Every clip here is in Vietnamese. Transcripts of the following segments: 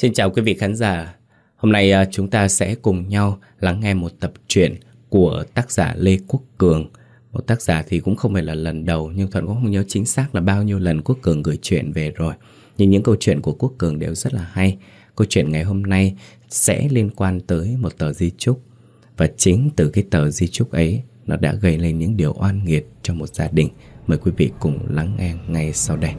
Xin chào quý vị khán giả. Hôm nay à, chúng ta sẽ cùng nhau lắng nghe một tập truyện của tác giả Lê Quốc Cường. Một tác giả thì cũng không phải là lần đầu, nhưng Thuận cũng không nhớ chính xác là bao nhiêu lần Quốc Cường gửi truyện về rồi. Nhưng những câu chuyện của Quốc Cường đều rất là hay. Câu chuyện ngày hôm nay sẽ liên quan tới một tờ di chúc. Và chính từ cái tờ di chúc ấy, nó đã gây lên những điều oan nghiệt cho một gia đình. Mời quý vị cùng lắng nghe ngay sau đây.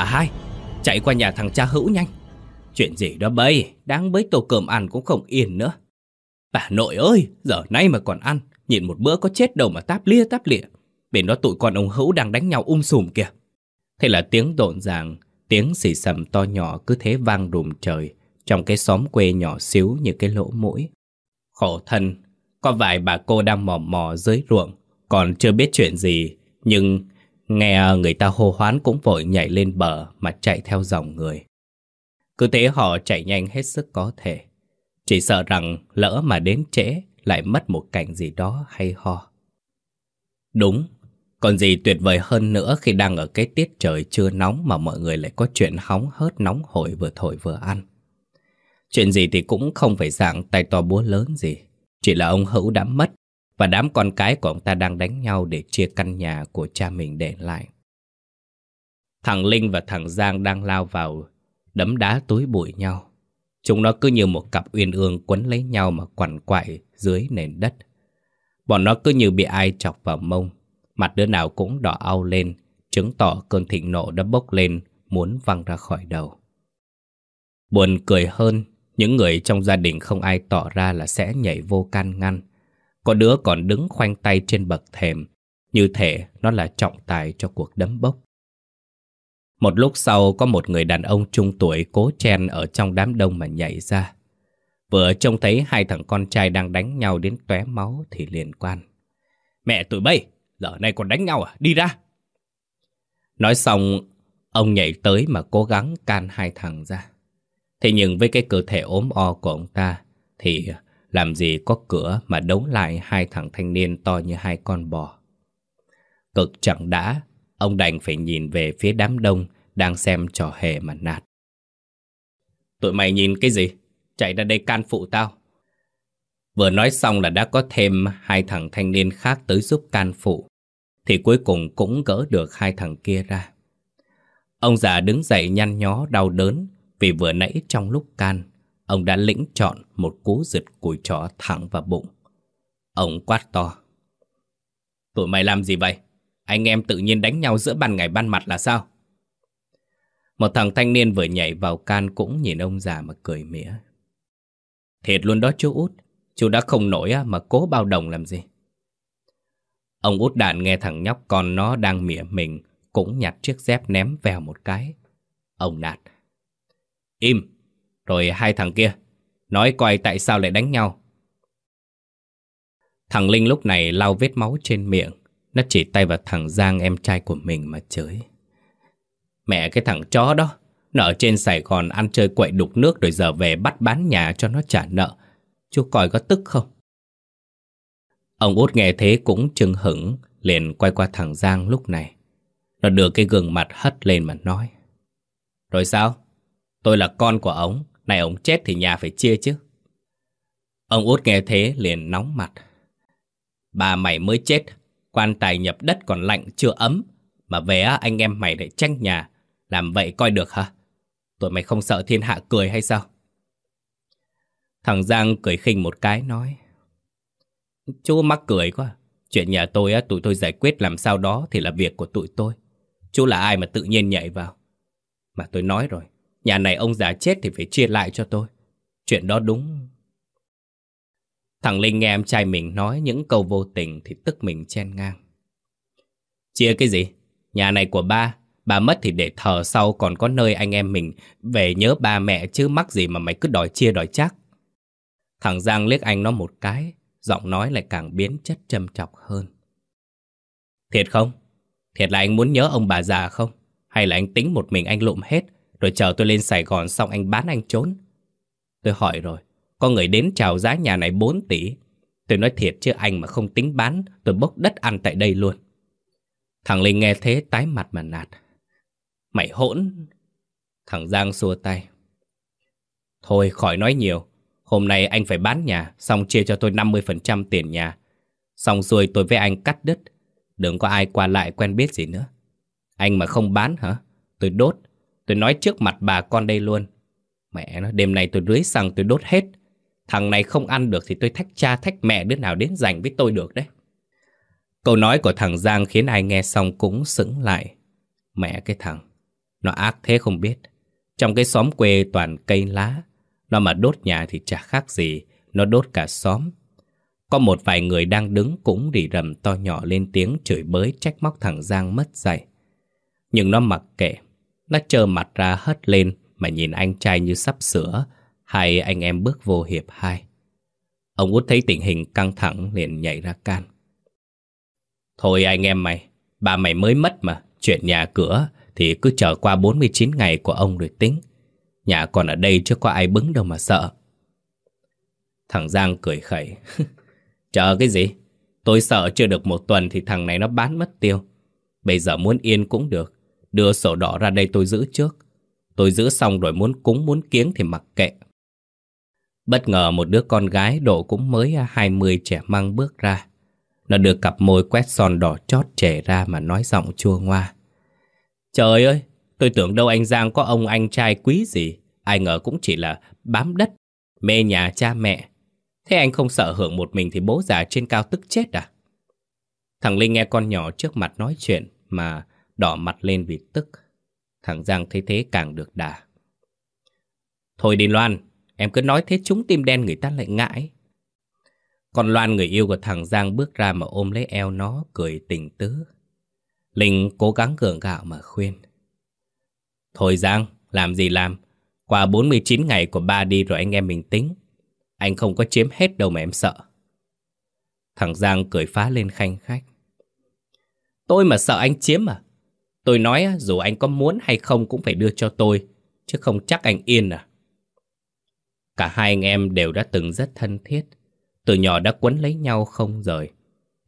Bà hai, chạy qua nhà thằng cha hữu nhanh. Chuyện gì đó bây, đáng bấy tô cơm ăn cũng không yên nữa. Bà nội ơi, giờ nay mà còn ăn, nhìn một bữa có chết đâu mà táp lia táp lịa. Bên đó tụi con ông hữu đang đánh nhau um sùm kìa. Thế là tiếng rộn ràng, tiếng xì xầm to nhỏ cứ thế vang đùm trời, trong cái xóm quê nhỏ xíu như cái lỗ mũi. Khổ thân, có vài bà cô đang mò mò dưới ruộng, còn chưa biết chuyện gì, nhưng Nghe à, người ta hô hoán cũng vội nhảy lên bờ mà chạy theo dòng người. Cứ thế họ chạy nhanh hết sức có thể. Chỉ sợ rằng lỡ mà đến trễ lại mất một cảnh gì đó hay ho. Đúng, còn gì tuyệt vời hơn nữa khi đang ở cái tiết trời chưa nóng mà mọi người lại có chuyện hóng hớt nóng hổi vừa thổi vừa ăn. Chuyện gì thì cũng không phải dạng tay to búa lớn gì. Chỉ là ông Hữu đã mất và đám con cái của ông ta đang đánh nhau để chia căn nhà của cha mình để lại. Thằng Linh và thằng Giang đang lao vào, đấm đá túi bụi nhau. Chúng nó cứ như một cặp uyên ương quấn lấy nhau mà quằn quại dưới nền đất. Bọn nó cứ như bị ai chọc vào mông, mặt đứa nào cũng đỏ au lên, chứng tỏ cơn thịnh nộ đã bốc lên, muốn văng ra khỏi đầu. Buồn cười hơn, những người trong gia đình không ai tỏ ra là sẽ nhảy vô can ngăn. Có đứa còn đứng khoanh tay trên bậc thềm, như thể nó là trọng tài cho cuộc đấm bốc. Một lúc sau có một người đàn ông trung tuổi cố chen ở trong đám đông mà nhảy ra. Vừa trông thấy hai thằng con trai đang đánh nhau đến tóe máu thì liền quan. Mẹ tụi bay, lỡ này còn đánh nhau à? Đi ra! Nói xong, ông nhảy tới mà cố gắng can hai thằng ra. Thế nhưng với cái cơ thể ốm o của ông ta thì làm gì có cửa mà đấu lại hai thằng thanh niên to như hai con bò. Cực chẳng đã, ông đành phải nhìn về phía đám đông đang xem trò hề mà nạt. Tụi mày nhìn cái gì? Chạy ra đây can phụ tao. Vừa nói xong là đã có thêm hai thằng thanh niên khác tới giúp can phụ. Thì cuối cùng cũng gỡ được hai thằng kia ra. Ông già đứng dậy nhăn nhó đau đớn vì vừa nãy trong lúc can Ông đã lĩnh chọn một cú giật cùi chó thẳng vào bụng. Ông quát to. Tụi mày làm gì vậy? Anh em tự nhiên đánh nhau giữa ban ngày ban mặt là sao? Một thằng thanh niên vừa nhảy vào can cũng nhìn ông già mà cười mỉa. Thiệt luôn đó chú út, chú đã không nổi mà cố bao đồng làm gì. Ông út đàn nghe thằng nhóc con nó đang mỉa mình, cũng nhặt chiếc dép ném vào một cái. Ông nạt. Im, rồi hai thằng kia, Nói coi tại sao lại đánh nhau. Thằng Linh lúc này lau vết máu trên miệng, Nó chỉ tay vào thằng Giang em trai của mình mà chới Mẹ cái thằng chó đó, Nó ở trên Sài Gòn ăn chơi quậy đục nước Rồi giờ về bắt bán nhà cho nó trả nợ. Chú coi có tức không? Ông út nghe thế cũng chừng hững, Liền quay qua thằng Giang lúc này. Nó đưa cái gương mặt hất lên mà nói, Rồi sao? Tôi là con của ông này ông chết thì nhà phải chia chứ. Ông út nghe thế liền nóng mặt. Bà mày mới chết, quan tài nhập đất còn lạnh chưa ấm, mà về anh em mày lại tranh nhà, làm vậy coi được hả? Tụi mày không sợ thiên hạ cười hay sao? Thằng Giang cười khinh một cái nói. Chú mắc cười quá. Chuyện nhà tôi á, tụi tôi giải quyết làm sao đó thì là việc của tụi tôi. Chú là ai mà tự nhiên nhảy vào. Mà tôi nói rồi, Nhà này ông già chết thì phải chia lại cho tôi. Chuyện đó đúng. Thằng Linh nghe em trai mình nói những câu vô tình thì tức mình chen ngang. Chia cái gì? Nhà này của ba, bà mất thì để thờ sau còn có nơi anh em mình về nhớ ba mẹ chứ mắc gì mà mày cứ đòi chia đòi chắc. Thằng Giang liếc anh nó một cái, giọng nói lại càng biến chất châm chọc hơn. Thiệt không? Thiệt là anh muốn nhớ ông bà già không? Hay là anh tính một mình anh lụm hết rồi chờ tôi lên Sài Gòn xong anh bán anh trốn Tôi hỏi rồi Có người đến chào giá nhà này 4 tỷ. Tôi nói thiệt chứ anh mà không tính bán, tôi bốc đất ăn tại đây luôn. Thằng Linh nghe thế tái mặt mà nạt. Mày hỗn. Thằng Giang xua tay. Thôi khỏi nói nhiều. Hôm nay anh phải bán nhà, xong chia cho tôi 50% tiền nhà. Xong rồi tôi với anh cắt đứt. Đừng có ai qua lại quen biết gì nữa. Anh mà không bán hả? Tôi đốt. Tôi nói trước mặt bà con đây luôn. Mẹ nó, đêm nay tôi rưới xăng tôi đốt hết. Thằng này không ăn được thì tôi thách cha thách mẹ đứa nào đến giành với tôi được đấy. Câu nói của thằng Giang khiến ai nghe xong cũng sững lại. Mẹ cái thằng, nó ác thế không biết. Trong cái xóm quê toàn cây lá, nó mà đốt nhà thì chả khác gì, nó đốt cả xóm. Có một vài người đang đứng cũng rỉ rầm to nhỏ lên tiếng chửi bới trách móc thằng Giang mất dạy. Nhưng nó mặc kệ, nó trơ mặt ra hất lên mà nhìn anh trai như sắp sửa, hai anh em bước vô hiệp hai. Ông út thấy tình hình căng thẳng liền nhảy ra can. Thôi anh em mày, bà mày mới mất mà, chuyện nhà cửa thì cứ chờ qua 49 ngày của ông rồi tính. Nhà còn ở đây chứ có ai bứng đâu mà sợ. Thằng Giang cười khẩy. chờ cái gì? Tôi sợ chưa được một tuần thì thằng này nó bán mất tiêu. Bây giờ muốn yên cũng được. Đưa sổ đỏ ra đây tôi giữ trước. Tôi giữ xong rồi muốn cúng muốn kiếng thì mặc kệ. Bất ngờ một đứa con gái độ cũng mới à, 20 trẻ măng bước ra. Nó được cặp môi quét son đỏ chót trẻ ra mà nói giọng chua ngoa. Trời ơi, tôi tưởng đâu anh Giang có ông anh trai quý gì. Ai ngờ cũng chỉ là bám đất, mê nhà cha mẹ. Thế anh không sợ hưởng một mình thì bố già trên cao tức chết à? Thằng Linh nghe con nhỏ trước mặt nói chuyện mà đỏ mặt lên vì tức. Thằng Giang thấy thế càng được đà. Thôi đi Loan, em cứ nói thế chúng tim đen người ta lại ngại. Còn Loan người yêu của thằng Giang bước ra mà ôm lấy eo nó, cười tình tứ. Linh cố gắng gượng gạo mà khuyên. Thôi Giang, làm gì làm. Qua 49 ngày của ba đi rồi anh em mình tính. Anh không có chiếm hết đâu mà em sợ. Thằng Giang cười phá lên khanh khách. Tôi mà sợ anh chiếm à? Tôi nói dù anh có muốn hay không cũng phải đưa cho tôi, chứ không chắc anh yên à. Cả hai anh em đều đã từng rất thân thiết, từ nhỏ đã quấn lấy nhau không rời.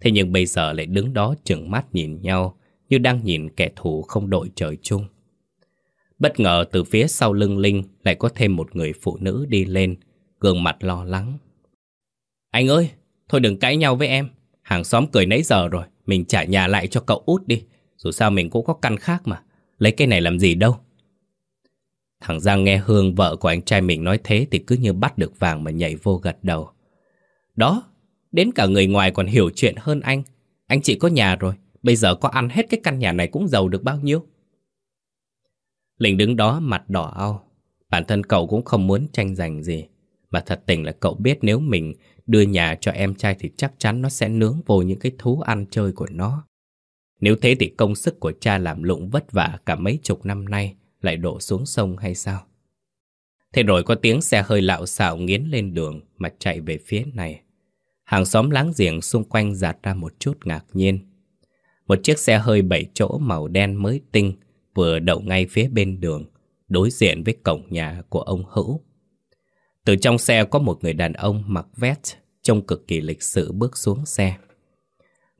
Thế nhưng bây giờ lại đứng đó chừng mắt nhìn nhau như đang nhìn kẻ thù không đội trời chung. Bất ngờ từ phía sau lưng Linh lại có thêm một người phụ nữ đi lên, gương mặt lo lắng. Anh ơi, thôi đừng cãi nhau với em. Hàng xóm cười nãy giờ rồi, mình trả nhà lại cho cậu út đi. Dù sao mình cũng có căn khác mà, lấy cái này làm gì đâu. Thằng Giang nghe Hương vợ của anh trai mình nói thế thì cứ như bắt được vàng mà nhảy vô gật đầu. Đó, đến cả người ngoài còn hiểu chuyện hơn anh. Anh chị có nhà rồi, bây giờ có ăn hết cái căn nhà này cũng giàu được bao nhiêu. Linh đứng đó mặt đỏ ao. Bản thân cậu cũng không muốn tranh giành gì. Mà thật tình là cậu biết nếu mình đưa nhà cho em trai thì chắc chắn nó sẽ nướng vô những cái thú ăn chơi của nó. Nếu thế thì công sức của cha làm lụng vất vả cả mấy chục năm nay lại đổ xuống sông hay sao? Thế rồi có tiếng xe hơi lạo xạo nghiến lên đường mà chạy về phía này. Hàng xóm láng giềng xung quanh giạt ra một chút ngạc nhiên. Một chiếc xe hơi bảy chỗ màu đen mới tinh vừa đậu ngay phía bên đường, đối diện với cổng nhà của ông Hữu. Từ trong xe có một người đàn ông mặc vest, trông cực kỳ lịch sự bước xuống xe.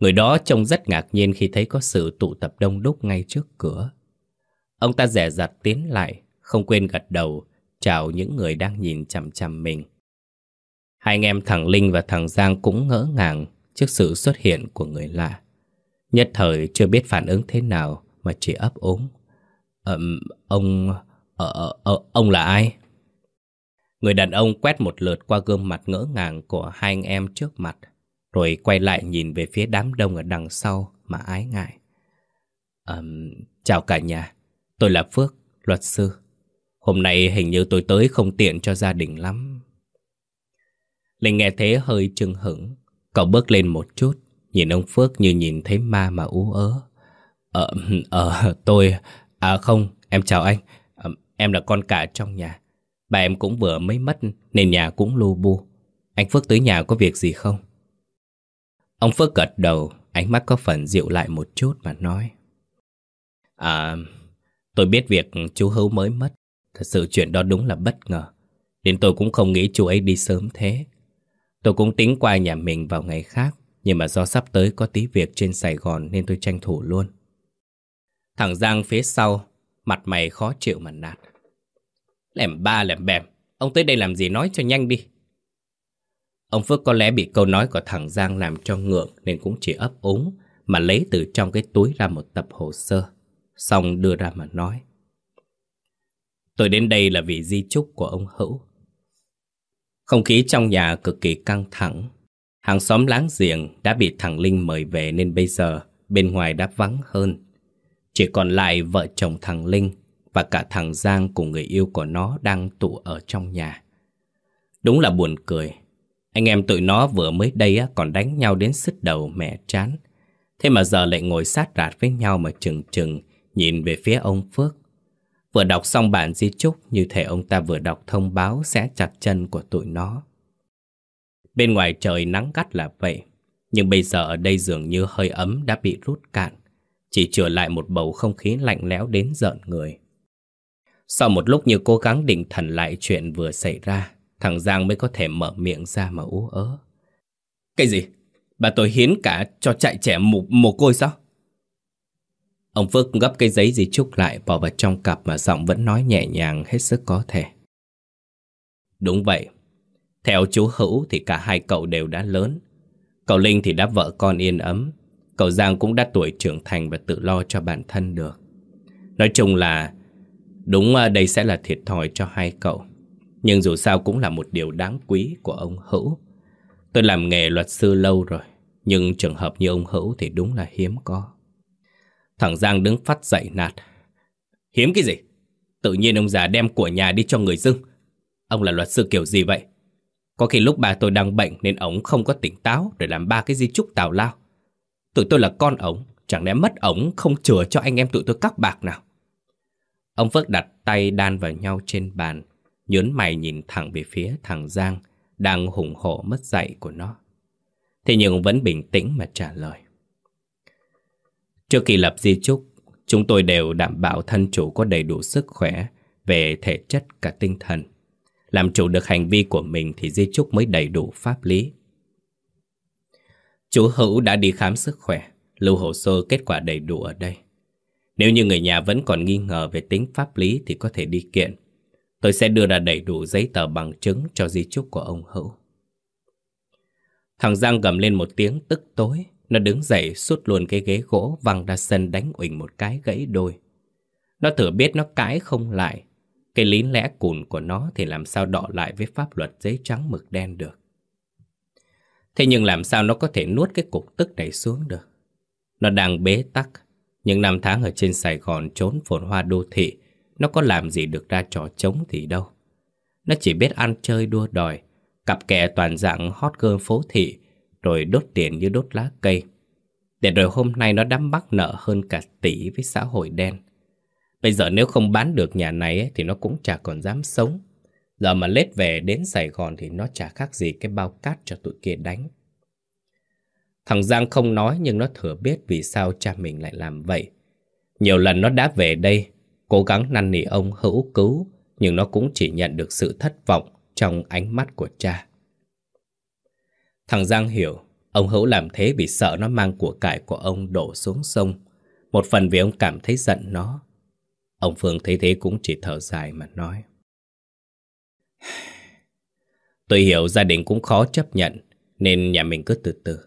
Người đó trông rất ngạc nhiên khi thấy có sự tụ tập đông đúc ngay trước cửa. Ông ta rẻ rặt tiến lại, không quên gật đầu, chào những người đang nhìn chằm chằm mình. Hai anh em thằng Linh và thằng Giang cũng ngỡ ngàng trước sự xuất hiện của người lạ. Nhất thời chưa biết phản ứng thế nào mà chỉ ấp úng. Ừm, ông... Ờ, ờ, ờ ông là ai? Người đàn ông quét một lượt qua gương mặt ngỡ ngàng của hai anh em trước mặt, rồi quay lại nhìn về phía đám đông ở đằng sau mà ái ngại. Um, chào cả nhà, tôi là Phước, luật sư. Hôm nay hình như tôi tới không tiện cho gia đình lắm. Linh nghe thế hơi chưng hững, cậu bước lên một chút, nhìn ông Phước như nhìn thấy ma mà ú ớ. Ờ, ờ, tôi... À không, em chào anh. À, em là con cả trong nhà. Bà em cũng vừa mới mất nên nhà cũng lu bu. Anh Phước tới nhà có việc gì không? Ông Phước gật đầu, ánh mắt có phần dịu lại một chút mà nói. À, tôi biết việc chú Hữu mới mất. Thật sự chuyện đó đúng là bất ngờ. Đến tôi cũng không nghĩ chú ấy đi sớm thế. Tôi cũng tính qua nhà mình vào ngày khác, nhưng mà do sắp tới có tí việc trên Sài Gòn nên tôi tranh thủ luôn. Thằng Giang phía sau, mặt mày khó chịu mà nạt. Lẻm ba lẻm bèm, ông tới đây làm gì nói cho nhanh đi. Ông Phước có lẽ bị câu nói của thằng Giang làm cho ngượng nên cũng chỉ ấp úng, mà lấy từ trong cái túi ra một tập hồ sơ. Xong đưa ra mà nói. Tôi đến đây là vì di chúc của ông Hữu. Không khí trong nhà cực kỳ căng thẳng. Hàng xóm láng giềng đã bị thằng Linh mời về nên bây giờ bên ngoài đã vắng hơn. Chỉ còn lại vợ chồng thằng Linh và cả thằng Giang cùng người yêu của nó đang tụ ở trong nhà. Đúng là buồn cười. Anh em tụi nó vừa mới đây còn đánh nhau đến sứt đầu mẹ chán. Thế mà giờ lại ngồi sát rạt với nhau mà chừng chừng nhìn về phía ông Phước. Vừa đọc xong bản di chúc như thể ông ta vừa đọc thông báo sẽ chặt chân của tụi nó. Bên ngoài trời nắng gắt là vậy, nhưng bây giờ ở đây dường như hơi ấm đã bị rút cạn, chỉ trở lại một bầu không khí lạnh lẽo đến giận người. Sau một lúc như cố gắng định thần lại chuyện vừa xảy ra, thằng Giang mới có thể mở miệng ra mà ú ớ. Cái gì? Bà tôi hiến cả cho chạy trẻ mù, mồ côi sao? Ông Phước gấp cái giấy di chúc lại bỏ vào trong cặp mà giọng vẫn nói nhẹ nhàng hết sức có thể. Đúng vậy. Theo chú Hữu thì cả hai cậu đều đã lớn. Cậu Linh thì đã vợ con yên ấm. Cậu Giang cũng đã tuổi trưởng thành và tự lo cho bản thân được. Nói chung là đúng à, đây sẽ là thiệt thòi cho hai cậu. Nhưng dù sao cũng là một điều đáng quý của ông Hữu. Tôi làm nghề luật sư lâu rồi. Nhưng trường hợp như ông Hữu thì đúng là hiếm có. Thằng Giang đứng phát dậy nạt. Hiếm cái gì? Tự nhiên ông già đem của nhà đi cho người dưng. Ông là luật sư kiểu gì vậy? Có khi lúc bà tôi đang bệnh nên ông không có tỉnh táo để làm ba cái di chúc tào lao. Tụi tôi là con ổng, chẳng lẽ mất ổng không chừa cho anh em tụi tôi cắt bạc nào. Ông Phước đặt tay đan vào nhau trên bàn, nhớn mày nhìn thẳng về phía thằng Giang, đang hùng hổ mất dạy của nó. Thế nhưng vẫn bình tĩnh mà trả lời. Trước khi lập di chúc, chúng tôi đều đảm bảo thân chủ có đầy đủ sức khỏe về thể chất cả tinh thần. Làm chủ được hành vi của mình thì di chúc mới đầy đủ pháp lý. Chú Hữu đã đi khám sức khỏe, lưu hồ sơ kết quả đầy đủ ở đây. Nếu như người nhà vẫn còn nghi ngờ về tính pháp lý thì có thể đi kiện. Tôi sẽ đưa ra đầy đủ giấy tờ bằng chứng cho di chúc của ông Hữu. Thằng Giang gầm lên một tiếng tức tối nó đứng dậy sút luôn cái ghế gỗ văng ra sân đánh uỳnh một cái gãy đôi. Nó thử biết nó cãi không lại. Cái lý lẽ cùn của nó thì làm sao đọ lại với pháp luật giấy trắng mực đen được. Thế nhưng làm sao nó có thể nuốt cái cục tức này xuống được? Nó đang bế tắc. Những năm tháng ở trên Sài Gòn trốn phồn hoa đô thị, nó có làm gì được ra trò trống thì đâu. Nó chỉ biết ăn chơi đua đòi, cặp kè toàn dạng hot girl phố thị, rồi đốt tiền như đốt lá cây. Để rồi hôm nay nó đắm mắc nợ hơn cả tỷ với xã hội đen. Bây giờ nếu không bán được nhà này ấy, thì nó cũng chả còn dám sống. Giờ mà lết về đến Sài Gòn thì nó chả khác gì cái bao cát cho tụi kia đánh. Thằng Giang không nói nhưng nó thừa biết vì sao cha mình lại làm vậy. Nhiều lần nó đã về đây, cố gắng năn nỉ ông hữu cứu, nhưng nó cũng chỉ nhận được sự thất vọng trong ánh mắt của cha. Thằng Giang hiểu, ông Hữu làm thế vì sợ nó mang của cải của ông đổ xuống sông. Một phần vì ông cảm thấy giận nó. Ông Phương thấy thế cũng chỉ thở dài mà nói. Tôi hiểu gia đình cũng khó chấp nhận, nên nhà mình cứ từ từ.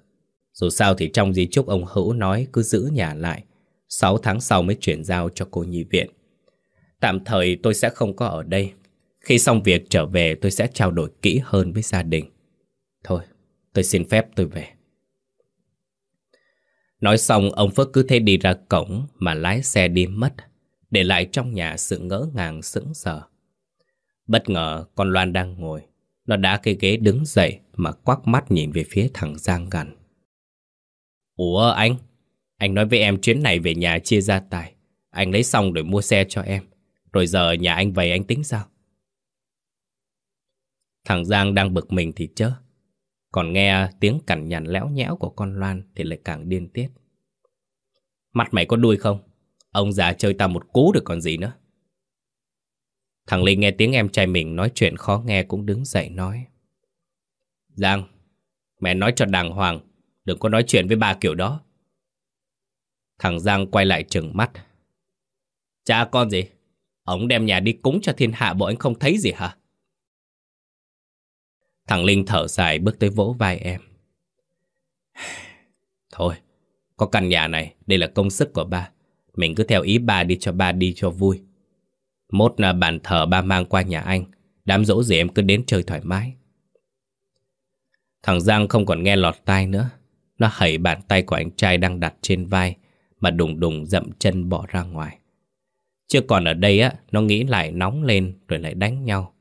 Dù sao thì trong di chúc ông Hữu nói cứ giữ nhà lại, 6 tháng sau mới chuyển giao cho cô nhi viện. Tạm thời tôi sẽ không có ở đây. Khi xong việc trở về tôi sẽ trao đổi kỹ hơn với gia đình. Thôi, Tôi xin phép tôi về. Nói xong ông Phước cứ thế đi ra cổng mà lái xe đi mất, để lại trong nhà sự ngỡ ngàng sững sờ. Bất ngờ con Loan đang ngồi, nó đã cái ghế đứng dậy mà quắc mắt nhìn về phía thằng Giang gần. Ủa anh, anh nói với em chuyến này về nhà chia gia tài. Anh lấy xong rồi mua xe cho em. Rồi giờ nhà anh về anh tính sao? Thằng Giang đang bực mình thì chớ. Còn nghe tiếng cằn nhằn lẽo nhẽo của con Loan thì lại càng điên tiết. Mặt mày có đuôi không? Ông già chơi ta một cú được còn gì nữa. Thằng Linh nghe tiếng em trai mình nói chuyện khó nghe cũng đứng dậy nói. Giang, mẹ nói cho đàng hoàng, đừng có nói chuyện với bà kiểu đó. Thằng Giang quay lại trừng mắt. Cha con gì? Ông đem nhà đi cúng cho thiên hạ bộ anh không thấy gì hả? Thằng Linh thở dài bước tới vỗ vai em. Thôi, có căn nhà này, đây là công sức của ba. Mình cứ theo ý ba đi cho ba đi cho vui. Mốt là bàn thờ ba mang qua nhà anh. Đám dỗ gì em cứ đến chơi thoải mái. Thằng Giang không còn nghe lọt tai nữa. Nó hẩy bàn tay của anh trai đang đặt trên vai mà đùng đùng dậm chân bỏ ra ngoài. Chưa còn ở đây á, nó nghĩ lại nóng lên rồi lại đánh nhau.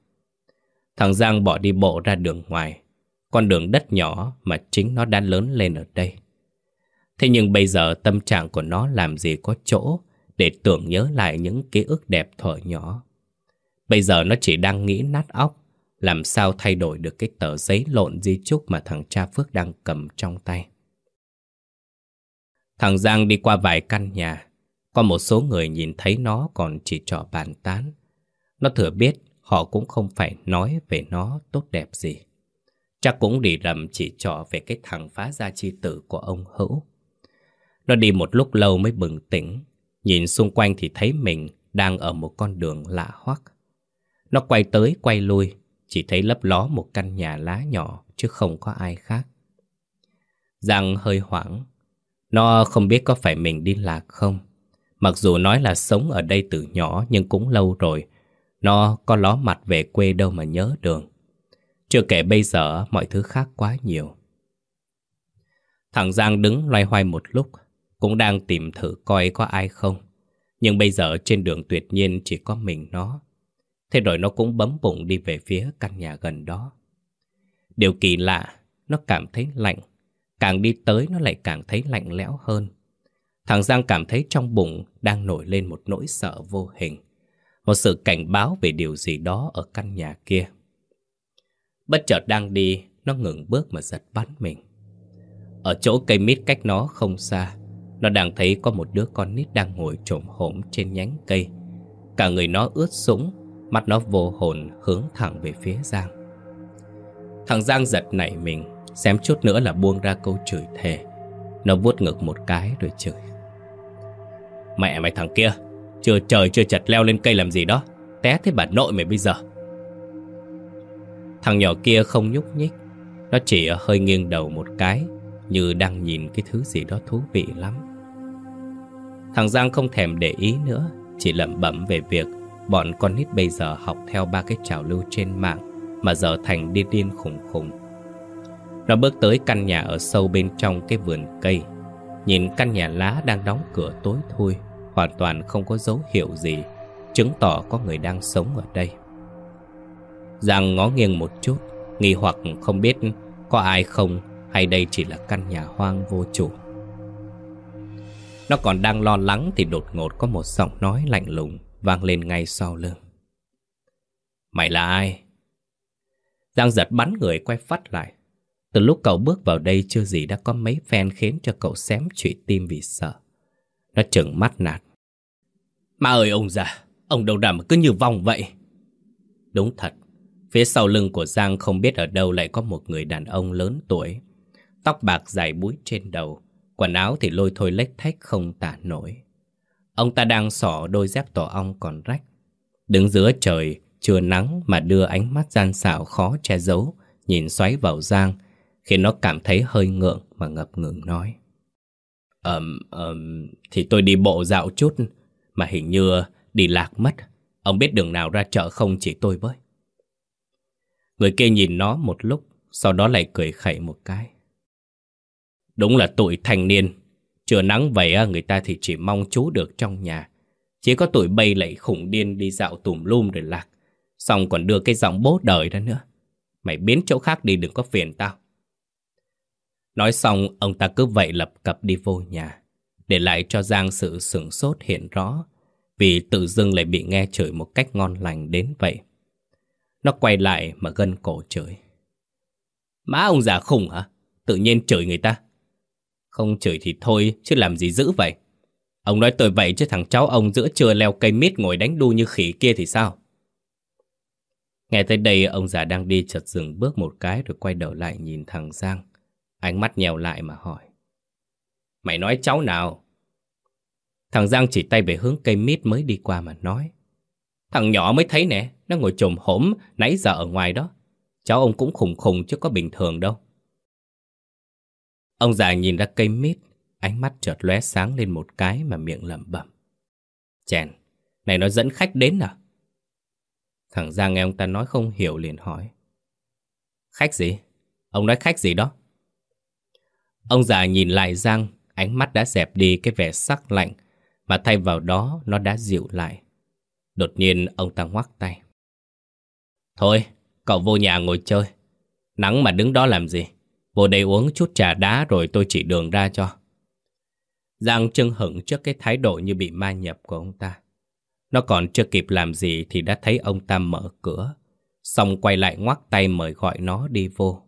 Thằng Giang bỏ đi bộ ra đường ngoài, con đường đất nhỏ mà chính nó đã lớn lên ở đây. Thế nhưng bây giờ tâm trạng của nó làm gì có chỗ để tưởng nhớ lại những ký ức đẹp thuở nhỏ. Bây giờ nó chỉ đang nghĩ nát óc, làm sao thay đổi được cái tờ giấy lộn di chúc mà thằng cha Phước đang cầm trong tay. Thằng Giang đi qua vài căn nhà, có một số người nhìn thấy nó còn chỉ trỏ bàn tán. Nó thừa biết họ cũng không phải nói về nó tốt đẹp gì. Chắc cũng đi rầm chỉ trỏ về cái thằng phá gia chi tử của ông Hữu. Nó đi một lúc lâu mới bừng tỉnh, nhìn xung quanh thì thấy mình đang ở một con đường lạ hoắc. Nó quay tới quay lui, chỉ thấy lấp ló một căn nhà lá nhỏ chứ không có ai khác. Giang hơi hoảng, nó không biết có phải mình đi lạc không. Mặc dù nói là sống ở đây từ nhỏ nhưng cũng lâu rồi, nó có ló mặt về quê đâu mà nhớ đường. Chưa kể bây giờ mọi thứ khác quá nhiều. Thằng Giang đứng loay hoay một lúc, cũng đang tìm thử coi có ai không. Nhưng bây giờ trên đường tuyệt nhiên chỉ có mình nó. Thế rồi nó cũng bấm bụng đi về phía căn nhà gần đó. Điều kỳ lạ, nó cảm thấy lạnh. Càng đi tới nó lại càng thấy lạnh lẽo hơn. Thằng Giang cảm thấy trong bụng đang nổi lên một nỗi sợ vô hình. Một sự cảnh báo về điều gì đó ở căn nhà kia. Bất chợt đang đi, nó ngừng bước mà giật bắn mình. Ở chỗ cây mít cách nó không xa, nó đang thấy có một đứa con nít đang ngồi trộm hổm trên nhánh cây. Cả người nó ướt sũng, mắt nó vô hồn hướng thẳng về phía Giang. Thằng Giang giật nảy mình, xém chút nữa là buông ra câu chửi thề. Nó vuốt ngực một cái rồi chửi. Mẹ mày thằng kia, chưa trời chưa chật leo lên cây làm gì đó, té thế bà nội mày bây giờ. Thằng nhỏ kia không nhúc nhích, nó chỉ hơi nghiêng đầu một cái như đang nhìn cái thứ gì đó thú vị lắm. Thằng Giang không thèm để ý nữa, chỉ lẩm bẩm về việc bọn con nít bây giờ học theo ba cái trào lưu trên mạng mà giờ thành điên điên khủng khủng. Nó bước tới căn nhà ở sâu bên trong cái vườn cây, nhìn căn nhà lá đang đóng cửa tối thui, hoàn toàn không có dấu hiệu gì, chứng tỏ có người đang sống ở đây. Giang ngó nghiêng một chút, nghi hoặc không biết có ai không hay đây chỉ là căn nhà hoang vô chủ. Nó còn đang lo lắng thì đột ngột có một giọng nói lạnh lùng vang lên ngay sau lưng. Mày là ai? Giang giật bắn người quay phát lại. Từ lúc cậu bước vào đây chưa gì đã có mấy phen khiến cho cậu xém trụy tim vì sợ. Nó trừng mắt nạt. Mà ơi ông già, ông đâu đảm cứ như vòng vậy. Đúng thật, phía sau lưng của Giang không biết ở đâu lại có một người đàn ông lớn tuổi. Tóc bạc dài búi trên đầu, quần áo thì lôi thôi lếch thách không tả nổi. Ông ta đang xỏ đôi dép tổ ong còn rách. Đứng giữa trời, chưa nắng mà đưa ánh mắt gian xảo khó che giấu, nhìn xoáy vào Giang, khiến nó cảm thấy hơi ngượng mà ngập ngừng nói. Ờm, um, um, thì tôi đi bộ dạo chút, mà hình như đi lạc mất. Ông biết đường nào ra chợ không chỉ tôi với. Người kia nhìn nó một lúc, sau đó lại cười khẩy một cái. Đúng là tuổi thanh niên, chưa nắng vậy người ta thì chỉ mong chú được trong nhà. Chỉ có tuổi bay lại khủng điên đi dạo tùm lum rồi lạc. Xong còn đưa cái giọng bố đời ra nữa. Mày biến chỗ khác đi đừng có phiền tao. Nói xong, ông ta cứ vậy lập cập đi vô nhà, để lại cho Giang sự sửng sốt hiện rõ, vì tự dưng lại bị nghe chửi một cách ngon lành đến vậy. Nó quay lại mà gân cổ chửi. Má ông già khùng hả? Tự nhiên chửi người ta. Không chửi thì thôi, chứ làm gì dữ vậy? Ông nói tôi vậy chứ thằng cháu ông giữa trưa leo cây mít ngồi đánh đu như khỉ kia thì sao? Nghe tới đây ông già đang đi chợt dừng bước một cái rồi quay đầu lại nhìn thằng Giang. Ánh mắt nhèo lại mà hỏi. Mày nói cháu nào? Thằng Giang chỉ tay về hướng cây mít mới đi qua mà nói. Thằng nhỏ mới thấy nè, nó ngồi trồm hổm nãy giờ ở ngoài đó. Cháu ông cũng khùng khùng chứ có bình thường đâu. Ông già nhìn ra cây mít, ánh mắt chợt lóe sáng lên một cái mà miệng lẩm bẩm. Chèn, này nó dẫn khách đến à? Thằng Giang nghe ông ta nói không hiểu liền hỏi. Khách gì? Ông nói khách gì đó? Ông già nhìn lại Giang, ánh mắt đã dẹp đi cái vẻ sắc lạnh, mà thay vào đó nó đã dịu lại. Đột nhiên ông ta ngoắc tay. Thôi, cậu vô nhà ngồi chơi. Nắng mà đứng đó làm gì? Vô đây uống chút trà đá rồi tôi chỉ đường ra cho. Giang chưng hững trước cái thái độ như bị ma nhập của ông ta. Nó còn chưa kịp làm gì thì đã thấy ông ta mở cửa. Xong quay lại ngoắc tay mời gọi nó đi vô.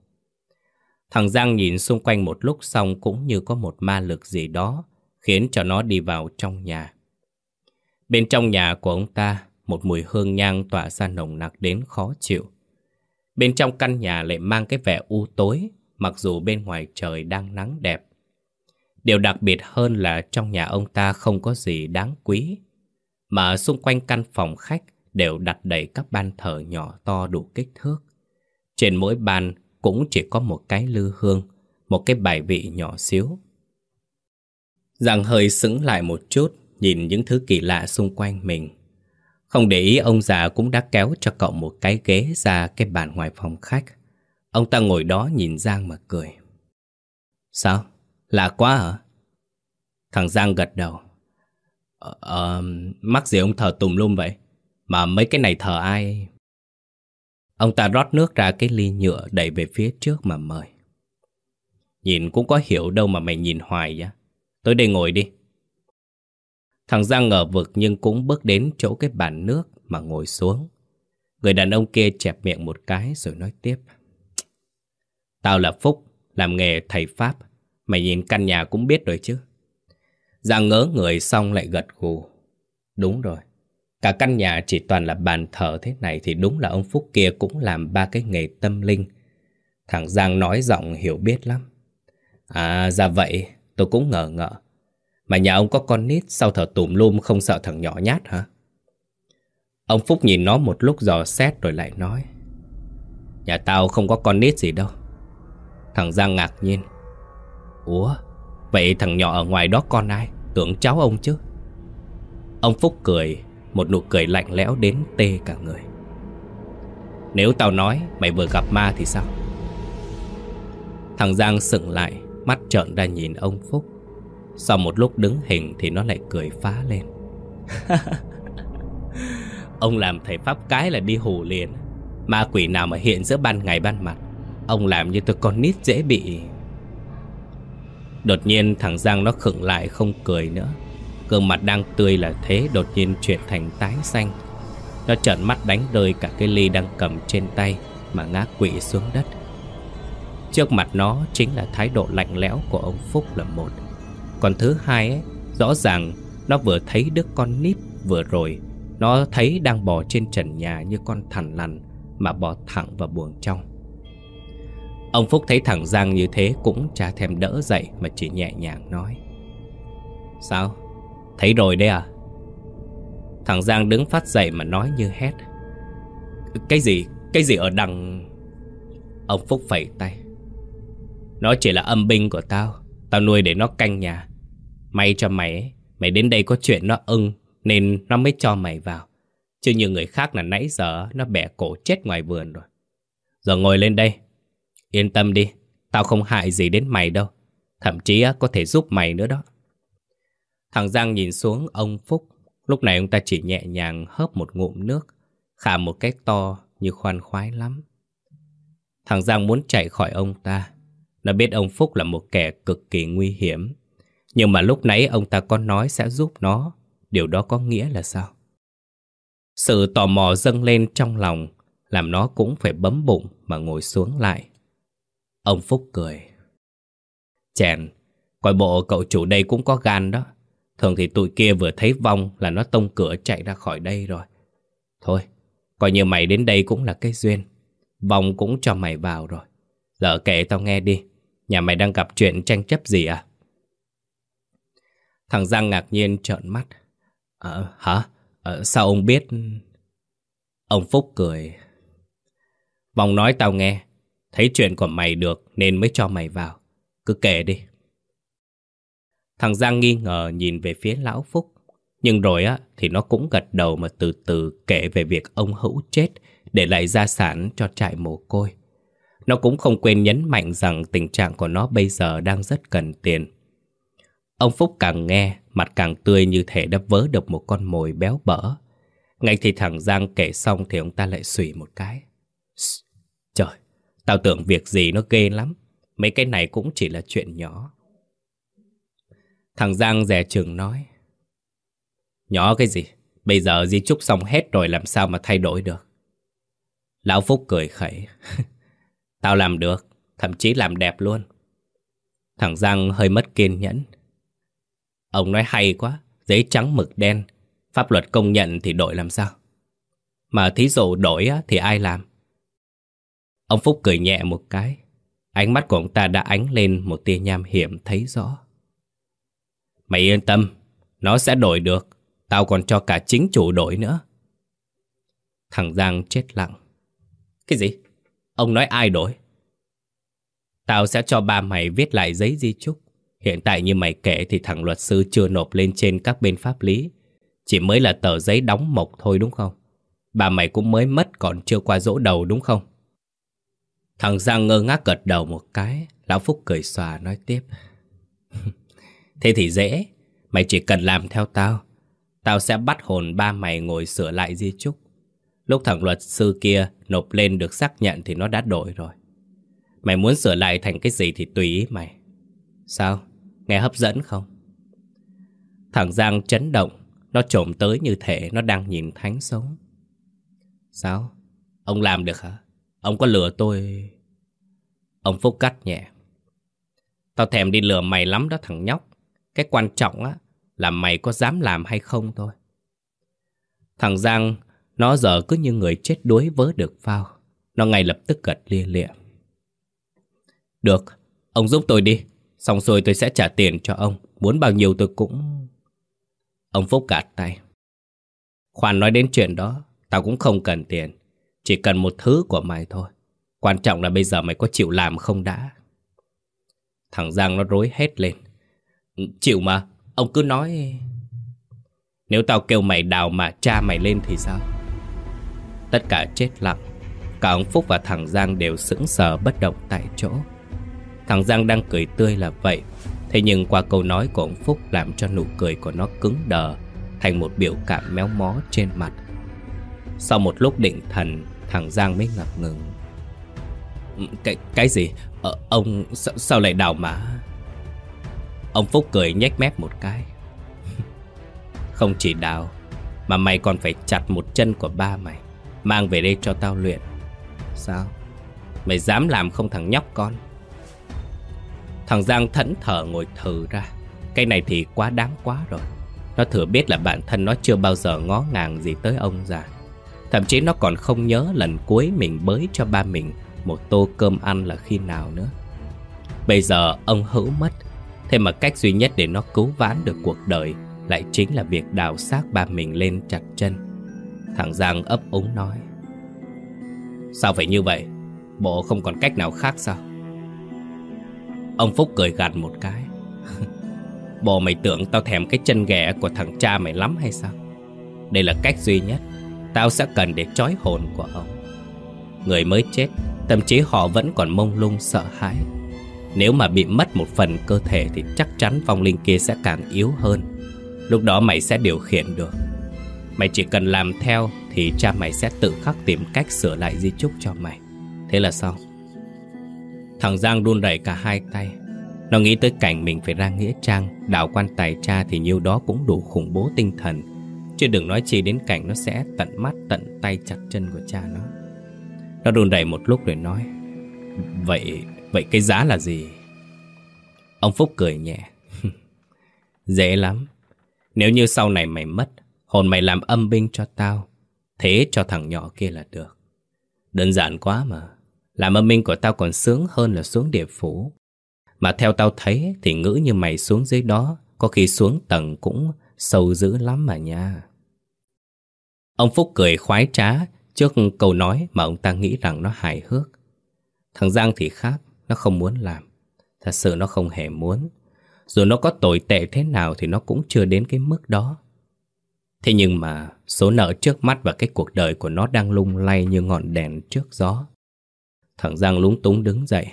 Thằng Giang nhìn xung quanh một lúc xong cũng như có một ma lực gì đó khiến cho nó đi vào trong nhà. Bên trong nhà của ông ta, một mùi hương nhang tỏa ra nồng nặc đến khó chịu. Bên trong căn nhà lại mang cái vẻ u tối, mặc dù bên ngoài trời đang nắng đẹp. Điều đặc biệt hơn là trong nhà ông ta không có gì đáng quý, mà xung quanh căn phòng khách đều đặt đầy các ban thờ nhỏ to đủ kích thước. Trên mỗi bàn cũng chỉ có một cái lư hương, một cái bài vị nhỏ xíu. Giang hơi sững lại một chút, nhìn những thứ kỳ lạ xung quanh mình. Không để ý ông già cũng đã kéo cho cậu một cái ghế ra cái bàn ngoài phòng khách. Ông ta ngồi đó nhìn Giang mà cười. Sao? Lạ quá hả? Thằng Giang gật đầu. Ờ, ờ, mắc gì ông thờ tùm lum vậy? Mà mấy cái này thờ ai? Ông ta rót nước ra cái ly nhựa đẩy về phía trước mà mời. Nhìn cũng có hiểu đâu mà mày nhìn hoài á Tới đây ngồi đi. Thằng Giang ngờ vực nhưng cũng bước đến chỗ cái bàn nước mà ngồi xuống. Người đàn ông kia chẹp miệng một cái rồi nói tiếp. Tao là Phúc, làm nghề thầy Pháp. Mày nhìn căn nhà cũng biết rồi chứ. Giang ngớ người xong lại gật gù. Đúng rồi. Cả căn nhà chỉ toàn là bàn thờ thế này thì đúng là ông Phúc kia cũng làm ba cái nghề tâm linh. Thằng Giang nói giọng hiểu biết lắm. À, ra vậy, tôi cũng ngờ ngợ. Mà nhà ông có con nít sao thở tùm lum không sợ thằng nhỏ nhát hả? Ông Phúc nhìn nó một lúc dò xét rồi lại nói. Nhà tao không có con nít gì đâu. Thằng Giang ngạc nhiên. Ủa, vậy thằng nhỏ ở ngoài đó con ai? Tưởng cháu ông chứ. Ông Phúc cười, một nụ cười lạnh lẽo đến tê cả người. Nếu tao nói mày vừa gặp ma thì sao? Thằng Giang sững lại, mắt trợn ra nhìn ông Phúc. Sau một lúc đứng hình thì nó lại cười phá lên. ông làm thầy Pháp cái là đi hù liền. Ma quỷ nào mà hiện giữa ban ngày ban mặt. Ông làm như tôi con nít dễ bị... Đột nhiên thằng Giang nó khựng lại không cười nữa Gương mặt đang tươi là thế đột nhiên chuyển thành tái xanh. Nó trợn mắt đánh rơi cả cái ly đang cầm trên tay Mà ngã quỵ xuống đất. Trước mặt nó chính là thái độ lạnh lẽo của ông Phúc là một. Còn thứ hai ấy, rõ ràng nó vừa thấy đứa con nít vừa rồi. Nó thấy đang bò trên trần nhà như con thằn lằn Mà bò thẳng vào buồng trong. Ông Phúc thấy thằng Giang như thế cũng chả thèm đỡ dậy mà chỉ nhẹ nhàng nói. Sao? Thấy rồi đấy à? Thằng Giang đứng phát dậy mà nói như hét. Cái gì? Cái gì ở đằng... Ông Phúc phẩy tay. Nó chỉ là âm binh của tao. Tao nuôi để nó canh nhà. May cho mày ấy, Mày đến đây có chuyện nó ưng, Nên nó mới cho mày vào. Chứ như người khác là nãy giờ, Nó bẻ cổ chết ngoài vườn rồi. Giờ ngồi lên đây. Yên tâm đi, Tao không hại gì đến mày đâu. Thậm chí có thể giúp mày nữa đó. Thằng Giang nhìn xuống, ông Phúc. Lúc này ông ta chỉ nhẹ nhàng hớp một ngụm nước, Khả một cái to như khoan khoái lắm. Thằng Giang muốn chạy khỏi ông ta. Nó biết ông Phúc là một kẻ cực kỳ nguy hiểm. Nhưng mà lúc nãy ông ta có nói sẽ giúp nó. Điều đó có nghĩa là sao? Sự tò mò dâng lên trong lòng, Làm nó cũng phải bấm bụng mà ngồi xuống lại. Ông Phúc cười. Chèn, Coi bộ cậu chủ đây cũng có gan đó. Thường thì tụi kia vừa thấy vong là nó tông cửa chạy ra khỏi đây rồi. Thôi, Coi như mày đến đây cũng là cái duyên. Vong cũng cho mày vào rồi. Giờ kể tao nghe đi. Nhà mày đang gặp chuyện tranh chấp gì à? Thằng Giang ngạc nhiên trợn mắt. Ờ hả? À, Sao ông biết? Ông Phúc cười. Vòng nói tao nghe. Thấy chuyện của mày được nên mới cho mày vào. Cứ kể đi. Thằng Giang nghi ngờ nhìn về phía lão Phúc Nhưng rồi á thì nó cũng gật đầu mà từ từ kể về việc ông Hữu chết Để lại gia sản cho trại mồ côi Nó cũng không quên nhấn mạnh rằng tình trạng của nó bây giờ đang rất cần tiền Ông Phúc càng nghe, mặt càng tươi như thể đã vớ được một con mồi béo bở ngay thì thằng Giang kể xong thì ông ta lại xùy một cái. Trời, tao tưởng việc gì nó ghê lắm. Mấy cái này cũng chỉ là chuyện nhỏ. Thằng Giang rẻ trường nói. Nhỏ cái gì? Bây giờ di trúc xong hết rồi làm sao mà thay đổi được? Lão Phúc cười khẩy. Tao làm được, thậm chí làm đẹp luôn. Thằng Giang hơi mất kiên nhẫn. Ông nói hay quá, giấy trắng mực đen, Pháp luật công nhận thì đổi làm sao? Mà thí dụ đổi thì ai làm? Ông Phúc cười nhẹ một cái. Ánh mắt của ông ta đã ánh lên một tia nham hiểm thấy rõ. Mày yên tâm, nó sẽ đổi được. Tao còn cho cả chính chủ đổi nữa. Thằng Giang chết lặng. Cái gì? Ông nói ai đổi? Tao sẽ cho ba mày viết lại giấy di chúc. Hiện tại như mày kể thì thằng luật sư chưa nộp lên trên các bên pháp lý. Chỉ mới là tờ giấy đóng mộc thôi đúng không? Bà mày cũng mới mất còn chưa qua dỗ đầu đúng không? Thằng Giang ngơ ngác gật đầu một cái Lão Phúc cười xòa nói tiếp Thế thì dễ Mày chỉ cần làm theo tao Tao sẽ bắt hồn ba mày ngồi sửa lại di chúc Lúc thằng luật sư kia nộp lên được xác nhận thì nó đã đổi rồi Mày muốn sửa lại thành cái gì thì tùy ý mày Sao? Nghe hấp dẫn không? Thằng Giang chấn động, nó trộm tới như thể nó đang nhìn thánh sống. Sao? Ông làm được hả? Ông có lừa tôi... Ông Phúc cắt nhẹ. Tao thèm đi lừa mày lắm đó thằng nhóc. Cái quan trọng á là mày có dám làm hay không thôi. Thằng Giang, nó giờ cứ như người chết đuối vớ được phao. Nó ngay lập tức gật lia lịa. Được, ông giúp tôi đi. Xong rồi tôi sẽ trả tiền cho ông. Muốn bao nhiêu tôi cũng... Ông Phúc gạt tay. Khoan nói đến chuyện đó, tao cũng không cần tiền. Chỉ cần một thứ của mày thôi. Quan trọng là bây giờ mày có chịu làm không đã. Thằng Giang nó rối hết lên. Chịu mà, ông cứ nói... Nếu tao kêu mày đào mà cha mày lên thì sao? Tất cả chết lặng. Cả ông Phúc và thằng Giang đều sững sờ bất động tại chỗ. Thằng Giang đang cười tươi là vậy Thế nhưng qua câu nói của ông Phúc làm cho nụ cười của nó cứng đờ Thành một biểu cảm méo mó trên mặt Sau một lúc định thần Thằng Giang mới ngập ngừng Cái, cái gì? Ờ, ông sao, sao lại đào mà Ông Phúc cười nhếch mép một cái. Không chỉ đào, Mà mày còn phải chặt một chân của ba mày, Mang về đây cho tao luyện. Sao? Mày dám làm không thằng nhóc con. Thằng Giang thẫn thờ ngồi thử ra. Cái này thì quá đáng quá rồi. Nó thừa biết là bản thân nó chưa bao giờ ngó ngàng gì tới ông già. Thậm chí nó còn không nhớ lần cuối mình bới cho ba mình Một tô cơm ăn là khi nào nữa. Bây giờ ông hữu mất Thế mà cách duy nhất để nó cứu vãn được cuộc đời Lại chính là việc đào xác ba mình lên chặt chân. Thằng Giang ấp úng nói, Sao phải như vậy? Bộ không còn cách nào khác sao? Ông Phúc cười gằn một cái, Bộ mày tưởng tao thèm cái chân ghẻ của thằng cha mày lắm hay sao? Đây là cách duy nhất, Tao sẽ cần để trói hồn của ông. Người mới chết, Thậm chí họ vẫn còn mông lung sợ hãi. Nếu mà bị mất một phần cơ thể Thì chắc chắn vong linh kia sẽ càng yếu hơn. Lúc đó mày sẽ điều khiển được. Mày chỉ cần làm theo Thì cha mày sẽ tự khắc tìm cách sửa lại di chúc cho mày. Thế là xong. Thằng Giang đun đẩy cả hai tay. Nó nghĩ tới cảnh mình phải ra nghĩa trang Đào quan tài cha thì nhiêu đó cũng đủ khủng bố tinh thần. Chứ đừng nói chi đến cảnh nó sẽ tận mắt tận tay chặt chân của cha nó. Nó đun đẩy một lúc rồi nói Vậy, vậy cái giá là gì? Ông Phúc cười nhẹ Dễ lắm Nếu như sau này mày mất Hồn mày làm âm binh cho tao Thế cho thằng nhỏ kia là được. Đơn giản quá mà. Làm âm binh của tao còn sướng hơn là xuống địa phủ. Mà theo tao thấy thì ngữ như mày xuống dưới đó, có khi xuống tầng cũng sâu dữ lắm mà nha. Ông Phúc cười khoái trá trước câu nói mà ông ta nghĩ rằng nó hài hước. Thằng Giang thì khác, nó không muốn làm. Thật sự nó không hề muốn. Dù nó có tồi tệ thế nào thì nó cũng chưa đến cái mức đó. Thế nhưng mà số nợ trước mắt và cái cuộc đời của nó đang lung lay như ngọn đèn trước gió. Thằng Giang lúng túng đứng dậy.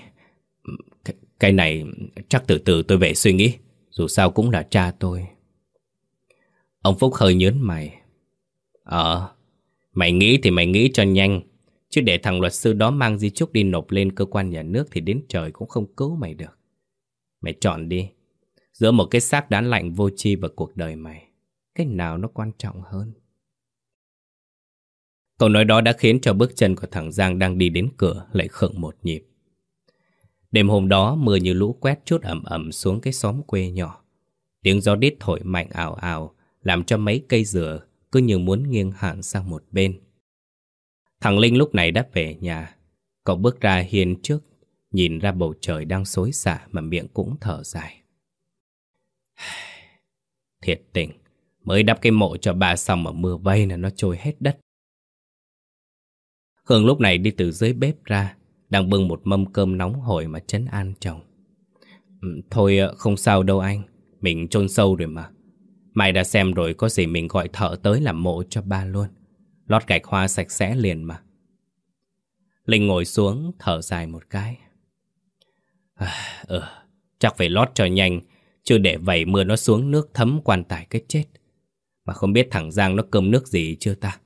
Cái, cái này chắc từ từ tôi về suy nghĩ. Dù sao cũng là cha tôi. Ông Phúc hơi nhớn mày. Ờ, mày nghĩ thì mày nghĩ cho nhanh. Chứ để thằng luật sư đó mang di chúc đi nộp lên cơ quan nhà nước thì đến trời cũng không cứu mày được. Mày chọn đi. Giữa một cái xác đá lạnh vô tri và cuộc đời mày. Cái nào nó quan trọng hơn? Câu nói đó đã khiến cho bước chân của thằng Giang đang đi đến cửa lại khựng một nhịp. Đêm hôm đó, mưa như lũ quét chút ẩm ẩm xuống cái xóm quê nhỏ. Tiếng gió đít thổi mạnh ảo ảo làm cho mấy cây dừa cứ như muốn nghiêng hẳn sang một bên. Thằng Linh lúc này đã về nhà. Cậu bước ra hiên trước, nhìn ra bầu trời đang xối xả mà miệng cũng thở dài. Thiệt tình, mới đắp cái mộ cho bà xong mà mưa vây là nó trôi hết đất. Hương lúc này đi từ dưới bếp ra, đang bưng một mâm cơm nóng hổi mà chấn an chồng. Ừ, thôi ờ, không sao đâu anh, mình chôn sâu rồi mà. Mày đã xem rồi có gì mình gọi thợ tới làm mộ cho ba luôn. Lót gạch hoa sạch sẽ liền mà. Linh ngồi xuống thở dài một cái. À, ừ, chắc phải lót cho nhanh, chứ để vậy mưa nó xuống nước thấm quan tài cái chết. Mà không biết thằng Giang nó cơm nước gì chưa ta?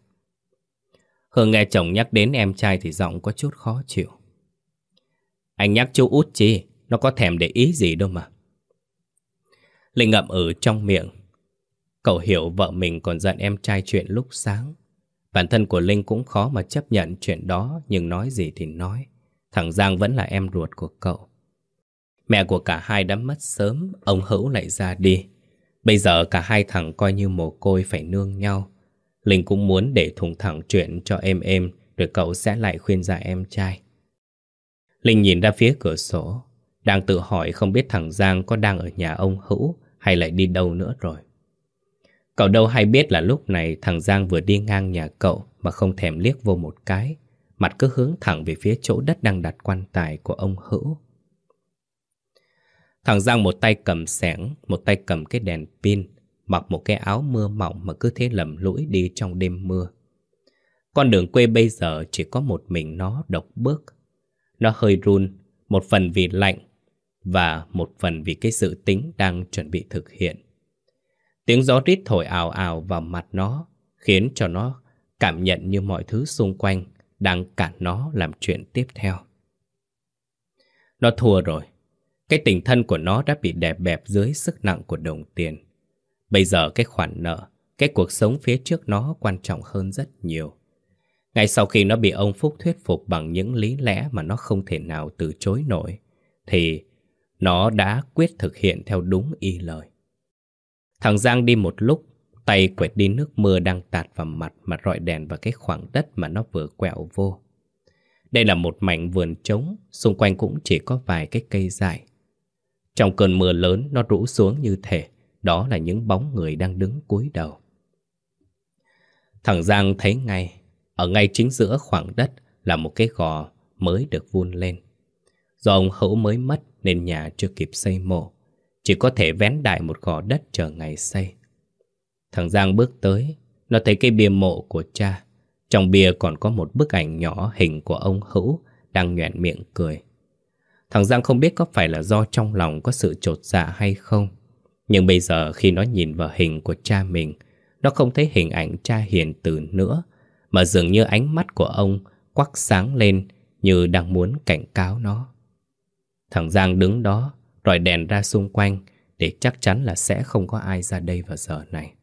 Hương nghe chồng nhắc đến em trai thì giọng có chút khó chịu. Anh nhắc chú út chi, nó có thèm để ý gì đâu mà. Linh ngậm ừ trong miệng. Cậu hiểu vợ mình còn giận em trai chuyện lúc sáng. Bản thân của Linh cũng khó mà chấp nhận chuyện đó nhưng nói gì thì nói. Thằng Giang vẫn là em ruột của cậu. Mẹ của cả hai đã mất sớm, ông Hữu lại ra đi. Bây giờ cả hai thằng coi như mồ côi phải nương nhau. Linh cũng muốn để thùng thẳng chuyện cho em em rồi cậu sẽ lại khuyên giải em trai. Linh nhìn ra phía cửa sổ, đang tự hỏi không biết thằng Giang có đang ở nhà ông Hữu hay lại đi đâu nữa rồi. Cậu đâu hay biết là lúc này thằng Giang vừa đi ngang nhà cậu mà không thèm liếc vô một cái, mặt cứ hướng thẳng về phía chỗ đất đang đặt quan tài của ông Hữu. Thằng Giang một tay cầm sẻng, một tay cầm cái đèn pin, mặc một cái áo mưa mỏng mà cứ thế lầm lũi đi trong đêm mưa. Con đường quê bây giờ chỉ có một mình nó độc bước. Nó hơi run, một phần vì lạnh và một phần vì cái sự tính đang chuẩn bị thực hiện. Tiếng gió rít thổi ào ào vào mặt nó, khiến cho nó cảm nhận như mọi thứ xung quanh đang cản nó làm chuyện tiếp theo. Nó thua rồi. Cái tình thân của nó đã bị đè bẹp dưới sức nặng của đồng tiền. Bây giờ cái khoản nợ, cái cuộc sống phía trước nó quan trọng hơn rất nhiều. Ngay sau khi nó bị ông Phúc thuyết phục bằng những lý lẽ mà nó không thể nào từ chối nổi, thì nó đã quyết thực hiện theo đúng y lời. Thằng Giang đi một lúc, tay quẹt đi nước mưa đang tạt vào mặt mà rọi đèn vào cái khoảng đất mà nó vừa quẹo vô. Đây là một mảnh vườn trống, xung quanh cũng chỉ có vài cái cây dài Trong cơn mưa lớn nó rũ xuống như thể đó là những bóng người đang đứng cúi đầu. Thằng Giang thấy ngay, ở ngay chính giữa khoảng đất là một cái gò mới được vun lên. Do ông Hữu mới mất nên nhà chưa kịp xây mộ. Chỉ có thể vén đại một gò đất chờ ngày xây. Thằng Giang bước tới, Nó thấy cái bia mộ của cha. Trong bia còn có một bức ảnh nhỏ hình của ông Hữu Đang nhoẹn miệng cười. Thằng Giang không biết có phải là do trong lòng có sự trột dạ hay không. Nhưng bây giờ khi nó nhìn vào hình của cha mình, Nó không thấy hình ảnh cha hiền từ nữa, Mà dường như ánh mắt của ông quắc sáng lên Như đang muốn cảnh cáo nó. Thằng Giang đứng đó rọi đèn ra xung quanh để chắc chắn là sẽ không có ai ra đây vào giờ này.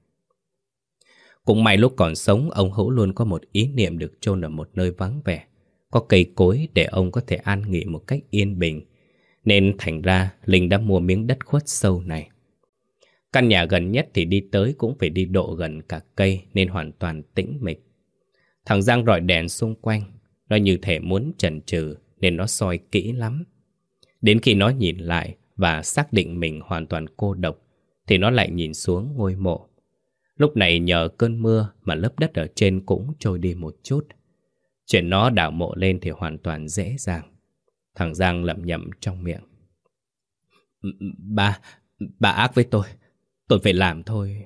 Cũng may lúc còn sống, ông Hữu luôn có một ý niệm được chôn ở một nơi vắng vẻ, có cây cối để ông có thể an nghỉ một cách yên bình, nên thành ra Linh đã mua miếng đất khuất sâu này. Căn nhà gần nhất thì đi tới cũng phải đi độ gần cả cây nên hoàn toàn tĩnh mịch. Thằng Giang rọi đèn xung quanh Nó như thể muốn chần chừ Nên nó soi kỹ lắm Đến khi nó nhìn lại và xác định mình hoàn toàn cô độc Thì nó lại nhìn xuống ngôi mộ. Lúc này nhờ cơn mưa Mà lớp đất ở trên cũng trôi đi một chút. Chuyện nó đào mộ lên Thì hoàn toàn dễ dàng. Thằng Giang lẩm nhẩm trong miệng. Bà, bà ác với tôi Tôi phải làm thôi.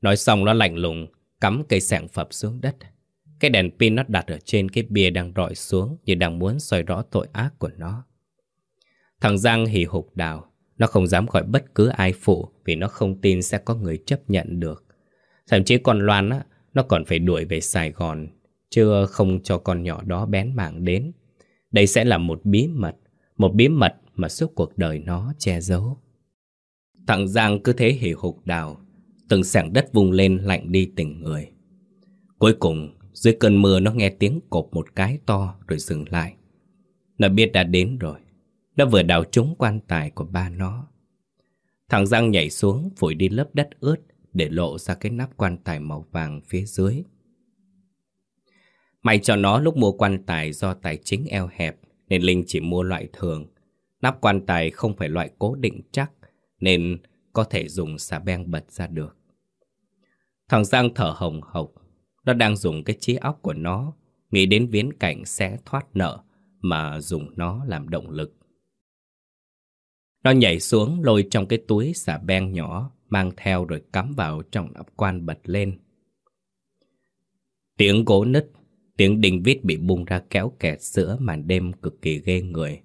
Nói xong nó lạnh lùng Cắm cây sẻng phập xuống đất. Cái đèn pin nó đặt ở trên cái bia đang rọi xuống Như đang muốn soi rõ tội ác của nó. Thằng Giang hì hục đào. Nó không dám gọi bất cứ ai phụ Vì nó không tin sẽ có người chấp nhận được. Thậm chí con Loan á, Nó còn phải đuổi về Sài Gòn Chưa không cho con nhỏ đó bén mảng đến. Đây sẽ là một bí mật, Một bí mật mà suốt cuộc đời nó che giấu. Thằng Giang cứ thế hì hục đào, Từng sảng đất vung lên lạnh đi tình người. Cuối cùng, dưới cơn mưa nó nghe tiếng cộp một cái to rồi dừng lại. Nó biết đã đến rồi. Nó vừa đào trúng quan tài của ba nó. Thằng Giang nhảy xuống phủi đi lớp đất ướt Để lộ ra cái nắp quan tài màu vàng phía dưới. May cho nó lúc mua quan tài do tài chính eo hẹp, Nên Linh chỉ mua loại thường. Nắp quan tài không phải loại cố định chắc, Nên có thể dùng xà beng bật ra được. Thằng Giang thở hồng hộc. Nó đang dùng cái trí óc của nó, Nghĩ đến viễn cảnh sẽ thoát nợ Mà dùng nó làm động lực. Nó nhảy xuống lôi trong cái túi xà beng nhỏ, Mang theo rồi cắm vào trong nắp quan bật lên. Tiếng gỗ nứt, Tiếng đinh vít bị bung ra kéo kẹt giữa màn đêm cực kỳ ghê người.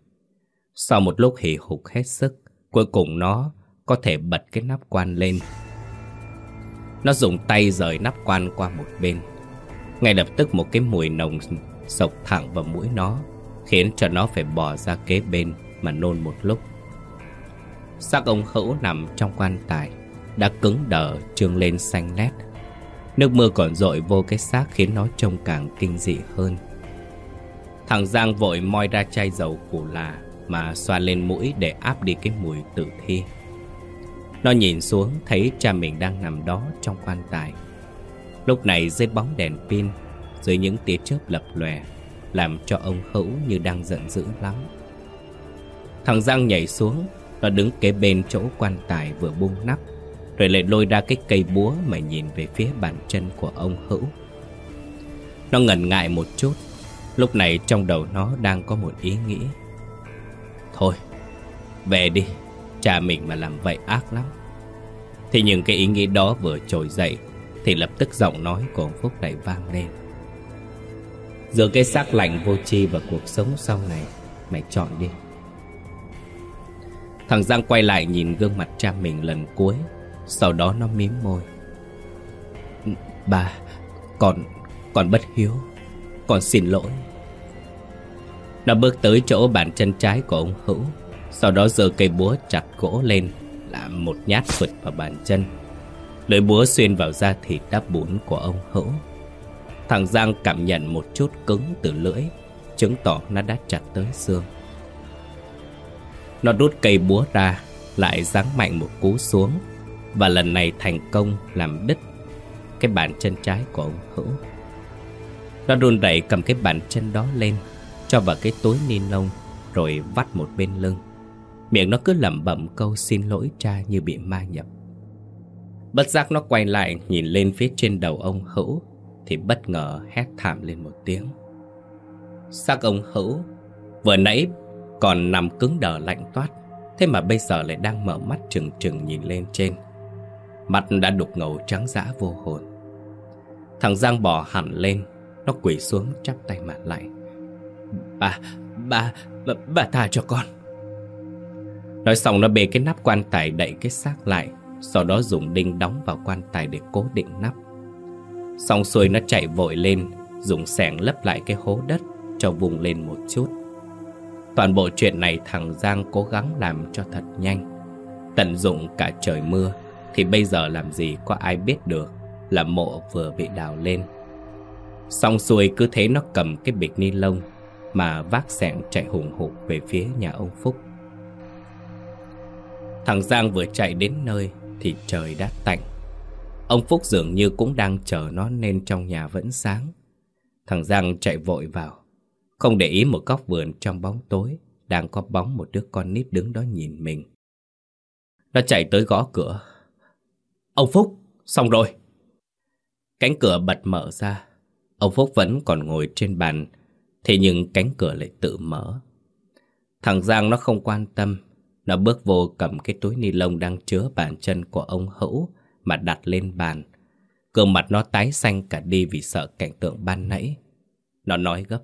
Sau một lúc hì hục hết sức, Cuối cùng nó có thể bật cái nắp quan lên. Nó dùng tay rời nắp quan qua một bên. Ngay lập tức một cái mùi nồng sộc thẳng vào mũi nó, Khiến cho nó phải bỏ ra kế bên mà nôn một lúc. Xác ông Hữu nằm trong quan tài, Đã cứng đờ, trương lên xanh lét. Nước mưa còn rội vô cái xác khiến nó trông càng kinh dị hơn. Thằng Giang vội moi ra chai dầu củ là Mà xoa lên mũi để áp đi cái mùi tử thi. Nó nhìn xuống thấy cha mình đang nằm đó trong quan tài. Lúc này dưới bóng đèn pin, Dưới những tia chớp lập lòe, Làm cho ông Hữu như đang giận dữ lắm. Thằng Giang nhảy xuống nó đứng kế bên chỗ quan tài vừa buông nắp rồi lại lôi ra cái cây búa mà nhìn về phía bàn chân của ông Hữu. Nó ngần ngại một chút Lúc này trong đầu nó đang có một ý nghĩ. Thôi, về đi Cha mình mà làm vậy ác lắm. Thì những cái ý nghĩ đó vừa trồi dậy Thì lập tức giọng nói của ông Phúc lại vang lên. Giữa cái xác lạnh vô tri và cuộc sống sau này Mày chọn đi. Thằng Giang quay lại nhìn gương mặt cha mình lần cuối. Sau đó nó mím môi. Bà Con Con bất hiếu. Con xin lỗi. Nó bước tới chỗ bàn chân trái của ông Hữu. Sau đó giơ cây búa chặt gỗ lên, Làm một nhát phụt vào bàn chân. Lưỡi búa xuyên vào da thịt đáp bún của ông Hữu. Thằng Giang cảm nhận một chút cứng từ lưỡi. Chứng tỏ nó đã chặt tới xương. Nó rút cây búa ra, Lại giáng mạnh một cú xuống, và lần này thành công làm đứt cái bàn chân trái của ông Hữu. Nó run rẩy cầm cái bàn chân đó lên, Cho vào cái túi ni lông, Rồi vắt một bên lưng. Miệng nó cứ lẩm bẩm câu xin lỗi cha như bị ma nhập. Bất giác nó quay lại nhìn lên phía trên đầu ông Hữu, Thì bất ngờ hét thảm lên một tiếng. Xác ông Hữu, Vừa nãy còn nằm cứng đờ lạnh toát Thế mà bây giờ lại đang mở mắt trừng trừng nhìn lên trên. Mặt đã đục ngầu trắng dã vô hồn. Thằng Giang bỏ hẳn lên Nó quỳ xuống chắp tay mặt lại. Bà, bà, bà, bà tha cho con. Nói xong nó bê cái nắp quan tài đậy cái xác lại Sau đó dùng đinh đóng vào quan tài để cố định nắp. Xong xuôi nó chạy vội lên Dùng sẻng lấp lại cái hố đất Cho vùng lên một chút. Toàn bộ chuyện này thằng Giang cố gắng làm cho thật nhanh. Tận dụng cả trời mưa, thì bây giờ làm gì có ai biết được Là mộ vừa bị đào lên. Xong xuôi cứ thế nó cầm cái bịch ni lông Mà vác sẹn chạy hùng hục về phía nhà ông Phúc. Thằng Giang vừa chạy đến nơi Thì trời đã tạnh. Ông Phúc dường như cũng đang chờ nó nên trong nhà vẫn sáng. Thằng Giang chạy vội vào. Không để ý một góc vườn trong bóng tối Đang có bóng một đứa con nít đứng đó nhìn mình. Nó chạy tới gõ cửa. Ông Phúc, xong rồi. Cánh cửa bật mở ra. Ông Phúc vẫn còn ngồi trên bàn Thế nhưng cánh cửa lại tự mở. Thằng Giang nó không quan tâm. Nó bước vô cầm cái túi ni lông đang chứa bàn chân của ông Hữu Mà đặt lên bàn. Gương mặt nó tái xanh cả đi vì sợ cảnh tượng ban nãy. Nó nói gấp.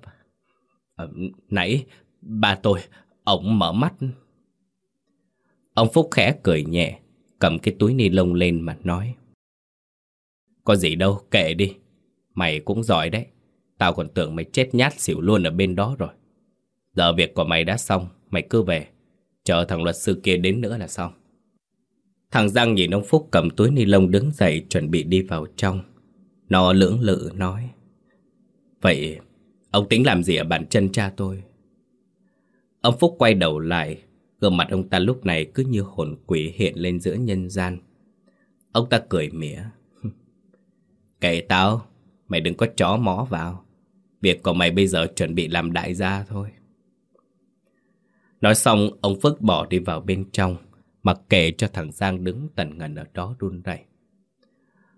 Ờ, nãy ba tôi, Ông mở mắt. Ông Phúc khẽ cười nhẹ, Cầm cái túi ni lông lên mà nói. Có gì đâu, kệ đi. Mày cũng giỏi đấy. Tao còn tưởng mày chết nhát xỉu luôn ở bên đó rồi. Giờ việc của mày đã xong, Mày cứ về. Chờ thằng luật sư kia đến nữa là xong. Thằng Giang nhìn ông Phúc cầm túi ni lông đứng dậy chuẩn bị đi vào trong. Nó lưỡng lự nói. Vậy ông tính làm gì ở bàn chân cha tôi? Ông Phúc quay đầu lại, gương mặt ông ta lúc này cứ như hồn quỷ hiện lên giữa nhân gian. Ông ta cười mỉa. Kệ tao, mày đừng có chó mó vào. Việc của mày bây giờ chuẩn bị làm đại gia thôi. Nói xong, ông Phước bỏ đi vào bên trong. Mặc kệ cho thằng Giang đứng tần ngần ở đó run rẩy.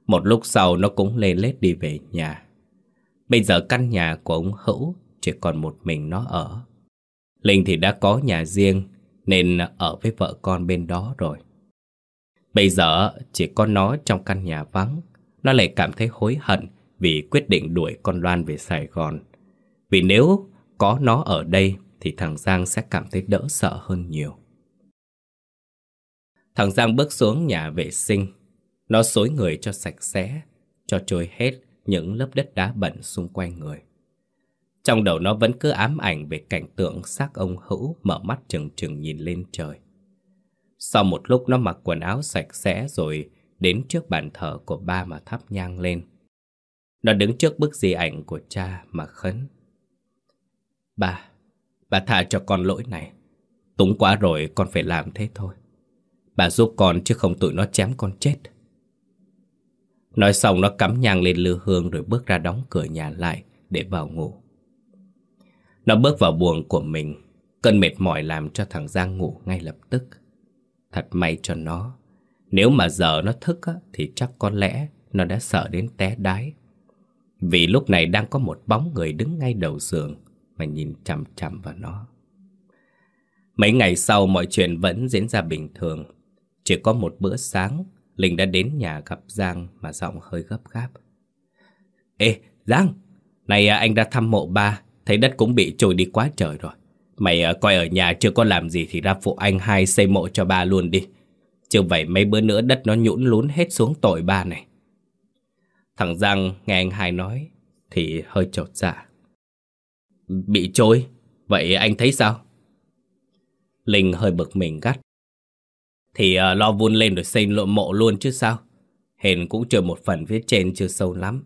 Một lúc sau nó cũng lê lết đi về nhà. Bây giờ căn nhà của ông Hữu chỉ còn một mình nó ở. Linh thì đã có nhà riêng nên ở với vợ con bên đó rồi. Bây giờ chỉ có nó trong căn nhà vắng. Nó lại cảm thấy hối hận vì quyết định đuổi con Loan về Sài Gòn. Vì nếu có nó ở đây thì thằng Giang sẽ cảm thấy đỡ sợ hơn nhiều. Thằng Giang bước xuống nhà vệ sinh. Nó xối người cho sạch sẽ, cho trôi hết những lớp đất đá bẩn xung quanh người. Trong đầu nó vẫn cứ ám ảnh về cảnh tượng xác ông Hữu mở mắt trừng trừng nhìn lên trời. Sau một lúc nó mặc quần áo sạch sẽ rồi đến trước bàn thờ của ba mà thắp nhang lên. Nó đứng trước bức di ảnh của cha mà khấn. Ba, bà tha cho con lỗi này. Túng quá rồi con phải làm thế thôi. Bà giúp con chứ không tụi nó chém con chết Nói xong nó cắm nhang lên lư hương Rồi bước ra đóng cửa nhà lại Để vào ngủ. Nó bước vào buồng của mình Cơn mệt mỏi làm cho thằng Giang ngủ ngay lập tức. Thật may cho nó Nếu mà giờ nó thức á, Thì chắc có lẽ Nó đã sợ đến té đái. Vì lúc này đang có một bóng người đứng ngay đầu giường Mà nhìn chằm chằm vào nó. Mấy ngày sau mọi chuyện vẫn diễn ra bình thường. Chỉ có một bữa sáng, Linh đã đến nhà gặp Giang mà giọng hơi gấp gáp. Ê, Giang, này anh đã thăm mộ ba, thấy đất cũng bị trôi đi quá trời rồi. Mày à, coi ở nhà chưa có làm gì thì ra phụ anh hai xây mộ cho ba luôn đi. Chứ vậy mấy bữa nữa đất nó nhũn lún hết xuống tội ba này. Thằng Giang nghe anh hai nói thì hơi chột dạ. Bị trôi? Vậy anh thấy sao? Linh hơi bực mình gắt. Thì uh, lo vun lên rồi xây lộ mộ luôn chứ sao? Hền cũng chưa một phần phía trên chưa sâu lắm.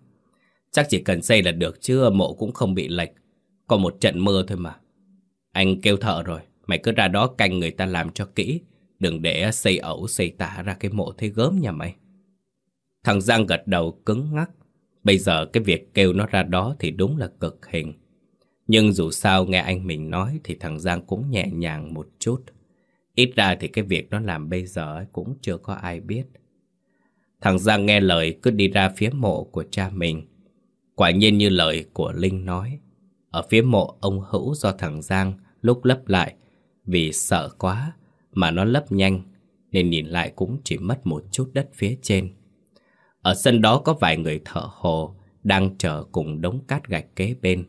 Chắc chỉ cần xây là được chứ mộ cũng không bị lệch. Còn một trận mưa thôi mà. Anh kêu thợ rồi Mày cứ ra đó canh người ta làm cho kỹ. Đừng để xây ẩu xây tả ra cái mộ thấy gớm nhà mày. Thằng Giang gật đầu cứng ngắc. Bây giờ cái việc kêu nó ra đó thì đúng là cực hình. Nhưng dù sao nghe anh mình nói Thì thằng Giang cũng nhẹ nhàng một chút. Ít ra thì cái việc nó làm bây giờ cũng chưa có ai biết. Thằng Giang nghe lời cứ đi ra phía mộ của cha mình. Quả nhiên như lời của Linh nói. Ở phía mộ ông Hữu do thằng Giang lúc lấp lại, vì sợ quá mà nó lấp nhanh, nên nhìn lại cũng chỉ mất một chút đất phía trên. Ở sân đó có vài người thợ hồ đang chờ cùng đống cát gạch kế bên.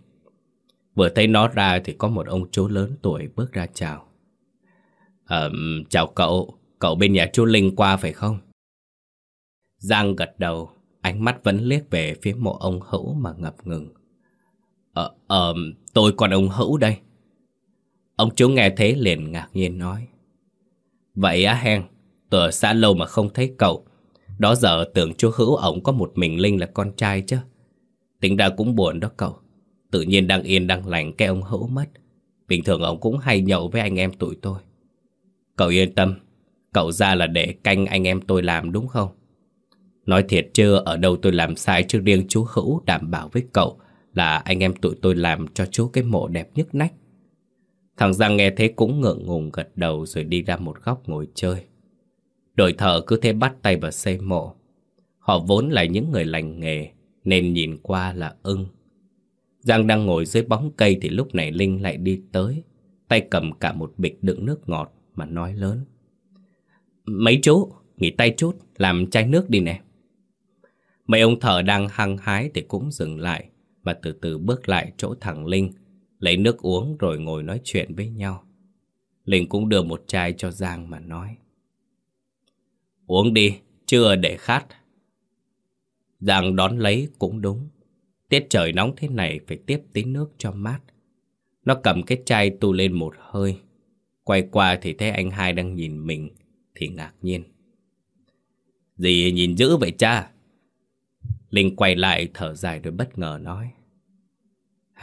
Vừa thấy nó ra thì có một ông chú lớn tuổi bước ra chào. Ờ, chào cậu, cậu bên nhà chú Linh qua phải không? Giang gật đầu, ánh mắt vẫn liếc về phía mộ ông Hữu mà ngập ngừng. Ờ, ờ, tôi còn ông Hữu đây. Ông chú nghe thế liền ngạc nhiên nói. Vậy á hen, tôi ở xa lâu mà không thấy cậu. Đó giờ tưởng chú Hữu ổng có một mình Linh là con trai chứ. Tính ra cũng buồn đó cậu. Tự nhiên đang yên đang lành cái ông Hữu mất. Bình thường ông cũng hay nhậu với anh em tụi tôi. Cậu yên tâm, cậu ra là để canh anh em tôi làm đúng không? Nói thiệt chưa ở đâu tôi làm sai chứ riêng chú Hữu đảm bảo với cậu là anh em tụi tôi làm cho chú cái mộ đẹp nhất nách. Thằng Giang nghe thế cũng ngượng ngùng gật đầu rồi đi ra một góc ngồi chơi. Đội thợ cứ thế bắt tay vào xây mộ. Họ vốn là những người lành nghề nên nhìn qua là ưng. Giang đang ngồi dưới bóng cây thì lúc này Linh lại đi tới, tay cầm cả một bịch đựng nước ngọt mà nói lớn. Mấy chú, nghỉ tay chút, làm chai nước đi nè. Mấy ông thợ đang hăng hái thì cũng dừng lại và từ từ bước lại chỗ thằng Linh, lấy nước uống rồi ngồi nói chuyện với nhau. Linh cũng đưa một chai cho Giang mà nói. Uống đi, chưa để khát. Giang đón lấy cũng đúng. Tiết trời nóng thế này phải tiếp tí nước cho mát. Nó cầm cái chai tu lên một hơi. Quay qua thì thấy anh hai đang nhìn mình thì ngạc nhiên. Gì nhìn dữ vậy cha? Linh quay lại thở dài rồi bất ngờ nói.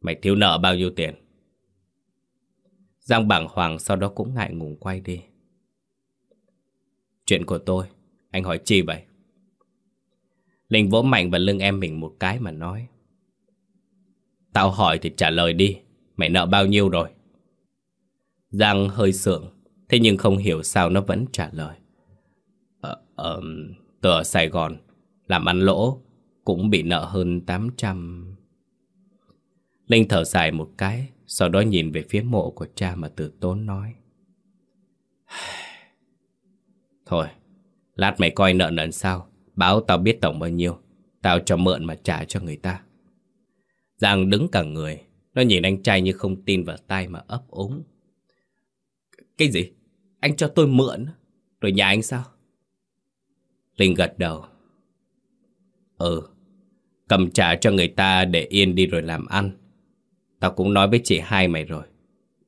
Mày thiếu nợ bao nhiêu tiền? Giang bảng hoàng sau đó cũng ngại ngùng quay đi. Chuyện của tôi, anh hỏi chi vậy? Linh vỗ mạnh vào lưng em mình một cái mà nói. Tao hỏi thì trả lời đi, mày nợ bao nhiêu rồi? Giang hơi sượng, thế nhưng không hiểu sao nó vẫn trả lời. Ờ, ờ, từ ở Sài Gòn, làm ăn lỗ, cũng bị nợ hơn 800... Linh thở dài một cái, sau đó nhìn về phía mộ của cha mà từ tốn nói. Thôi, lát mày coi nợ nần sao, báo tao biết tổng bao nhiêu, tao cho mượn mà trả cho người ta. Giang đứng cả người, nó nhìn anh trai như không tin vào tai mà ấp úng. Cái gì? Anh cho tôi mượn? Rồi nhà anh sao? Linh gật đầu. Ừ, cầm trả cho người ta để yên đi rồi làm ăn. Tao cũng nói với chị hai mày rồi.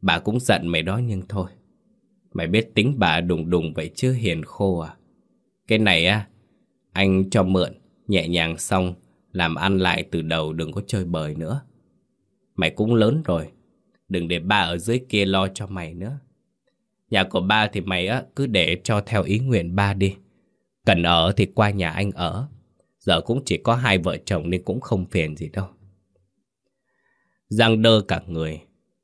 Bà cũng giận mày đó nhưng thôi. Mày biết tính bà đùng đùng vậy chứ hiền khô à. Cái này á, anh cho mượn, nhẹ nhàng xong, làm ăn lại từ đầu đừng có chơi bời nữa. Mày cũng lớn rồi, đừng để ba ở dưới kia lo cho mày nữa. Nhà của ba thì mày á cứ để cho theo ý nguyện ba đi. Cần ở thì qua nhà anh ở. Giờ cũng chỉ có hai vợ chồng nên cũng không phiền gì đâu. Giang đơ cả người.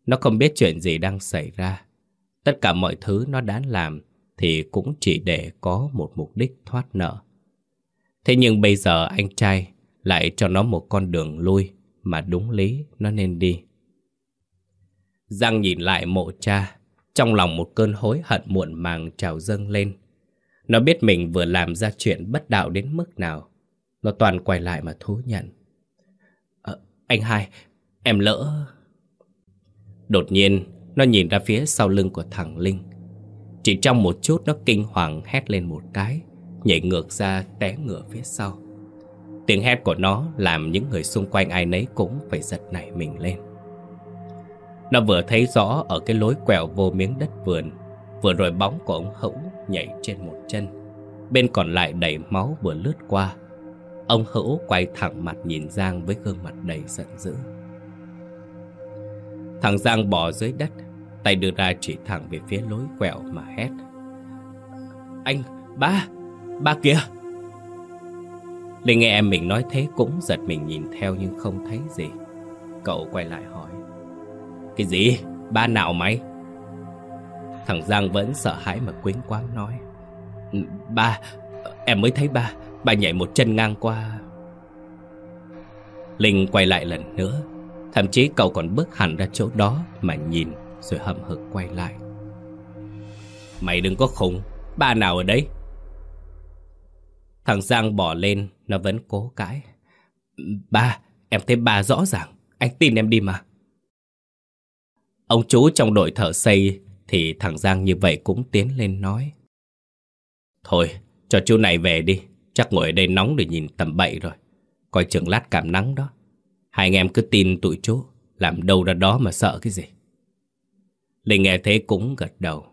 Nó không biết chuyện gì đang xảy ra. Tất cả mọi thứ nó đã làm thì cũng chỉ để có một mục đích thoát nợ. Thế nhưng bây giờ anh trai lại cho nó một con đường lui mà đúng lý nó nên đi. Giang nhìn lại mộ cha, trong lòng một cơn hối hận muộn màng trào dâng lên. Nó biết mình vừa làm ra chuyện bất đạo đến mức nào. Nó toàn quay lại mà thú nhận. À, anh hai, em lỡ... Đột nhiên, nó nhìn ra phía sau lưng của thằng Linh. Chỉ trong một chút nó kinh hoàng hét lên một cái, nhảy ngược ra té ngửa phía sau. Tiếng hét của nó làm những người xung quanh ai nấy cũng phải giật nảy mình lên. Nó vừa thấy rõ ở cái lối quẹo vô miếng đất vườn, vừa rồi bóng của ông Hữu nhảy trên một chân. Bên còn lại đầy máu vừa lướt qua. Ông Hữu quay thẳng mặt nhìn Giang với gương mặt đầy giận dữ. Thằng Giang bò dưới đất, tay đưa ra chỉ thẳng về phía lối quẹo mà hét. Anh, ba, ba kìa! Linh nghe em mình nói thế cũng giật mình nhìn theo nhưng không thấy gì. Cậu quay lại hỏi. Cái gì? Ba nào mày? Thằng Giang vẫn sợ hãi mà quýnh quáng nói. Ba, em mới thấy ba, ba nhảy một chân ngang qua. Linh quay lại lần nữa, thậm chí cậu còn bước hẳn ra chỗ đó mà nhìn rồi hậm hực quay lại. Mày đừng có khùng, ba nào ở đấy? Thằng Giang bỏ lên, nó vẫn cố cãi. Ba, em thấy ba rõ ràng, anh tin em đi mà. Ông chú trong đội thợ xây thì thằng Giang như vậy cũng tiến lên nói. Thôi, cho chú này về đi, chắc ngồi ở đây nóng để nhìn tầm bậy rồi. Coi chừng lát cảm nắng đó. Hai anh em cứ tin tụi chú, làm đâu ra đó mà sợ cái gì. Linh nghe thế cũng gật đầu.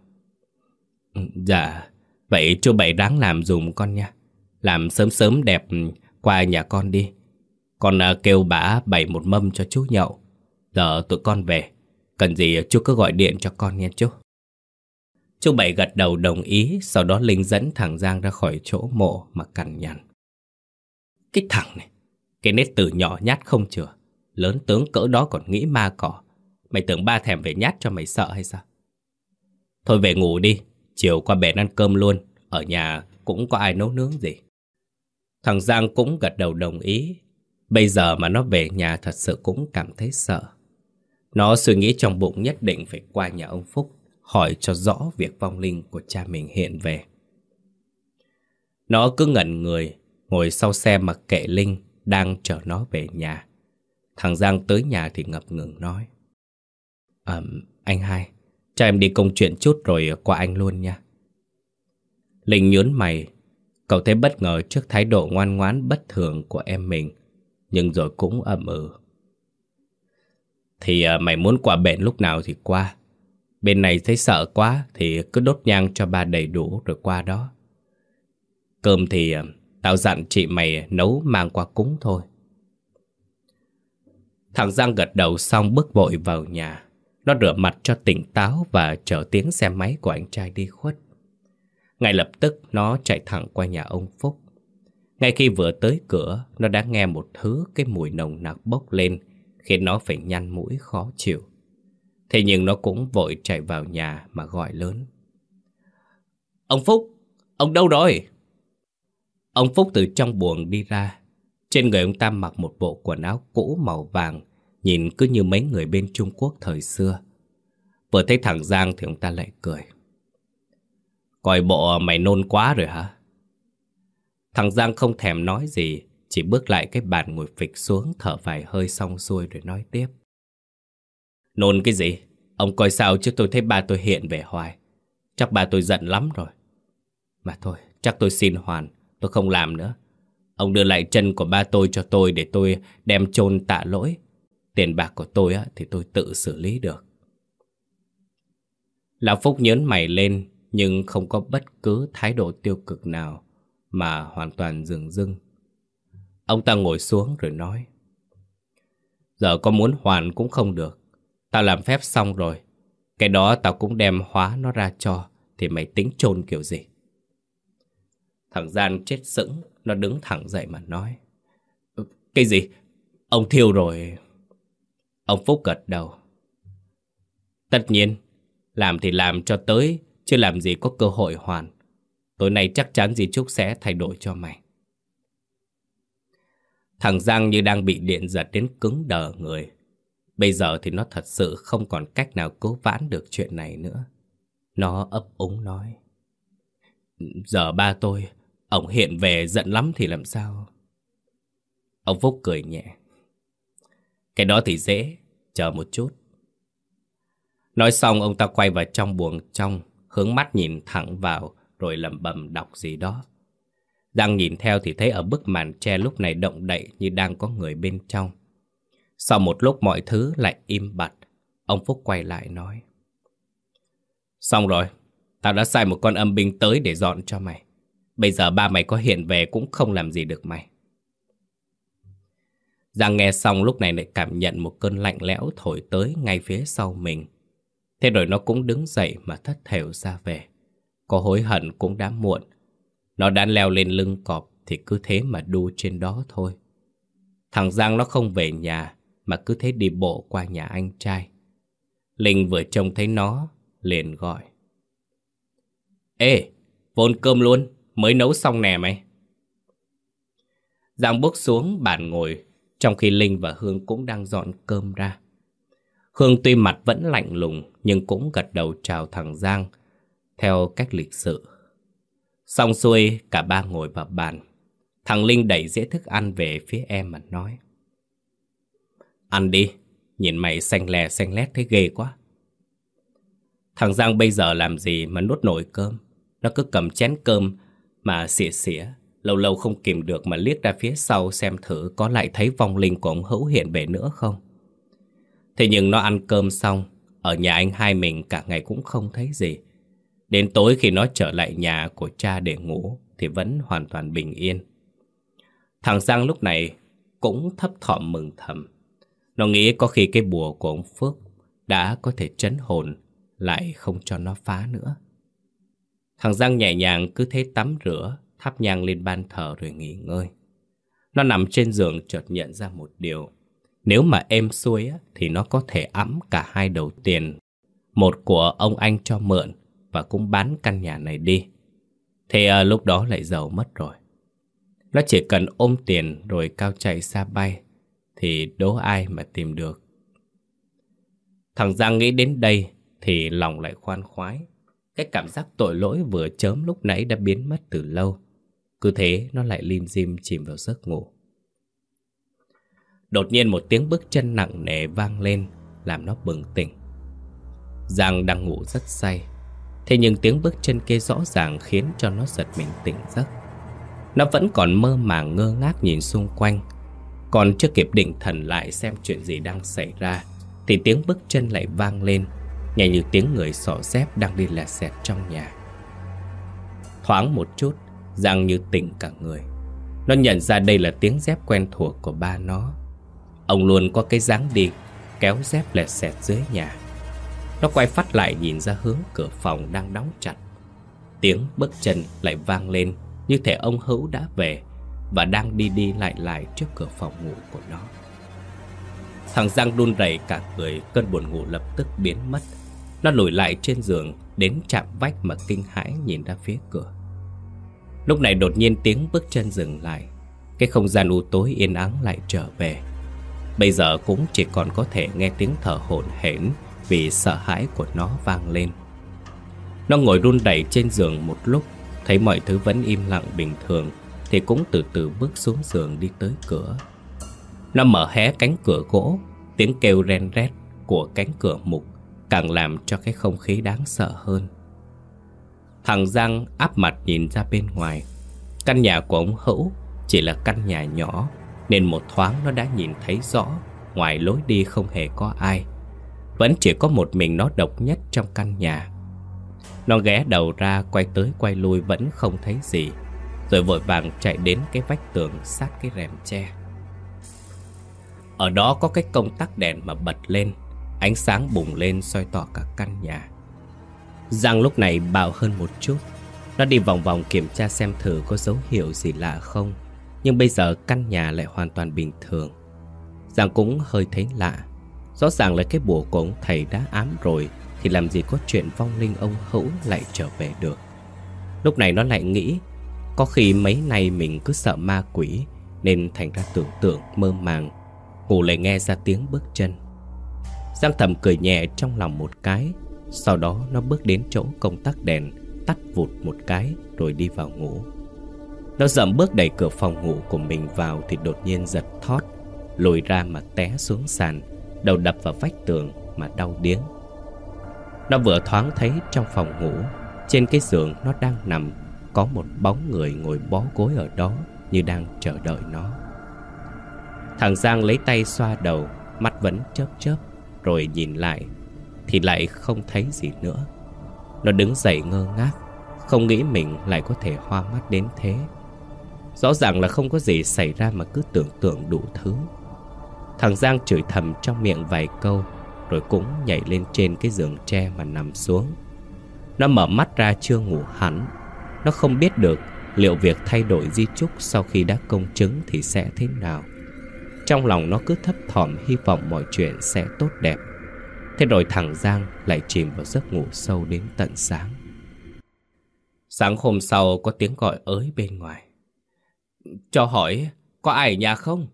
Ừ, dạ, vậy chú Bảy đáng làm dùm con nha. Làm sớm sớm đẹp ừ, qua nhà con đi. Con ờ, kêu bà bày một mâm cho chú nhậu. Giờ tụi con về. Cần gì chú cứ gọi điện cho con nha chú. Chú Bảy gật đầu đồng ý, sau đó Linh dẫn thằng Giang ra khỏi chỗ mộ mà cằn nhằn. Cái thằng này, Cái nết từ nhỏ nhát không chừa. Lớn tướng cỡ đó còn nghĩ ma cỏ. Mày tưởng ba thèm về nhát cho mày sợ hay sao? Thôi về ngủ đi, chiều qua bèn ăn cơm luôn. Ở nhà cũng có ai nấu nướng gì. Thằng Giang cũng gật đầu đồng ý. Bây giờ mà nó về nhà thật sự cũng cảm thấy sợ. Nó suy nghĩ trong bụng nhất định phải qua nhà ông Phúc hỏi cho rõ việc vong linh của cha mình hiện về. Nó cứ ngẩn người, ngồi sau xe mặc kệ Linh đang chở nó về nhà. Thằng Giang tới nhà thì ngập ngừng nói. À, anh hai, cho em đi công chuyện chút rồi qua anh luôn nha. Linh nhớn mày, cậu thấy bất ngờ trước thái độ ngoan ngoãn bất thường của em mình, nhưng rồi cũng ậm ừ. Thì à, mày muốn qua bển lúc nào thì qua. Bên này thấy sợ quá thì cứ đốt nhang cho ba đầy đủ rồi qua đó. Cơm thì à, tao dặn chị mày nấu mang qua cúng thôi. Thằng Giang gật đầu xong bước vội vào nhà. Nó rửa mặt cho tỉnh táo và chờ tiếng xe máy của anh trai đi khuất. Ngay lập tức nó chạy thẳng qua nhà ông Phúc. Ngay khi vừa tới cửa, nó đã nghe một thứ cái mùi nồng nặc bốc lên, khiến nó phải nhăn mũi khó chịu. Thế nhưng nó cũng vội chạy vào nhà mà gọi lớn. Ông Phúc, ông đâu rồi? Ông Phúc từ trong buồng đi ra. Trên người ông ta mặc một bộ quần áo cũ màu vàng, nhìn cứ như mấy người bên Trung Quốc thời xưa. Vừa thấy thằng Giang thì ông ta lại cười. Coi bộ mày nôn quá rồi hả? Thằng Giang không thèm nói gì, chỉ bước lại cái bàn ngồi phịch xuống thở vài hơi xong xuôi rồi nói tiếp. Nôn cái gì? Ông coi sao chứ tôi thấy ba tôi hiện về hoài. Chắc ba tôi giận lắm rồi. Mà thôi, chắc tôi xin hoàn, tôi không làm nữa. Ông đưa lại chân của ba tôi cho tôi để tôi đem chôn tạ lỗi. Tiền bạc của tôi á, thì tôi tự xử lý được. Lão Phúc nhớn mày lên nhưng không có bất cứ thái độ tiêu cực nào mà hoàn toàn dừng dưng. Ông ta ngồi xuống rồi nói, Giờ có muốn hoàn cũng không được. Tao làm phép xong rồi. Cái đó tao cũng đem hóa nó ra cho, Thì mày tính chôn kiểu gì? Thằng Gian chết sững, Nó đứng thẳng dậy mà nói ừ, Cái gì? Ông thiêu rồi. Ông Phúc gật đầu, Tất nhiên, Làm thì làm cho tới Chứ làm gì có cơ hội hoàn Tối nay chắc chắn dì Trúc sẽ thay đổi cho mày Thằng Giang như đang bị điện giật đến cứng đờ người. Bây giờ thì nó thật sự không còn cách nào cố vãn được chuyện này nữa. Nó ấp úng nói. Giờ ba tôi, ông hiện về giận lắm thì làm sao? Ông Phúc cười nhẹ. Cái đó thì dễ, chờ một chút. Nói xong ông ta quay vào trong buồng trong, hướng mắt nhìn thẳng vào rồi lẩm bẩm đọc gì đó. Giang nhìn theo thì thấy ở bức màn tre lúc này động đậy như đang có người bên trong. Sau một lúc mọi thứ lại im bặt, ông Phúc quay lại nói. Xong rồi, tao đã sai một con âm binh tới để dọn cho mày. Bây giờ ba mày có hiện về cũng không làm gì được mày. Giang nghe xong lúc này lại cảm nhận một cơn lạnh lẽo thổi tới ngay phía sau mình. Thế rồi nó cũng đứng dậy mà thất thểu ra về. Có hối hận cũng đã muộn nó đã leo lên lưng cọp thì cứ thế mà đu trên đó thôi. Thằng Giang nó không về nhà mà cứ thế đi bộ qua nhà anh trai. Linh vừa trông thấy nó, liền gọi. Ê, vốn cơm luôn, mới nấu xong nè mày. Giang bước xuống bàn ngồi, trong khi Linh và Hương cũng đang dọn cơm ra. Khương tuy mặt vẫn lạnh lùng, nhưng cũng gật đầu chào thằng Giang, theo cách lịch sự. Xong xuôi, cả ba ngồi vào bàn. Thằng Linh đẩy dĩa thức ăn về phía em mà nói. Ăn đi, nhìn mày xanh lè xanh lét thấy ghê quá. Thằng Giang bây giờ làm gì mà nuốt nổi cơm. Nó cứ cầm chén cơm mà xỉa xỉa. Lâu lâu không kìm được mà liếc ra phía sau xem thử có lại thấy vong linh của ông Hữu hiện về nữa không. Thế nhưng nó ăn cơm xong, ở nhà anh hai mình cả ngày cũng không thấy gì. Đến tối khi nó trở lại nhà của cha để ngủ thì vẫn hoàn toàn bình yên. Thằng Giang lúc này cũng thấp thỏm mừng thầm. Nó nghĩ có khi cái bùa của ông Phước đã có thể chấn hồn lại không cho nó phá nữa. Thằng Giang nhẹ nhàng cứ thế tắm rửa, thắp nhang lên ban thờ rồi nghỉ ngơi. Nó nằm trên giường chợt nhận ra một điều. Nếu mà êm xuôi á, thì nó có thể ẵm cả hai đầu tiền. Một của ông anh cho mượn và cũng bán căn nhà này đi. Thì à, lúc đó lại giàu mất rồi. Nó chỉ cần ôm tiền rồi cao chạy xa bay thì đố ai mà tìm được. Thằng Giang nghĩ đến đây thì lòng lại khoan khoái. Cái cảm giác tội lỗi vừa chớm lúc nãy đã biến mất từ lâu. Cứ thế nó lại lim dim chìm vào giấc ngủ. Đột nhiên một tiếng bước chân nặng nề vang lên, làm nó bừng tỉnh. Giang đang ngủ rất say. Thế nhưng tiếng bước chân kia rõ ràng khiến cho nó giật mình tỉnh giấc. Nó vẫn còn mơ màng ngơ ngác nhìn xung quanh. Còn chưa kịp định thần lại xem chuyện gì đang xảy ra, thì tiếng bước chân lại vang lên nhẹ như tiếng người sỏ dép đang đi lẹt xẹt trong nhà Thoáng một chút, Giang như tỉnh cả người Nó nhận ra đây là tiếng dép quen thuộc của ba nó Ông luôn có cái dáng đi Kéo dép lẹt xẹt dưới nhà. Nó quay phát lại nhìn ra hướng cửa phòng đang đóng chặt. Tiếng bước chân lại vang lên Như thể ông Hữu đã về Và đang đi đi lại lại trước cửa phòng ngủ của nó. Thằng Giang đun rẩy cả người, Cơn buồn ngủ lập tức biến mất. Nó lùi lại trên giường, Đến chạm vách mà kinh hãi nhìn ra phía cửa. Lúc này đột nhiên tiếng bước chân dừng lại. Cái không gian u tối yên ắng lại trở về. Bây giờ cũng chỉ còn có thể nghe tiếng thở hổn hển Vì sợ hãi của nó vang lên. Nó ngồi run đẩy trên giường một lúc, Thấy mọi thứ vẫn im lặng bình thường, Thì cũng từ từ bước xuống giường đi tới cửa. Nó mở hé cánh cửa gỗ, Tiếng kêu ren rét của cánh cửa mục Càng làm cho cái không khí đáng sợ hơn. Thằng Giang áp mặt nhìn ra bên ngoài. Căn nhà của ông Hữu Chỉ là căn nhà nhỏ nên một thoáng nó đã nhìn thấy rõ, Ngoài lối đi không hề có ai. Vẫn chỉ có một mình nó độc nhất trong căn nhà. Nó ghé đầu ra, quay tới quay lui vẫn không thấy gì, Rồi vội vàng chạy đến cái vách tường sát cái rèm tre. Ở đó có cái công tắc đèn mà bật lên, Ánh sáng bùng lên soi tỏ cả căn nhà. Giang lúc này bạo hơn một chút, Nó đi vòng vòng kiểm tra xem thử có dấu hiệu gì lạ không. Nhưng bây giờ căn nhà lại hoàn toàn bình thường. Giang cũng hơi thấy lạ. Rõ ràng là cái bùa của ông thầy đã ám rồi, Thì làm gì có chuyện vong linh ông Hữu lại trở về được. Lúc này nó lại nghĩ, Có khi mấy nay mình cứ sợ ma quỷ, Nên thành ra tưởng tượng mơ màng, Ngủ lại nghe ra tiếng bước chân. Giang thầm cười nhẹ trong lòng một cái, Sau đó nó bước đến chỗ công tắc đèn, Tắt vụt một cái, rồi đi vào ngủ. Nó dậm bước đẩy cửa phòng ngủ của mình vào Thì đột nhiên giật thót Lùi ra mà té xuống sàn, Đầu đập vào vách tường mà đau điếng. Nó vừa thoáng thấy trong phòng ngủ, Trên cái giường nó đang nằm, Có một bóng người ngồi bó gối ở đó Như đang chờ đợi nó. Thằng Giang lấy tay xoa đầu, Mắt vẫn chớp chớp, Rồi nhìn lại, Thì lại không thấy gì nữa. Nó đứng dậy ngơ ngác, Không nghĩ mình lại có thể hoa mắt đến thế. Rõ ràng là không có gì xảy ra Mà cứ tưởng tượng đủ thứ. Thằng Giang chửi thầm trong miệng vài câu, Rồi cũng nhảy lên trên cái giường tre mà nằm xuống. Nó mở mắt ra chưa ngủ hẳn. Nó không biết được liệu việc thay đổi di trúc sau khi đã công chứng thì sẽ thế nào. Trong lòng nó cứ thấp thỏm, hy vọng mọi chuyện sẽ tốt đẹp. Thế rồi thằng Giang lại chìm vào giấc ngủ sâu đến tận sáng. Sáng hôm sau có tiếng gọi ới bên ngoài. Cho hỏi, có ai ở nhà không?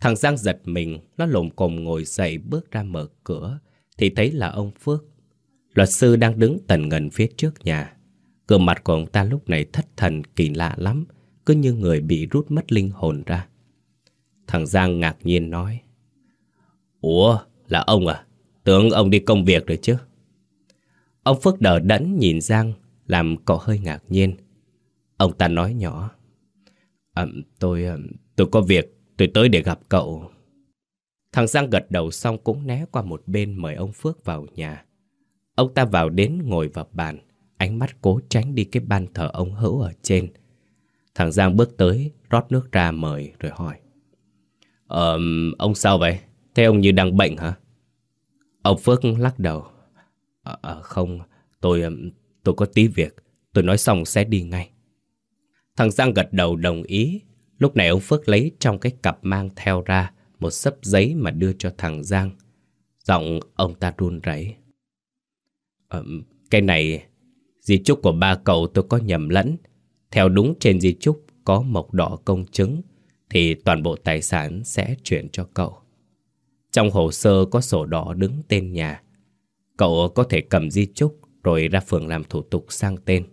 Thằng Giang giật mình, Nó lồm cồm ngồi dậy bước ra mở cửa, Thì thấy là ông Phước. Luật sư đang đứng tần ngần phía trước nhà. Cửa mặt của ông ta lúc này thất thần, kỳ lạ lắm, Cứ như người bị rút mất linh hồn ra. Thằng Giang ngạc nhiên nói, Ủa, là ông à? Tưởng ông đi công việc rồi chứ? Ông Phước đờ đẫn nhìn Giang, Làm cậu hơi ngạc nhiên. Ông ta nói nhỏ à, Tôi ờ, tôi có việc Tôi tới để gặp cậu Thằng Giang gật đầu xong cũng né qua một bên Mời ông Phước vào nhà Ông ta vào đến ngồi vào bàn Ánh mắt cố tránh đi cái ban thờ ông Hữu ở trên Thằng Giang bước tới Rót nước ra mời rồi hỏi Ờ, ông sao vậy? Thế ông như đang bệnh hả? Ông Phước lắc đầu. À, à, không, tôi tôi có tí việc. Tôi nói xong sẽ đi ngay. Thằng Giang gật đầu đồng ý. Lúc này ông Phước lấy trong cái cặp mang theo ra một sấp giấy mà đưa cho thằng Giang. Giọng ông ta run rẩy. Ờ, cái này, di chúc của ba cậu tôi có nhầm lẫn. Theo đúng trên di chúc có mộc đỏ công chứng, thì toàn bộ tài sản sẽ chuyển cho cậu. Trong hồ sơ có sổ đỏ đứng tên nhà. Cậu có thể cầm di chúc rồi ra phường làm thủ tục sang tên.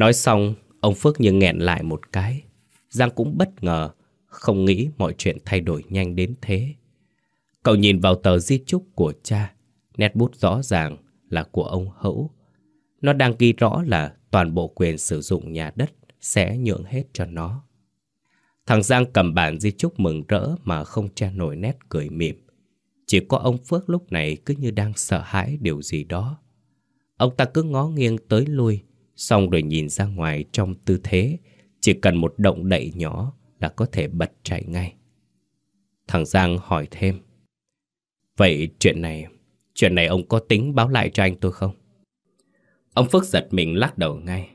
Nói xong, ông Phước như nghẹn lại một cái. Giang cũng bất ngờ, không nghĩ mọi chuyện thay đổi nhanh đến thế. Cậu nhìn vào tờ di chúc của cha, nét bút rõ ràng là của ông Hữu. Nó đang ghi rõ là toàn bộ quyền sử dụng nhà đất sẽ nhượng hết cho nó. Thằng Giang cầm bản di chúc mừng rỡ mà không che nổi nét cười mỉm. Chỉ có ông Phước lúc này cứ như đang sợ hãi điều gì đó. Ông ta cứ ngó nghiêng tới lui, xong rồi nhìn ra ngoài trong tư thế chỉ cần một động đậy nhỏ là có thể bật chạy ngay. Thằng Giang hỏi thêm. Vậy chuyện này, chuyện này ông có tính báo lại cho anh tôi không? Ông Phước giật mình lắc đầu ngay.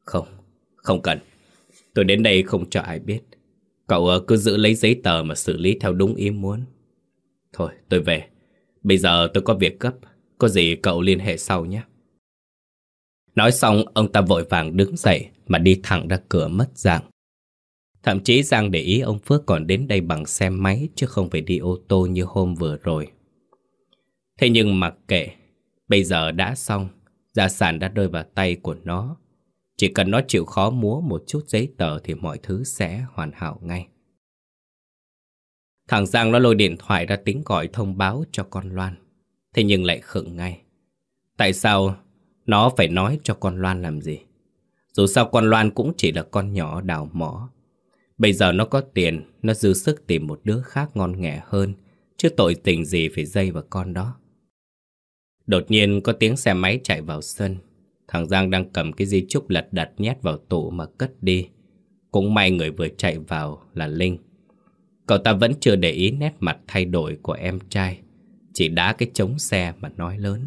Không, không cần. Tôi đến đây không cho ai biết. Cậu ờ, cứ giữ lấy giấy tờ mà xử lý theo đúng ý muốn. Thôi, tôi về. Bây giờ tôi có việc cấp Có gì cậu liên hệ sau nhé. Nói xong, ông ta vội vàng đứng dậy mà đi thẳng ra cửa mất dạng. Thậm chí Giang để ý ông Phước còn đến đây bằng xe máy chứ không phải đi ô tô như hôm vừa rồi. Thế nhưng mặc kệ, bây giờ đã xong, gia sản đã rơi vào tay của nó. Chỉ cần nó chịu khó múa một chút giấy tờ thì mọi thứ sẽ hoàn hảo ngay. Thằng Giang nó lôi điện thoại ra tính gọi thông báo cho con Loan. Thế nhưng lại khựng ngay. Tại sao nó phải nói cho con Loan làm gì? Dù sao con Loan cũng chỉ là con nhỏ đào mỏ. Bây giờ nó có tiền, nó dư sức tìm một đứa khác ngon nghẻ hơn, chứ tội tình gì phải dây vào con đó. Đột nhiên có tiếng xe máy chạy vào sân. Thằng Giang đang cầm cái di trúc lật đật nhét vào tủ mà cất đi. Cũng may người vừa chạy vào là Linh. Cậu ta vẫn chưa để ý nét mặt thay đổi của em trai. Chỉ đá cái chống xe mà nói lớn.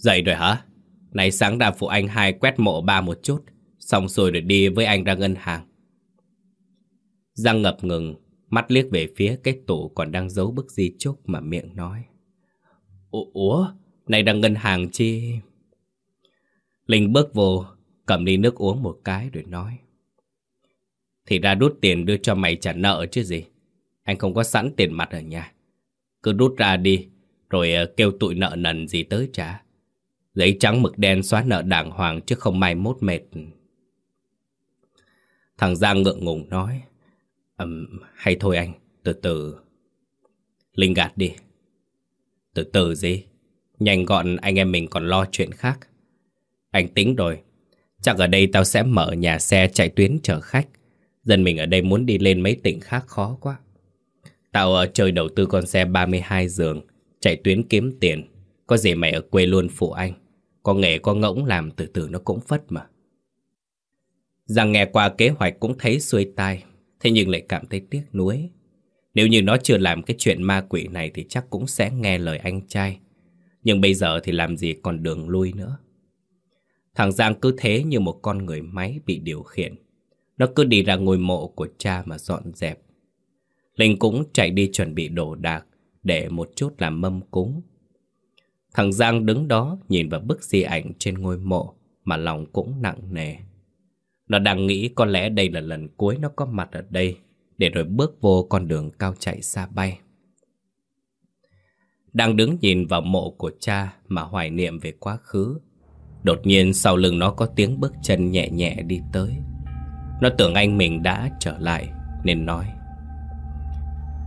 Dậy rồi hả? Này sáng ra phụ anh hai quét mộ ba một chút. Xong rồi rồi đi với anh ra ngân hàng. Giang ngập ngừng, mắt liếc về phía cái tủ còn đang giấu bức di chúc mà miệng nói. Ủa, này đang ngân hàng chi? Linh bước vô, cầm ly nước uống một cái rồi nói. Thì ra rút tiền đưa cho mày trả nợ chứ gì. Anh không có sẵn tiền mặt ở nhà. Cứ rút ra đi, rồi ờ, kêu tụi nợ nần gì tới trả. Giấy trắng mực đen xóa nợ đàng hoàng chứ không mai mốt mệt. Thằng Giang ngượng ngùng nói. Um, hay thôi anh, từ từ. Linh gạt đi. Từ từ gì? Nhanh gọn anh em mình còn lo chuyện khác. Anh tính rồi. Chắc ở đây tao sẽ mở nhà xe chạy tuyến chở khách. Dân mình ở đây muốn đi lên mấy tỉnh khác khó quá. Tao uh, chơi đầu tư con xe 32 giường, chạy tuyến kiếm tiền. Có gì mày ở quê luôn phụ anh. Có nghề có ngỗng làm từ từ nó cũng phất mà. Giang nghe qua kế hoạch cũng thấy xuôi tai, thế nhưng lại cảm thấy tiếc nuối. Nếu như nó chưa làm cái chuyện ma quỷ này thì chắc cũng sẽ nghe lời anh trai. Nhưng bây giờ thì làm gì còn đường lui nữa. Thằng Giang cứ thế như một con người máy bị điều khiển. Nó cứ đi ra ngôi mộ của cha mà dọn dẹp. Linh cũng chạy đi chuẩn bị đồ đạc để một chút làm mâm cúng. Thằng Giang đứng đó nhìn vào bức di ảnh trên ngôi mộ mà lòng cũng nặng nề. Nó đang nghĩ có lẽ đây là lần cuối nó có mặt ở đây để rồi bước vô con đường cao chạy xa bay. Đang đứng nhìn vào mộ của cha mà hoài niệm về quá khứ. Đột nhiên sau lưng nó có tiếng bước chân nhẹ nhẹ đi tới. Nó tưởng anh mình đã trở lại nên nói.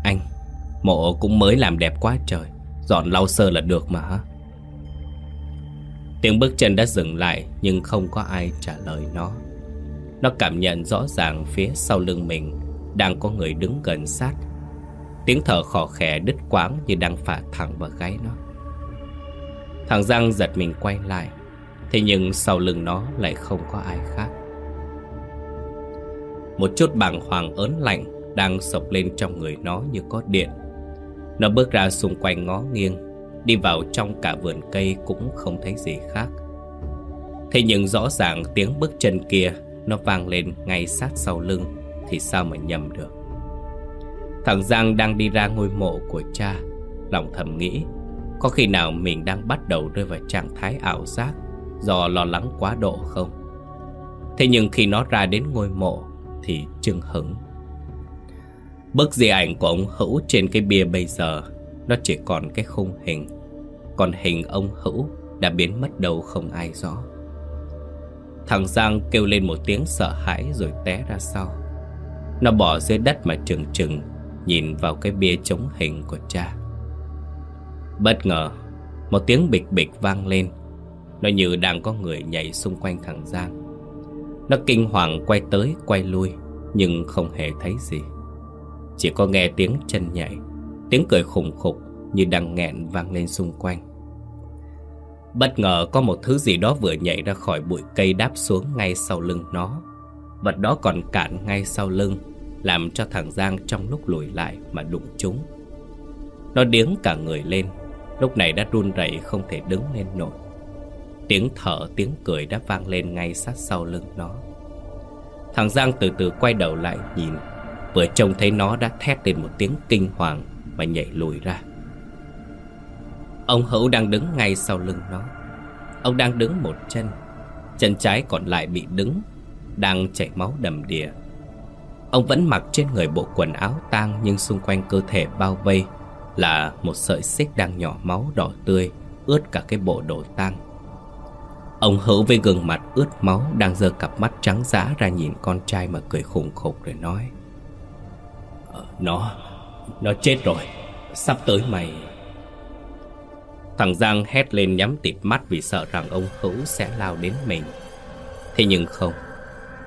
Anh, mộ cũng mới làm đẹp quá trời, dọn lau sơ là được mà hả? Tiếng bước chân đã dừng lại nhưng không có ai trả lời nó. Nó cảm nhận rõ ràng phía sau lưng mình đang có người đứng gần sát. Tiếng thở khò khè đứt quãng như đang phả thẳng vào gáy nó. Thằng Giang giật mình quay lại, thế nhưng sau lưng nó lại không có ai khác. Một chút bàng hoàng ớn lạnh đang sộc lên trong người nó như có điện. Nó bước ra xung quanh ngó nghiêng, đi vào trong cả vườn cây cũng không thấy gì khác. Thế nhưng rõ ràng tiếng bước chân kia nó vang lên ngay sát sau lưng, Thì sao mà nhầm được? Thằng Giang đang đi ra ngôi mộ của cha, Lòng thầm nghĩ, Có khi nào mình đang bắt đầu rơi vào trạng thái ảo giác Do lo lắng quá độ không? Thế nhưng khi nó ra đến ngôi mộ Thì chưng hững. Bức di ảnh của ông Hữu trên cái bia bây giờ nó chỉ còn cái khung hình. Còn hình ông Hữu đã biến mất đâu không ai rõ. Thằng Giang kêu lên một tiếng sợ hãi rồi té ra sau. Nó bỏ dưới đất mà trừng trừng, Nhìn vào cái bia chống hình của cha. Bất ngờ, Một tiếng bịch bịch vang lên. Nó như đang có người nhảy xung quanh thằng Giang. Nó kinh hoàng quay tới quay lui, Nhưng không hề thấy gì. Chỉ có nghe tiếng chân nhảy. Tiếng cười khủng khục Như đang nghẹn vang lên xung quanh. Bất ngờ có một thứ gì đó vừa nhảy ra khỏi bụi cây đáp xuống ngay sau lưng nó. Vật đó còn cản ngay sau lưng, Làm cho thằng Giang trong lúc lùi lại mà đụng chúng. Nó điếng cả người lên, Lúc này đã run rẩy không thể đứng lên nổi. Tiếng thở, tiếng cười đã vang lên ngay sát sau lưng nó. Thằng Giang từ từ quay đầu lại nhìn, Vừa trông thấy nó đã thét lên một tiếng kinh hoàng mà nhảy lùi ra. Ông Hữu đang đứng ngay sau lưng nó. Ông đang đứng một chân. Chân trái còn lại bị đứng Đang chảy máu đầm đìa. Ông vẫn mặc trên người bộ quần áo tang Nhưng xung quanh cơ thể bao vây Là một sợi xích đang nhỏ máu đỏ tươi Ướt cả cái bộ đồ tang. Ông Hữu với gương mặt ướt máu Đang giơ cặp mắt trắng dã ra nhìn con trai mà cười khủng khục rồi nói ờ, Nó, nó chết rồi Sắp tới mày Thằng Giang hét lên nhắm tịt mắt vì sợ rằng ông Hữu sẽ lao đến mình. Thế nhưng không,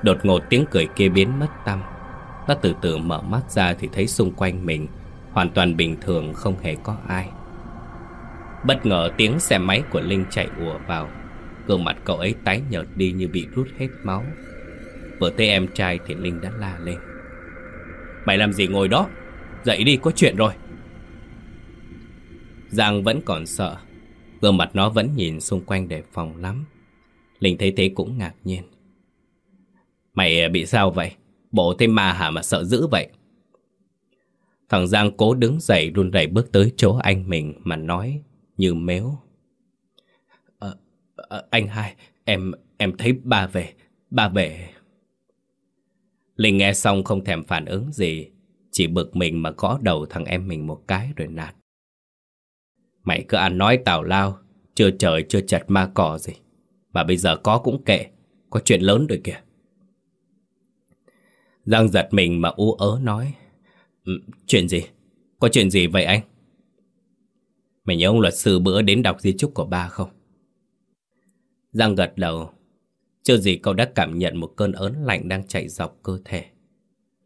đột ngột tiếng cười kia biến mất tâm. Nó từ từ mở mắt ra thì thấy xung quanh mình hoàn toàn bình thường không hề có ai. Bất ngờ tiếng xe máy của Linh chạy ùa vào. Gương mặt cậu ấy tái nhợt đi như bị rút hết máu. Vừa thấy em trai thì Linh đã la lên. Mày làm gì ngồi đó? Dậy đi, có chuyện rồi. Giang vẫn còn sợ Gương mặt nó vẫn nhìn xung quanh đề phòng lắm Linh thấy thế cũng ngạc nhiên Mày à, bị sao vậy? Bộ thêm ma hả mà sợ dữ vậy? Thằng Giang cố đứng dậy run rẩy bước tới chỗ anh mình mà nói như mếu. À, à, anh hai, em em thấy ba về, ba về. Linh nghe xong không thèm phản ứng gì, chỉ bực mình mà gõ đầu thằng em mình một cái rồi nạt. Mày cứ ăn nói tào lao, Chưa trời chưa chặt ma cỏ gì Mà bây giờ có cũng kệ, Có chuyện lớn rồi kìa Giang giật mình mà u ớ nói ừ, Chuyện gì? Có chuyện gì vậy anh? Mày nhớ ông luật sư bữa đến đọc di chúc của ba không? Giang gật đầu, Chưa gì cậu đã cảm nhận một cơn ớn lạnh đang chạy dọc cơ thể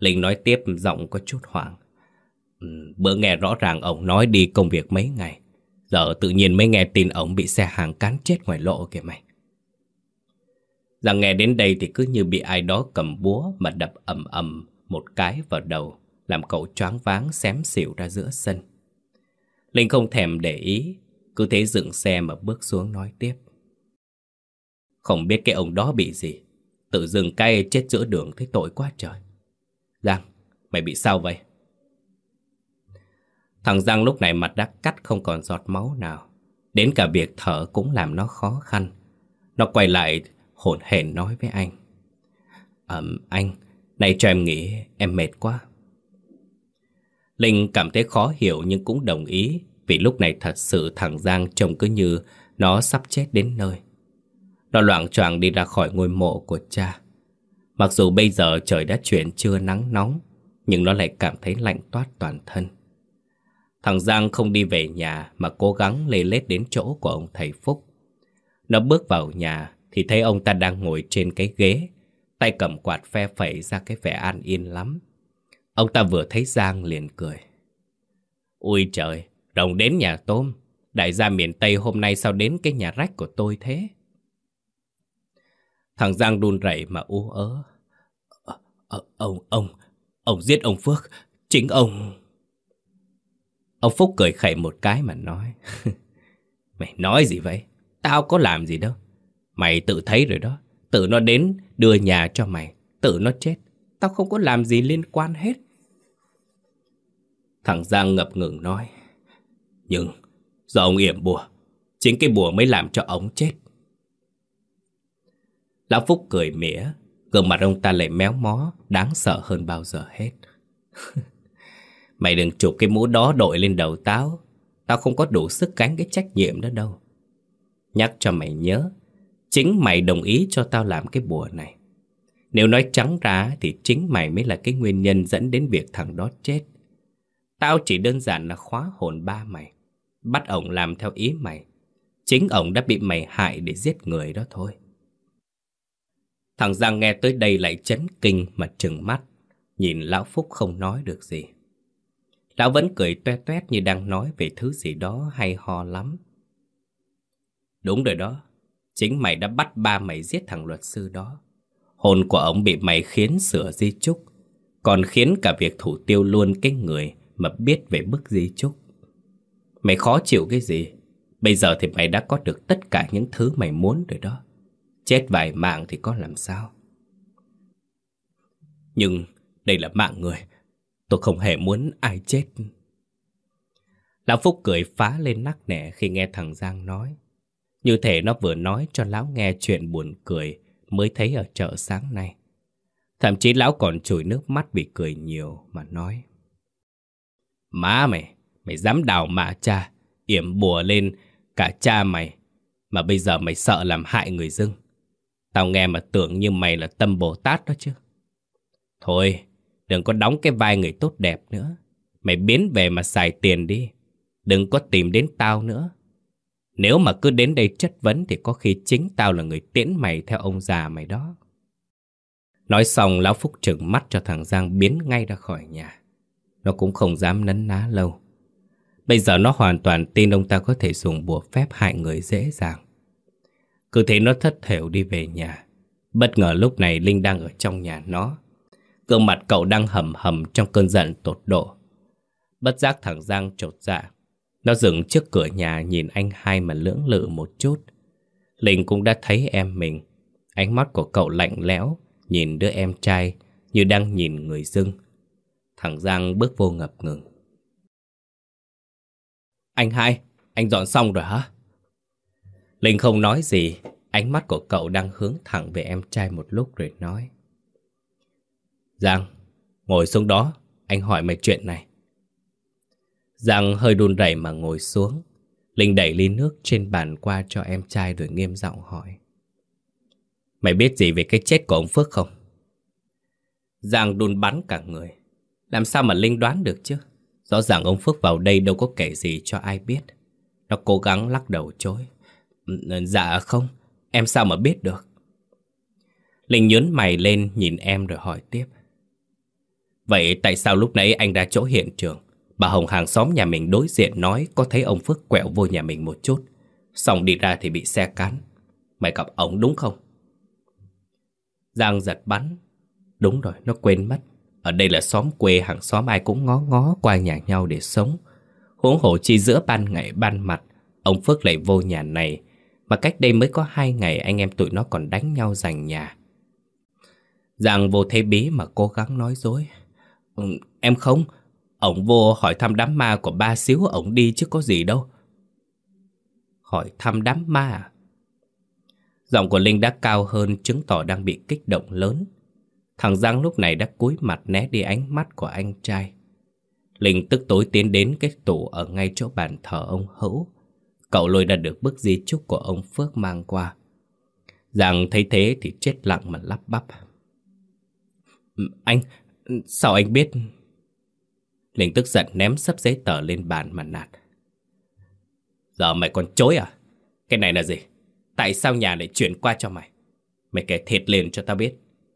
Linh nói tiếp giọng có chút hoảng ừ, Bữa nghe rõ ràng ông nói đi công việc mấy ngày Giờ tự nhiên mới nghe tin ông bị xe hàng cán chết ngoài lộ kìa mày. Rằng nghe đến đây thì cứ như bị ai đó cầm búa mà đập ầm ầm một cái vào đầu, làm cậu choáng váng xém xỉu ra giữa sân. Linh không thèm để ý, cứ thế dựng xe mà bước xuống nói tiếp. Không biết cái ông đó bị gì, tự dừng cay chết giữa đường thấy tội quá trời. Giang, mày bị sao vậy? Thằng Giang lúc này mặt đã cắt không còn giọt máu nào. Đến cả việc thở cũng làm nó khó khăn. Nó quay lại hổn hển nói với anh. À, anh, này cho em nghỉ, em mệt quá. Linh cảm thấy khó hiểu nhưng cũng đồng ý vì lúc này thật sự thằng Giang trông cứ như nó sắp chết đến nơi. Nó loạn choạng đi ra khỏi ngôi mộ của cha. Mặc dù bây giờ trời đã chuyển chưa nắng nóng, nhưng nó lại cảm thấy lạnh toát toàn thân. Thằng Giang không đi về nhà mà cố gắng lê lết đến chỗ của ông thầy Phúc. Nó bước vào nhà thì thấy ông ta đang ngồi trên cái ghế, tay cầm quạt phe phẩy ra cái vẻ an yên lắm. Ông ta vừa thấy Giang liền cười. Ui trời, rồng đến nhà tôm, đại gia miền Tây hôm nay sao đến cái nhà rách của tôi thế? Thằng Giang đun rẩy mà u ớ. Ờ, ông, ông, ông giết ông Phước, chính ông... Ông Phúc cười khẩy một cái mà nói Mày nói gì vậy? Tao có làm gì đâu. Mày tự thấy rồi đó Tự nó đến đưa nhà cho mày Tự nó chết. Tao không có làm gì liên quan hết. Thằng Giang ngập ngừng nói Nhưng do ông yểm bùa Chính cái bùa mới làm cho ông chết. Lão Phúc cười mỉa Gương mặt ông ta lại méo mó, Đáng sợ hơn bao giờ hết. Mày đừng chụp cái mũ đó đội lên đầu tao. Tao không có đủ sức gánh cái trách nhiệm đó đâu. Nhắc cho mày nhớ, Chính mày đồng ý cho tao làm cái bùa này. Nếu nói trắng ra thì chính mày mới là cái nguyên nhân dẫn đến việc thằng đó chết. Tao chỉ đơn giản là khóa hồn ba mày, Bắt ổng làm theo ý mày. Chính ổng đã bị mày hại để giết người đó thôi. Thằng Giang nghe tới đây lại chấn kinh mà trừng mắt. Nhìn Lão Phúc không nói được gì. Lão vẫn cười toe toét như đang nói về thứ gì đó hay ho lắm. Đúng rồi đó. Chính mày đã bắt ba mày giết thằng luật sư đó. Hồn của ông bị mày khiến sửa di chúc. Còn khiến cả việc thủ tiêu luôn cái người Mà biết về bức di chúc. Mày khó chịu cái gì? Bây giờ thì mày đã có được tất cả những thứ mày muốn rồi đó. Chết vài mạng thì có làm sao Nhưng đây là mạng người Tôi không hề muốn ai chết Lão Phúc cười phá lên nắc nẻ khi nghe thằng Giang nói như thể nó vừa nói cho lão nghe chuyện buồn cười mới thấy ở chợ sáng nay. Thậm chí lão còn chùi nước mắt vì cười nhiều mà nói. Má mày, mày dám đào mạ cha, yểm bùa lên cả cha mày, mà bây giờ mày sợ làm hại người dưng. Tao nghe mà tưởng như mày là tâm Bồ Tát đó chứ. Thôi, đừng có đóng cái vai người tốt đẹp nữa. Mày biến về mà xài tiền đi. Đừng có tìm đến tao nữa. Nếu mà cứ đến đây chất vấn thì có khi chính tao là người tiễn mày theo ông già mày đó. Nói xong Lão Phúc trừng mắt cho thằng Giang biến ngay ra khỏi nhà. Nó cũng không dám nấn ná lâu. Bây giờ nó hoàn toàn tin ông ta có thể dùng bùa phép hại người dễ dàng. Cứ thế nó thất thểu đi về nhà. Bất ngờ lúc này Linh đang ở trong nhà nó. Gương mặt cậu đang hầm hầm trong cơn giận tột độ. Bất giác thằng Giang trột dạ nó dừng trước cửa nhà nhìn anh hai mà lưỡng lự một chút. Linh cũng đã thấy em mình. Ánh mắt của cậu lạnh lẽo, nhìn đứa em trai như đang nhìn người dưng. Thằng Giang bước vô ngập ngừng. Anh hai, anh dọn xong rồi hả? Linh không nói gì, ánh mắt của cậu đang hướng thẳng về em trai một lúc rồi nói. Giang, ngồi xuống đó, anh hỏi mày chuyện này. Giang hơi đun rẩy mà ngồi xuống. Linh đẩy ly nước trên bàn qua cho em trai rồi nghiêm giọng hỏi. Mày biết gì về cái chết của ông Phước không? Giang đun bắn cả người. Làm sao mà Linh đoán được chứ? Rõ ràng ông Phước vào đây đâu có kể gì cho ai biết. Nó cố gắng lắc đầu chối. Dạ không, em sao mà biết được? Linh nhớn mày lên nhìn em rồi hỏi tiếp. Vậy tại sao lúc nãy anh ra chỗ hiện trường Bà Hồng hàng xóm nhà mình đối diện nói có thấy ông Phước quẹo vô nhà mình một chút. Xong đi ra thì bị xe cán. Mày gặp ông đúng không? Giang giật bắn. Đúng rồi, nó quên mất. Ở đây là xóm quê, hàng xóm ai cũng ngó ngó qua nhà nhau để sống. Huống hồ chi giữa ban ngày ban mặt, ông Phước lại vô nhà này. Mà cách đây mới có hai ngày anh em tụi nó còn đánh nhau giành nhà. Giàng vô thế bí mà cố gắng nói dối. Ừ, em không, ổng vô hỏi thăm đám ma của ba xíu ổng đi chứ có gì đâu. Hỏi thăm đám ma à? Giọng của Linh đã cao hơn chứng tỏ đang bị kích động lớn. Thằng Giang lúc này đã cúi mặt né đi ánh mắt của anh trai. Linh tức tối tiến đến cái tủ ở ngay chỗ bàn thờ ông Hữu. Cậu lôi ra được bức di chúc của ông Phước mang qua. Giang thấy thế thì chết lặng mà lắp bắp. Ừ, anh, sao anh biết... Linh tức giận ném sấp giấy tờ lên bàn mà nạt. Giờ mày còn chối à? Cái này là gì? Tại sao nhà lại chuyển qua cho mày? Mày kể thiệt lên cho tao biết.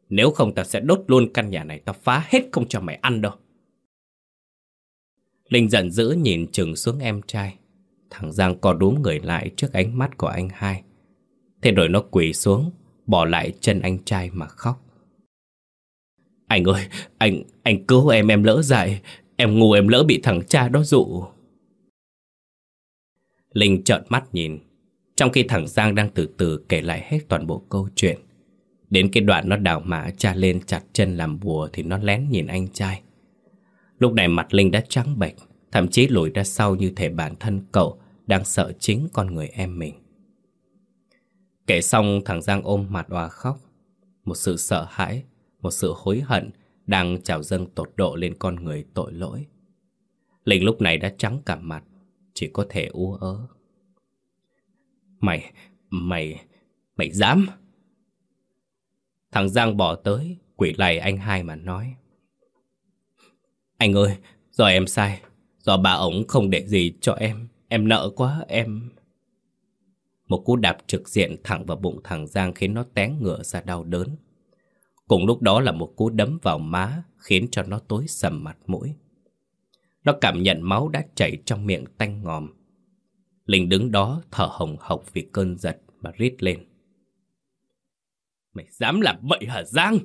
Nếu không tao sẽ đốt luôn căn nhà này Tao phá hết không cho mày ăn đâu Linh giận dữ nhìn chừng xuống em trai Thằng Giang co đúm người lại trước ánh mắt của anh hai. Thế rồi nó quỳ xuống Bỏ lại chân anh trai mà khóc. Anh ơi, anh, anh cứu em em lỡ dại. Em ngu em lỡ bị thằng cha đó dụ. Linh trợn mắt nhìn Trong khi thằng Giang đang từ từ kể lại hết toàn bộ câu chuyện. Đến cái đoạn nó đào mã cha lên chặt chân làm bùa thì nó lén nhìn anh trai. Lúc này mặt Linh đã trắng bệch, thậm chí lùi ra sau như thể bản thân cậu đang sợ chính con người em mình. Kể xong thằng Giang ôm mặt hoa khóc. Một sự sợ hãi, một sự hối hận đang trào dâng tột độ lên con người tội lỗi. Linh lúc này đã trắng cả mặt, chỉ có thể u ớ. Mày, mày, mày dám? Thằng Giang bỏ tới, quỷ lầy anh hai mà nói. Anh ơi, do em sai, do bà ổng không để gì cho em, em nợ quá, em... Một cú đạp trực diện thẳng vào bụng thằng Giang khiến nó té ngựa ra đau đớn. Cùng lúc đó là một cú đấm vào má khiến cho nó tối sầm mặt mũi. Nó cảm nhận máu đã chảy trong miệng tanh ngòm. Linh đứng đó thở hồng hộc vì cơn giật mà rít lên. Mày dám làm vậy hả Giang?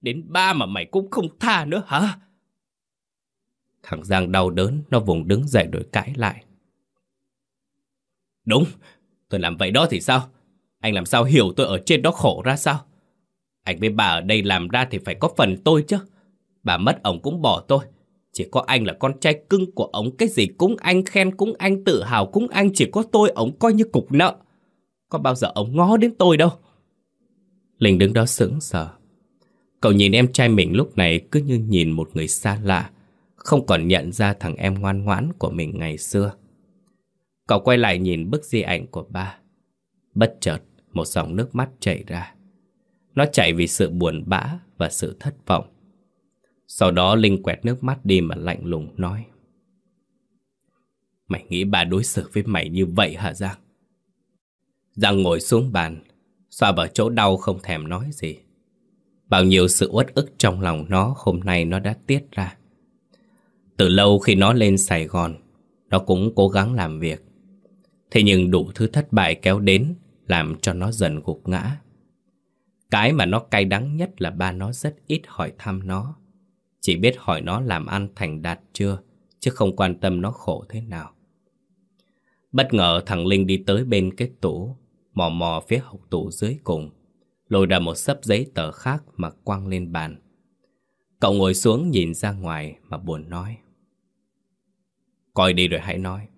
Đến ba mà mày cũng không tha nữa hả? Thằng Giang đau đớn, nó vùng đứng dậy đổi cãi lại. Đúng, tôi làm vậy đó thì sao? Anh làm sao hiểu tôi ở trên đó khổ ra sao? Anh với bà ở đây làm ra thì phải có phần tôi chứ. Bà mất ông cũng bỏ tôi. Chỉ có anh là con trai cưng của ông Cái gì cũng anh khen cũng anh tự hào cũng anh Chỉ có tôi ông coi như cục nợ Có bao giờ ông ngó đến tôi đâu Linh đứng đó sững sờ Cậu nhìn em trai mình lúc này Cứ như nhìn một người xa lạ Không còn nhận ra thằng em ngoan ngoãn của mình ngày xưa Cậu quay lại nhìn bức di ảnh của ba. Bất chợt, Một dòng nước mắt chảy ra. Nó chảy vì sự buồn bã Và sự thất vọng. Sau đó, Linh quẹt nước mắt đi mà lạnh lùng nói. Mày nghĩ bà đối xử với mày như vậy hả Giang? Giang ngồi xuống bàn, Xoa vào chỗ đau không thèm nói gì. Bao nhiêu sự uất ức trong lòng nó hôm nay nó đã tiết ra. Từ lâu khi nó lên Sài Gòn, Nó cũng cố gắng làm việc. Thế nhưng đủ thứ thất bại kéo đến, Làm cho nó dần gục ngã. Cái mà nó cay đắng nhất là ba nó rất ít hỏi thăm nó. Chỉ biết hỏi nó làm ăn thành đạt chưa, Chứ không quan tâm nó khổ thế nào. Bất ngờ thằng Linh đi tới bên cái tủ, Mò mò phía hộc tủ dưới cùng, Lôi ra một sấp giấy tờ khác mà quăng lên bàn. Cậu ngồi xuống nhìn ra ngoài mà buồn nói. Coi đi rồi hãy nói.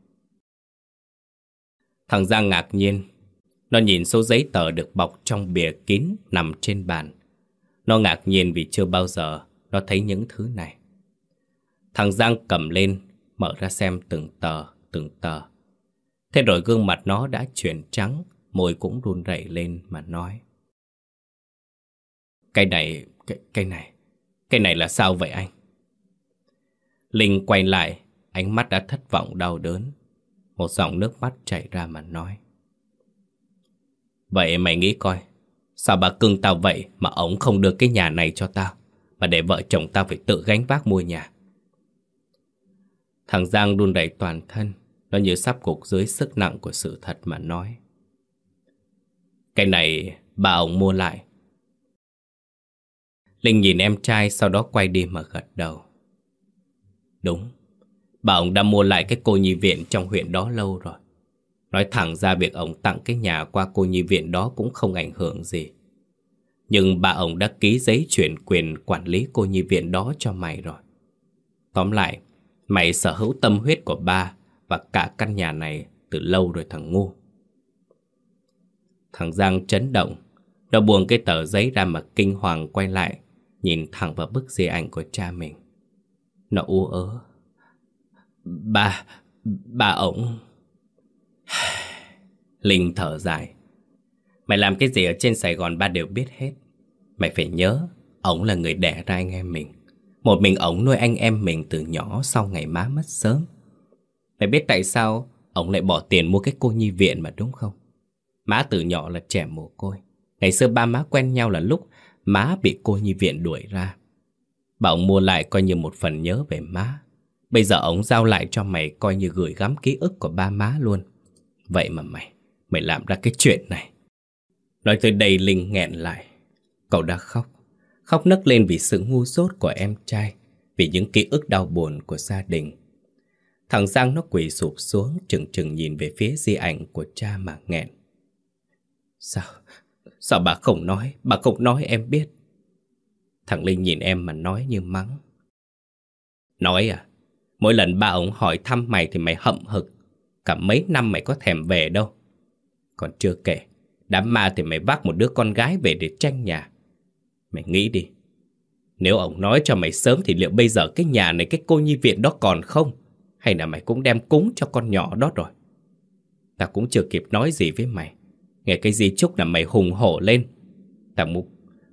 Thằng Giang ngạc nhiên Nó nhìn số giấy tờ được bọc trong bìa kín nằm trên bàn Nó ngạc nhiên vì chưa bao giờ nó thấy những thứ này. Thằng Giang cầm lên, mở ra xem từng tờ, từng tờ. Thế rồi gương mặt nó đã chuyển trắng, môi cũng run rẩy lên mà nói. Cái này, cái, cái này, cái này là sao vậy anh? Linh quay lại, ánh mắt đã thất vọng đau đớn. Một dòng nước mắt chảy ra mà nói. Vậy mày nghĩ coi, sao bà cưng tao vậy mà ổng không đưa cái nhà này cho tao? Mà để vợ chồng tao phải tự gánh vác mua nhà Thằng Giang đun đẩy toàn thân Nó như sắp gục dưới sức nặng của sự thật mà nói Cái này bà ông mua lại Linh nhìn em trai sau đó quay đi mà gật đầu Đúng Bà ông đã mua lại cái cô nhi viện trong huyện đó lâu rồi Nói thẳng ra việc ông tặng cái nhà qua cô nhi viện đó cũng không ảnh hưởng gì nhưng bà ông đã ký giấy chuyển quyền quản lý cô nhi viện đó cho mày rồi. Tóm lại, mày sở hữu tâm huyết của ba và cả căn nhà này từ lâu rồi thằng ngu. Thằng Giang chấn động, nó buông cái tờ giấy ra mà kinh hoàng quay lại, nhìn thẳng vào bức di ảnh của cha mình. Nó u ớ bà bà ổng... Linh thở dài. Mày làm cái gì ở trên Sài Gòn ba đều biết hết. Mày phải nhớ, ổng là người đẻ ra anh em mình. Một mình ổng nuôi anh em mình từ nhỏ sau ngày má mất sớm. Mày biết tại sao ổng lại bỏ tiền mua cái cô nhi viện mà đúng không? Má từ nhỏ là trẻ mồ côi. Ngày xưa ba má quen nhau là lúc má bị cô nhi viện đuổi ra. Bà ổng mua lại coi như một phần nhớ về má. Bây giờ ông giao lại cho mày coi như gửi gắm ký ức của ba má luôn. Vậy mà mày, mày làm ra cái chuyện này. Nói tới đây Linh nghẹn lại. Cậu đã khóc. Khóc nấc lên vì sự ngu dốt của em trai, vì những ký ức đau buồn của gia đình. Thằng Giang nó quỳ sụp xuống, chừng chừng nhìn về phía di ảnh của cha mà nghẹn. Sao? Sao bà không nói, bà không nói em biết. Thằng Linh nhìn em mà nói như mắng. Nói à, mỗi lần ba ông hỏi thăm mày thì mày hậm hực. Cả mấy năm mày có thèm về đâu. Còn chưa kể, đám ma thì mày vác một đứa con gái về để tranh nhà. Mày nghĩ đi, nếu ông nói cho mày sớm thì liệu bây giờ cái nhà này, cái cô nhi viện đó còn không? Hay là mày cũng đem cúng cho con nhỏ đó rồi? Ta cũng chưa kịp nói gì với mày. Nghe cái gì chúc là mày hùng hổ lên. Ta mục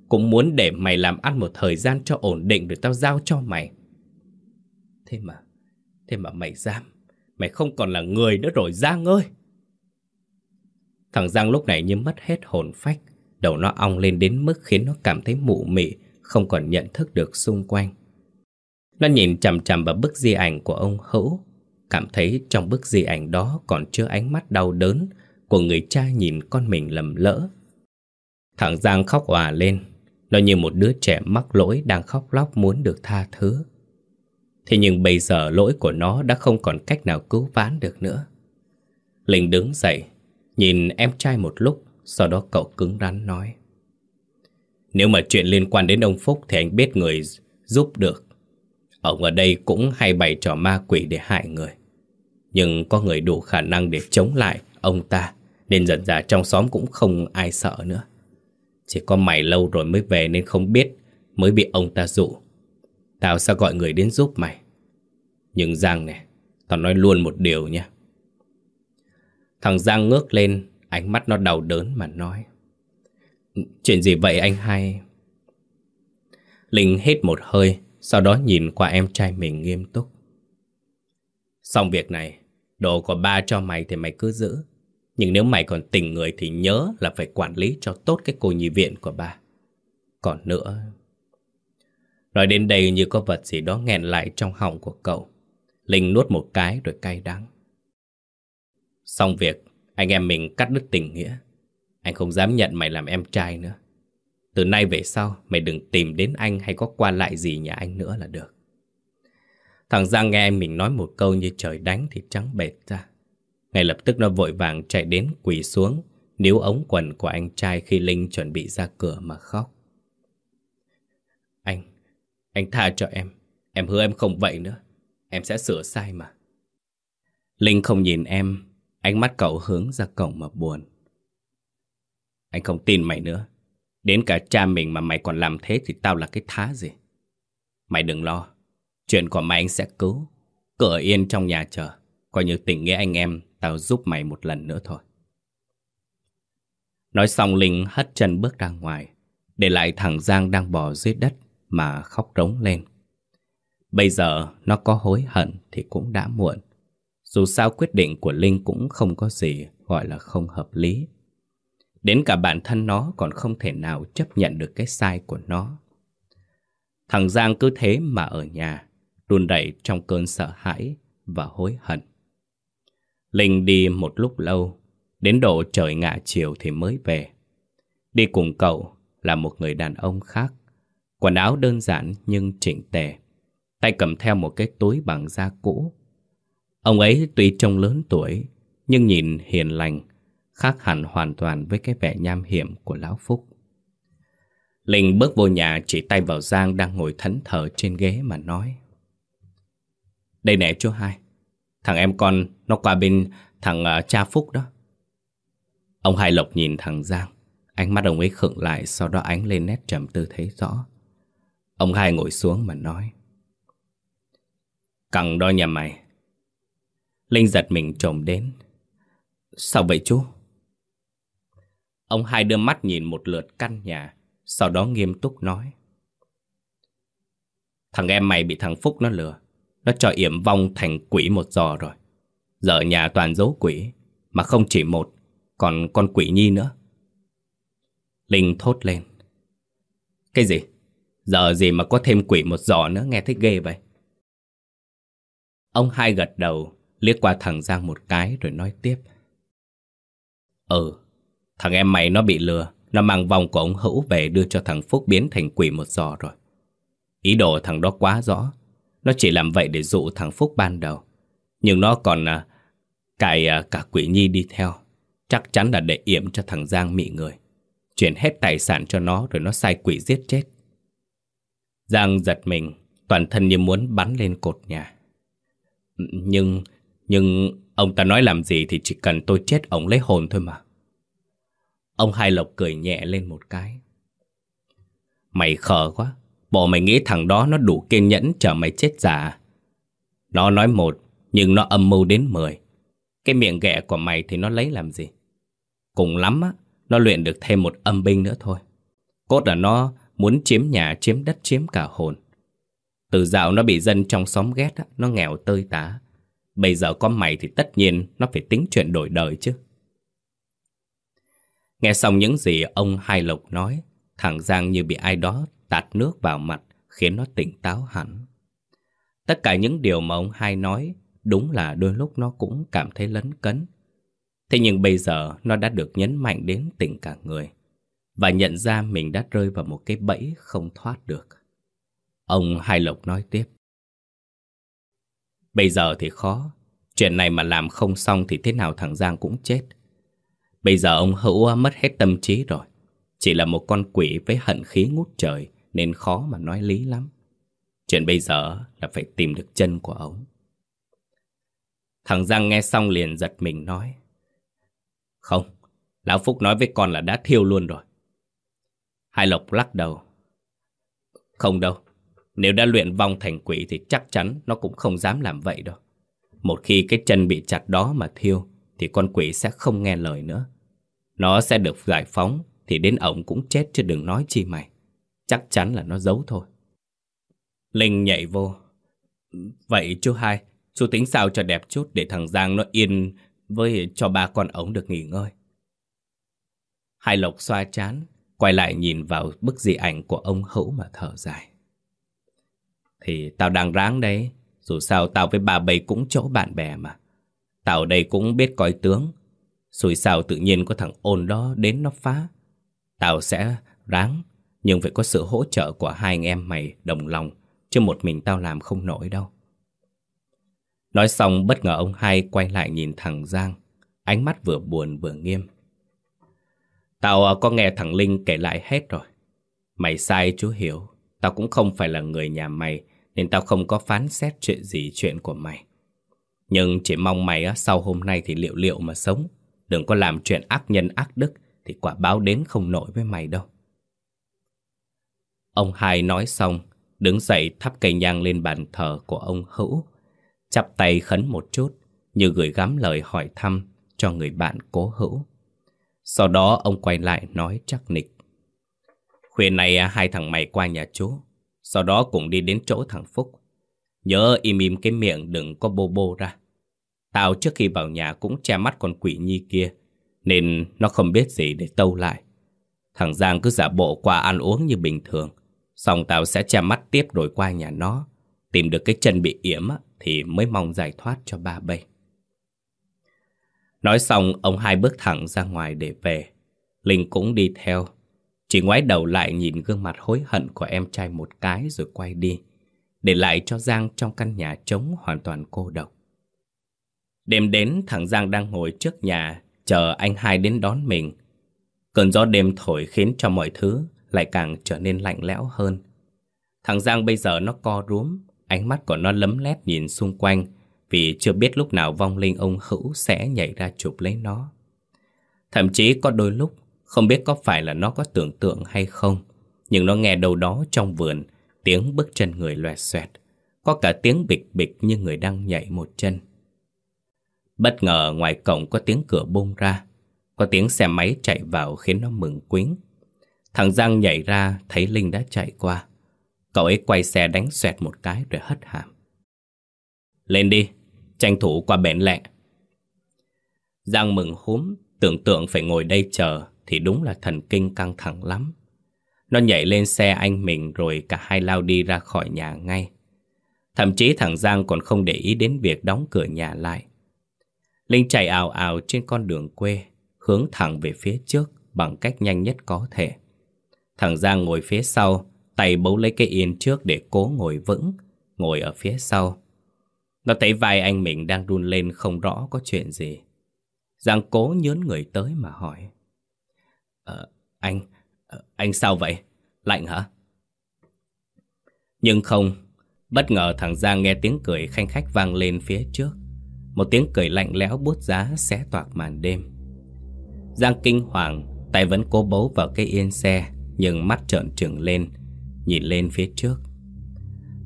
cũng muốn để mày làm ăn một thời gian cho ổn định rồi tao giao cho mày. Thế mà, thế mà mày dám. Mày không còn là người nữa rồi Giang ơi. Thằng Giang lúc này như mất hết hồn phách. Đầu nó ong lên đến mức khiến nó cảm thấy mụ mị, không còn nhận thức được xung quanh. Nó nhìn chằm chằm vào bức di ảnh của ông Hữu, cảm thấy trong bức di ảnh đó còn chưa ánh mắt đau đớn của người cha nhìn con mình lầm lỡ. Thằng Giang khóc òa lên, nó như một đứa trẻ mắc lỗi đang khóc lóc muốn được tha thứ. Thế nhưng bây giờ lỗi của nó đã không còn cách nào cứu vãn được nữa. Linh đứng dậy, nhìn em trai một lúc, sau đó cậu cứng rắn nói. Nếu mà chuyện liên quan đến ông Phúc thì anh biết người giúp được. Ông ở đây cũng hay bày trò ma quỷ để hại người. Nhưng có người đủ khả năng để chống lại ông ta, nên dần dà trong xóm cũng không ai sợ nữa. Chỉ có mày lâu rồi mới về nên không biết, mới bị ông ta dụ. Tao sẽ gọi người đến giúp mày. Nhưng Giang này, tao nói luôn một điều nha. Thằng Giang ngước lên, ánh mắt nó đau đớn mà nói. Chuyện gì vậy anh hai? Linh hít một hơi, sau đó nhìn qua em trai mình nghiêm túc. Xong việc này, đồ của ba cho mày thì mày cứ giữ. Nhưng nếu mày còn tình người thì nhớ là phải quản lý cho tốt cái cô nhi viện của ba. Còn nữa... Nói đến đây như có vật gì đó nghẹn lại trong họng của cậu. Linh nuốt một cái rồi cay đắng. Xong việc, anh em mình cắt đứt tình nghĩa. Anh không dám nhận mày làm em trai nữa. Từ nay về sau, mày đừng tìm đến anh hay có qua lại gì nhà anh nữa là được. Thằng Giang nghe mình nói một câu như trời đánh thì trắng bệt ra. Ngay lập tức nó vội vàng chạy đến quỳ xuống, níu ống quần của anh trai khi Linh chuẩn bị ra cửa mà khóc. Anh, tha cho em. Em hứa em không vậy nữa. Em sẽ sửa sai mà. Linh không nhìn em, ánh mắt cậu hướng ra cổng mà buồn. Anh không tin mày nữa. Đến cả cha mình mà mày còn làm thế thì tao là cái thá gì. Mày đừng lo. Chuyện của mày anh sẽ cứu. Cửa yên trong nhà chờ. Coi như tình nghĩa anh em, tao giúp mày một lần nữa thôi. Nói xong Linh hất chân bước ra ngoài. Để lại thằng Giang đang bò dưới đất mà khóc rống lên. Bây giờ nó có hối hận thì cũng đã muộn. Dù sao quyết định của Linh cũng không có gì gọi là không hợp lý. Đến cả bản thân nó còn không thể nào chấp nhận được cái sai của nó. Thằng Giang cứ thế mà ở nhà, đun đẩy trong cơn sợ hãi và hối hận. Linh đi một lúc lâu, đến độ trời ngạ chiều thì mới về. Đi cùng cậu là một người đàn ông khác, quần áo đơn giản nhưng chỉnh tề, tay cầm theo một cái túi bằng da cũ. Ông ấy tuy trông lớn tuổi, nhưng nhìn hiền lành, khác hẳn hoàn toàn với cái vẻ nham hiểm của Lão Phúc. Linh bước vô nhà chỉ tay vào Giang đang ngồi thẫn thờ trên ghế mà nói. Đây nè chú hai, thằng em con nó qua bên thằng uh, cha Phúc đó. Ông Hai Lộc nhìn thằng Giang, ánh mắt ông ấy khựng lại sau đó ánh lên nét trầm tư thấy rõ. Ông Hai ngồi xuống mà nói. Cẳng đo nhà mày. Linh giật mình trồm đến. Sao vậy chú? Ông hai đưa mắt nhìn một lượt căn nhà, sau đó nghiêm túc nói. Thằng em mày bị thằng Phúc nó lừa. Nó cho yểm vong thành quỷ một giò rồi. Giờ nhà toàn dấu quỷ, mà không chỉ một, còn con quỷ nhi nữa. Linh thốt lên. Cái gì? Giờ gì mà có thêm quỷ một giò nữa nghe thấy ghê vậy? Ông hai gật đầu, liếc qua thằng Giang một cái rồi nói tiếp. Ừ, Thằng em mày nó bị lừa Nó mang vòng của ông Hữu về đưa cho thằng Phúc biến thành quỷ một giò rồi Ý đồ thằng đó quá rõ Nó chỉ làm vậy để dụ thằng Phúc ban đầu Nhưng nó còn à, cài à, cả quỷ nhi đi theo Chắc chắn là để yểm cho thằng Giang mị người Chuyển hết tài sản cho nó rồi nó sai quỷ giết chết. Giang giật mình, toàn thân như muốn bắn lên cột nhà. Nhưng, nhưng ông ta nói làm gì thì chỉ cần tôi chết ông lấy hồn thôi mà. Ông Hai Lộc cười nhẹ lên một cái. Mày khờ quá, bộ mày nghĩ thằng đó nó đủ kiên nhẫn chờ mày chết giả. Nó nói một, nhưng nó âm mưu đến mười. Cái miệng ghẹ của mày thì nó lấy làm gì? Cùng lắm á, nó luyện được thêm một âm binh nữa thôi. Cốt là nó muốn chiếm nhà, chiếm đất, chiếm cả hồn. Từ dạo nó bị dân trong xóm ghét, nó nghèo tơi tả. Bây giờ có mày thì tất nhiên nó phải tính chuyện đổi đời chứ. Nghe xong những gì ông Hai Lộc nói, thằng Giang như bị ai đó tạt nước vào mặt, khiến nó tỉnh táo hẳn. Tất cả những điều mà ông Hai nói, đúng là đôi lúc nó cũng cảm thấy lấn cấn. Thế nhưng bây giờ nó đã được nhấn mạnh đến tỉnh cả người, và nhận ra mình đã rơi vào một cái bẫy không thoát được. Ông Hai Lộc nói tiếp. Bây giờ thì khó, chuyện này mà làm không xong thì thế nào thằng Giang cũng chết. Bây giờ ông Hữu mất hết tâm trí rồi. Chỉ là một con quỷ với hận khí ngút trời nên khó mà nói lý lắm. Chuyện bây giờ là phải tìm được chân của ông. Thằng Giang nghe xong liền giật mình nói. Không, Lão Phúc nói với con là đã thiêu luôn rồi. Hai Lộc lắc đầu. Không đâu, nếu đã luyện vong thành quỷ thì chắc chắn nó cũng không dám làm vậy đâu. Một khi cái chân bị chặt đó mà thiêu thì con quỷ sẽ không nghe lời nữa. Nó sẽ được giải phóng thì đến ổng cũng chết chứ đừng nói chi mày. Chắc chắn là nó giấu thôi. Linh nhảy vô. Vậy chú hai, chú tính sao cho đẹp chút để thằng Giang nó yên với cho ba con ổng được nghỉ ngơi. Hai Lộc xoa chán, quay lại nhìn vào bức di ảnh của ông Hữu mà thở dài. Thì tao đang ráng đấy, dù sao tao với bà bầy cũng chỗ bạn bè mà. Tao đây cũng biết coi tướng, xui sao tự nhiên có thằng ôn đó đến nó phá. Tao sẽ ráng, nhưng phải có sự hỗ trợ của hai anh em mày đồng lòng, chứ một mình tao làm không nổi đâu. Nói xong bất ngờ ông hai quay lại nhìn thằng Giang, ánh mắt vừa buồn vừa nghiêm. Tao ờ, có nghe thằng Linh kể lại hết rồi. Mày sai chú hiểu, tao cũng không phải là người nhà mày, nên tao không có phán xét chuyện gì chuyện của mày. Nhưng chỉ mong mày ờ, sau hôm nay thì liệu liệu mà sống, đừng có làm chuyện ác nhân ác đức, thì quả báo đến không nổi với mày đâu. Ông hai nói xong, đứng dậy thắp cây nhang lên bàn thờ của ông Hữu, chắp tay khấn một chút, như gửi gắm lời hỏi thăm cho người bạn cố hữu. Sau đó ông quay lại nói chắc nịch. Khuya này à, hai thằng mày qua nhà chú, sau đó cùng đi đến chỗ thằng Phúc. Nhớ im im cái miệng đừng có bô bô ra. Tao trước khi vào nhà cũng che mắt con quỷ nhi kia, nên nó không biết gì để tâu lại. Thằng Giang cứ giả bộ qua ăn uống như bình thường, xong tao sẽ che mắt tiếp rồi qua nhà nó, tìm được cái chân bị yểm thì mới mong giải thoát cho ba bay. Nói xong, ông hai bước thẳng ra ngoài để về. Linh cũng đi theo. Chỉ ngoái đầu lại nhìn gương mặt hối hận của em trai một cái rồi quay đi. Để lại cho Giang trong căn nhà trống hoàn toàn cô độc. Đêm đến, thằng Giang đang ngồi trước nhà, chờ anh hai đến đón mình. Cơn gió đêm thổi khiến cho mọi thứ lại càng trở nên lạnh lẽo hơn. Thằng Giang bây giờ nó co rúm, Ánh mắt của nó lấm lét nhìn xung quanh vì chưa biết lúc nào vong linh ông Hữu sẽ nhảy ra chụp lấy nó. Thậm chí có đôi lúc không biết có phải là nó có tưởng tượng hay không nhưng nó nghe đâu đó trong vườn tiếng bước chân người loẹt xoẹt có cả tiếng bịch bịch như người đang nhảy một chân. Bất ngờ ngoài cổng có tiếng cửa bung ra có tiếng xe máy chạy vào khiến nó mừng quính. Thằng Giang nhảy ra thấy Linh đã chạy qua. Cậu ấy quay xe đánh xoẹt một cái rồi hất hàm. Lên đi, tranh thủ qua bến lẹ. Giang mừng húm, tưởng tượng phải ngồi đây chờ thì đúng là thần kinh căng thẳng lắm. Nó nhảy lên xe anh mình rồi cả hai lao đi ra khỏi nhà ngay. Thậm chí thằng Giang còn không để ý đến việc đóng cửa nhà lại. Linh chạy ào ào trên con đường quê, hướng thẳng về phía trước bằng cách nhanh nhất có thể. Thằng Giang ngồi phía sau, Tay bấu lấy cái yên trước để cố ngồi vững Ngồi ở phía sau nó thấy vai anh mình đang run lên không rõ có chuyện gì Giang cố nhớn người tới mà hỏi à, Anh, ờ, anh sao vậy? Lạnh hả? Nhưng không, bất ngờ thằng Giang nghe tiếng cười khanh khách vang lên phía trước. Một tiếng cười lạnh lẽo bút giá xé toạc màn đêm. Giang kinh hoàng, tay vẫn cố bấu vào cái yên xe, nhưng mắt trợn trừng lên, nhìn lên phía trước.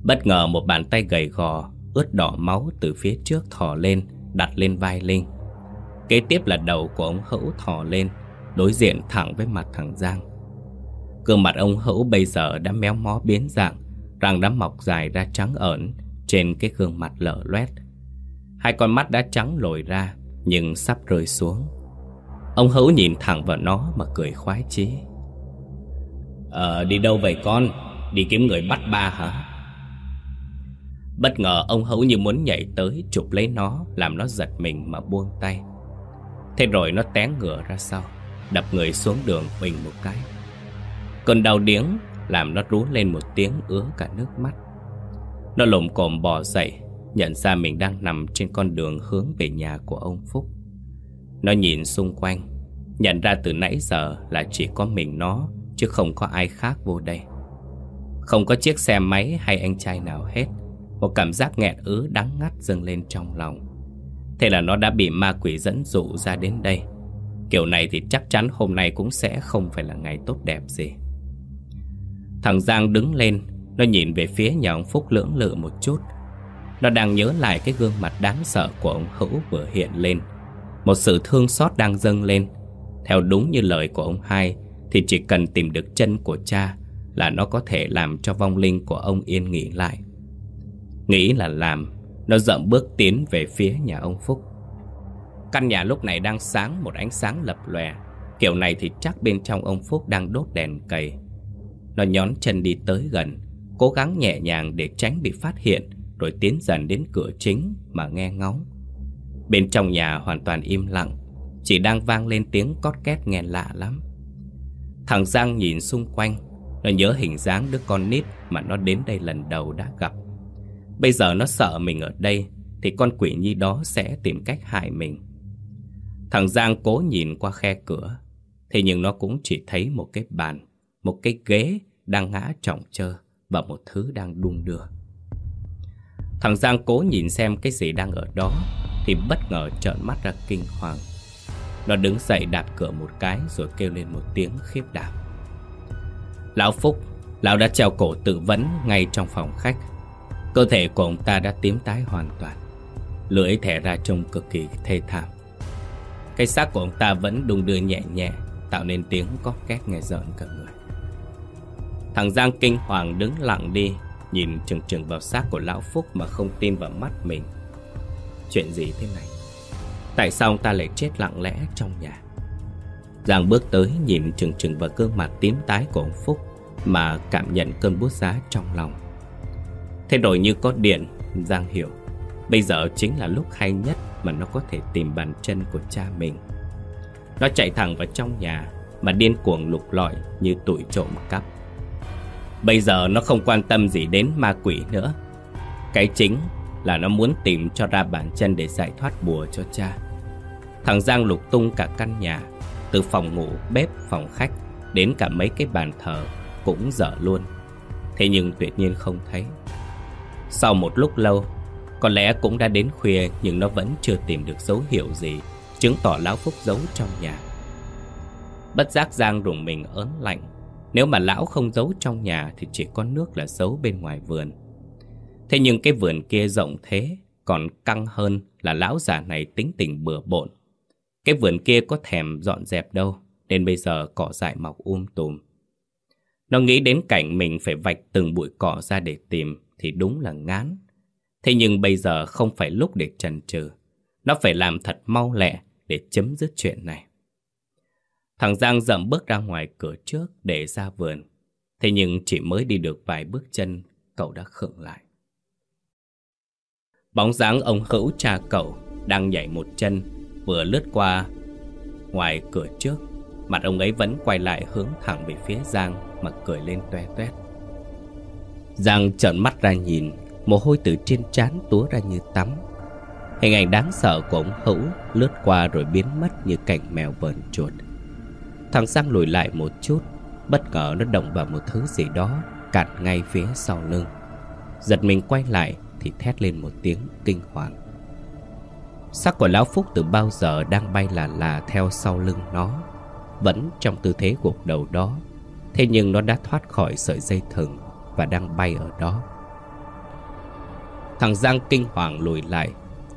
Bất ngờ một bàn tay gầy gò, ướt đỏ máu từ phía trước thò lên, đặt lên vai Linh. Kế tiếp là đầu của ông Hữu thò lên, đối diện thẳng với mặt thằng Giang. Gương mặt ông Hữu bây giờ đã méo mó biến dạng, răng đã mọc dài ra trắng ẩn trên cái gương mặt lở loét. Hai con mắt đã trắng lồi ra, nhưng sắp rơi xuống. Ông Hữu nhìn thẳng vào nó mà cười khoái chí. Ờ, đi đâu vậy con? Đi kiếm người bắt ba hả? Bất ngờ ông Hữu như muốn nhảy tới chụp lấy nó, Làm nó giật mình mà buông tay. Thế rồi nó té ngửa ra sau, Đập người xuống đường mình một cái. Cơn đau điếng Làm nó rú lên một tiếng ứa cả nước mắt. Nó lồm cồm bò dậy, Nhận ra mình đang nằm trên con đường hướng về nhà của ông Phúc. Nó nhìn xung quanh, Nhận ra từ nãy giờ là chỉ có mình nó, Chứ không có ai khác vô đây. Không có chiếc xe máy hay anh trai nào hết. Một cảm giác nghẹn ứ đắng ngắt dâng lên trong lòng. Thế là nó đã bị ma quỷ dẫn dụ ra đến đây. Kiểu này thì chắc chắn hôm nay cũng sẽ không phải là ngày tốt đẹp gì. Thằng Giang đứng lên, Nó nhìn về phía nhà ông Phúc lưỡng lự một chút. Nó đang nhớ lại cái gương mặt đáng sợ của ông Hữu vừa hiện lên. Một sự thương xót đang dâng lên. Theo đúng như lời của ông hai, Thì chỉ cần tìm được chân của cha Là nó có thể làm cho vong linh của ông yên nghỉ lại. Nghĩ là làm, Nó dậm bước tiến về phía nhà ông Phúc. Căn nhà lúc này đang sáng, một ánh sáng lập lòe. Kiểu này thì chắc bên trong ông Phúc đang đốt đèn cầy. Nó nhón chân đi tới gần, Cố gắng nhẹ nhàng để tránh bị phát hiện, Rồi tiến dần đến cửa chính mà nghe ngóng. Bên trong nhà hoàn toàn im lặng, Chỉ đang vang lên tiếng cót két nghe lạ lắm. Thằng Giang nhìn xung quanh, Nó nhớ hình dáng đứa con nít mà nó đến đây lần đầu đã gặp. Bây giờ nó sợ mình ở đây, Thì con quỷ nhi đó sẽ tìm cách hại mình. Thằng Giang cố nhìn qua khe cửa, Thế nhưng nó cũng chỉ thấy một cái bàn, Một cái ghế đang ngã trọng trơ Và một thứ đang đung đưa. Thằng Giang cố nhìn xem cái gì đang ở đó, Thì bất ngờ trợn mắt ra kinh hoàng. Nó đứng dậy đạp cửa một cái Rồi kêu lên một tiếng khiếp đảm. Lão Phúc, Lão đã treo cổ tự vấn ngay trong phòng khách. Cơ thể của ông ta đã tím tái hoàn toàn. Lưỡi thẻ ra trông cực kỳ thê thảm. Cái xác của ông ta vẫn đung đưa nhẹ nhẹ, Tạo nên tiếng có két nghe rợn cả người. Thằng Giang kinh hoàng đứng lặng đi, Nhìn chừng chừng vào xác của Lão Phúc Mà không tin vào mắt mình. Chuyện gì thế này? Tại sao ông ta lại chết lặng lẽ trong nhà? Giang bước tới nhìn chừng chừng vào gương mặt tím tái của ông Phúc Mà cảm nhận cơn bút giá trong lòng. Thế rồi như có điện Giang hiểu Bây giờ chính là lúc hay nhất mà nó có thể tìm bàn chân của cha mình. Nó chạy thẳng vào trong nhà mà điên cuồng lục lọi như tụi trộm cắp. Bây giờ nó không quan tâm gì đến ma quỷ nữa. Cái chính là nó muốn tìm cho ra bàn chân để giải thoát bùa cho cha. Thằng Giang lục tung cả căn nhà, từ phòng ngủ, bếp, phòng khách đến cả mấy cái bàn thờ cũng dở luôn. Thế nhưng tuyệt nhiên không thấy. Sau một lúc lâu, có lẽ cũng đã đến khuya nhưng nó vẫn chưa tìm được dấu hiệu gì chứng tỏ Lão Phúc giấu trong nhà. Bất giác Giang rùng mình ớn lạnh. Nếu mà Lão không giấu trong nhà thì chỉ có nước là giấu bên ngoài vườn. Thế nhưng cái vườn kia rộng thế, còn căng hơn là Lão già này tính tình bừa bộn. Cái vườn kia có thèm dọn dẹp đâu, nên bây giờ cỏ dại mọc um tùm. Nó nghĩ đến cảnh mình phải vạch từng bụi cỏ ra để tìm thì đúng là ngán. Thế nhưng bây giờ không phải lúc để chần chừ. Nó phải làm thật mau lẹ để chấm dứt chuyện này. Thằng Giang dậm bước ra ngoài cửa trước để ra vườn. Thế nhưng chỉ mới đi được vài bước chân, cậu đã khựng lại. Bóng dáng ông hữu cha cậu đang nhảy một chân, vừa lướt qua ngoài cửa trước. Mặt ông ấy vẫn quay lại hướng thẳng về phía Giang mà cười lên toe toét. Giang trợn mắt ra nhìn, Mồ hôi từ trên trán túa ra như tắm. Hình ảnh đáng sợ của ông Hữu lướt qua rồi biến mất như cảnh mèo vờn chuột. Thằng Giang lùi lại một chút, Bất ngờ nó động vào một thứ gì đó Cạn ngay phía sau lưng. Giật mình quay lại Thì thét lên một tiếng kinh hoàng. Sắc của Lão Phúc từ bao giờ đang bay là là theo sau lưng nó, Vẫn trong tư thế gục đầu đó. Thế nhưng nó đã thoát khỏi sợi dây thừng và đang bay ở đó. Thằng Giang kinh hoàng lùi lại,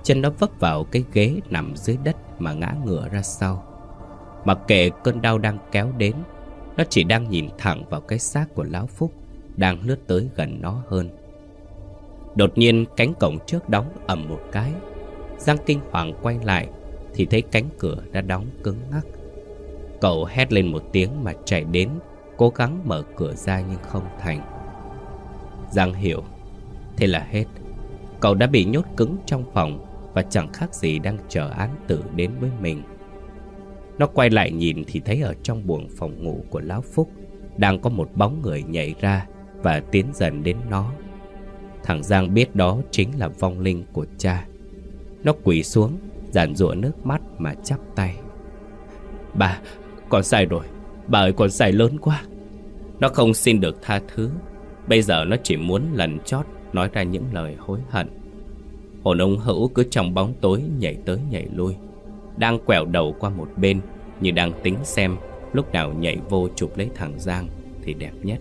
Chân nó vấp vào cái ghế nằm dưới đất Mà ngã ngửa ra sau. Mặc kệ cơn đau đang kéo đến, Nó chỉ đang nhìn thẳng vào cái xác của Lão Phúc Đang lướt tới gần nó hơn. Đột nhiên cánh cổng trước đóng ầm một cái, Giang kinh hoàng quay lại Thì thấy cánh cửa đã đóng cứng ngắc. Cậu hét lên một tiếng mà chạy đến, Cố gắng mở cửa ra nhưng không thành. Giang hiểu. Thế là hết. Cậu đã bị nhốt cứng trong phòng Và chẳng khác gì đang chờ án tử đến với mình. Nó quay lại nhìn thì thấy ở trong buồng phòng ngủ của Lão Phúc Đang có một bóng người nhảy ra Và tiến dần đến nó. Thằng Giang biết đó chính là vong linh của cha. Nó quỳ xuống Giàn rụa nước mắt mà chắp tay. Bà, con sai rồi. Bà ơi con sai lớn quá. Nó không xin được tha thứ. Bây giờ nó chỉ muốn lần chót Nói ra những lời hối hận. Hồn ông Hữu cứ trong bóng tối Nhảy tới nhảy lui, Đang quẹo đầu qua một bên Như đang tính xem Lúc nào nhảy vô chụp lấy thằng Giang Thì đẹp nhất.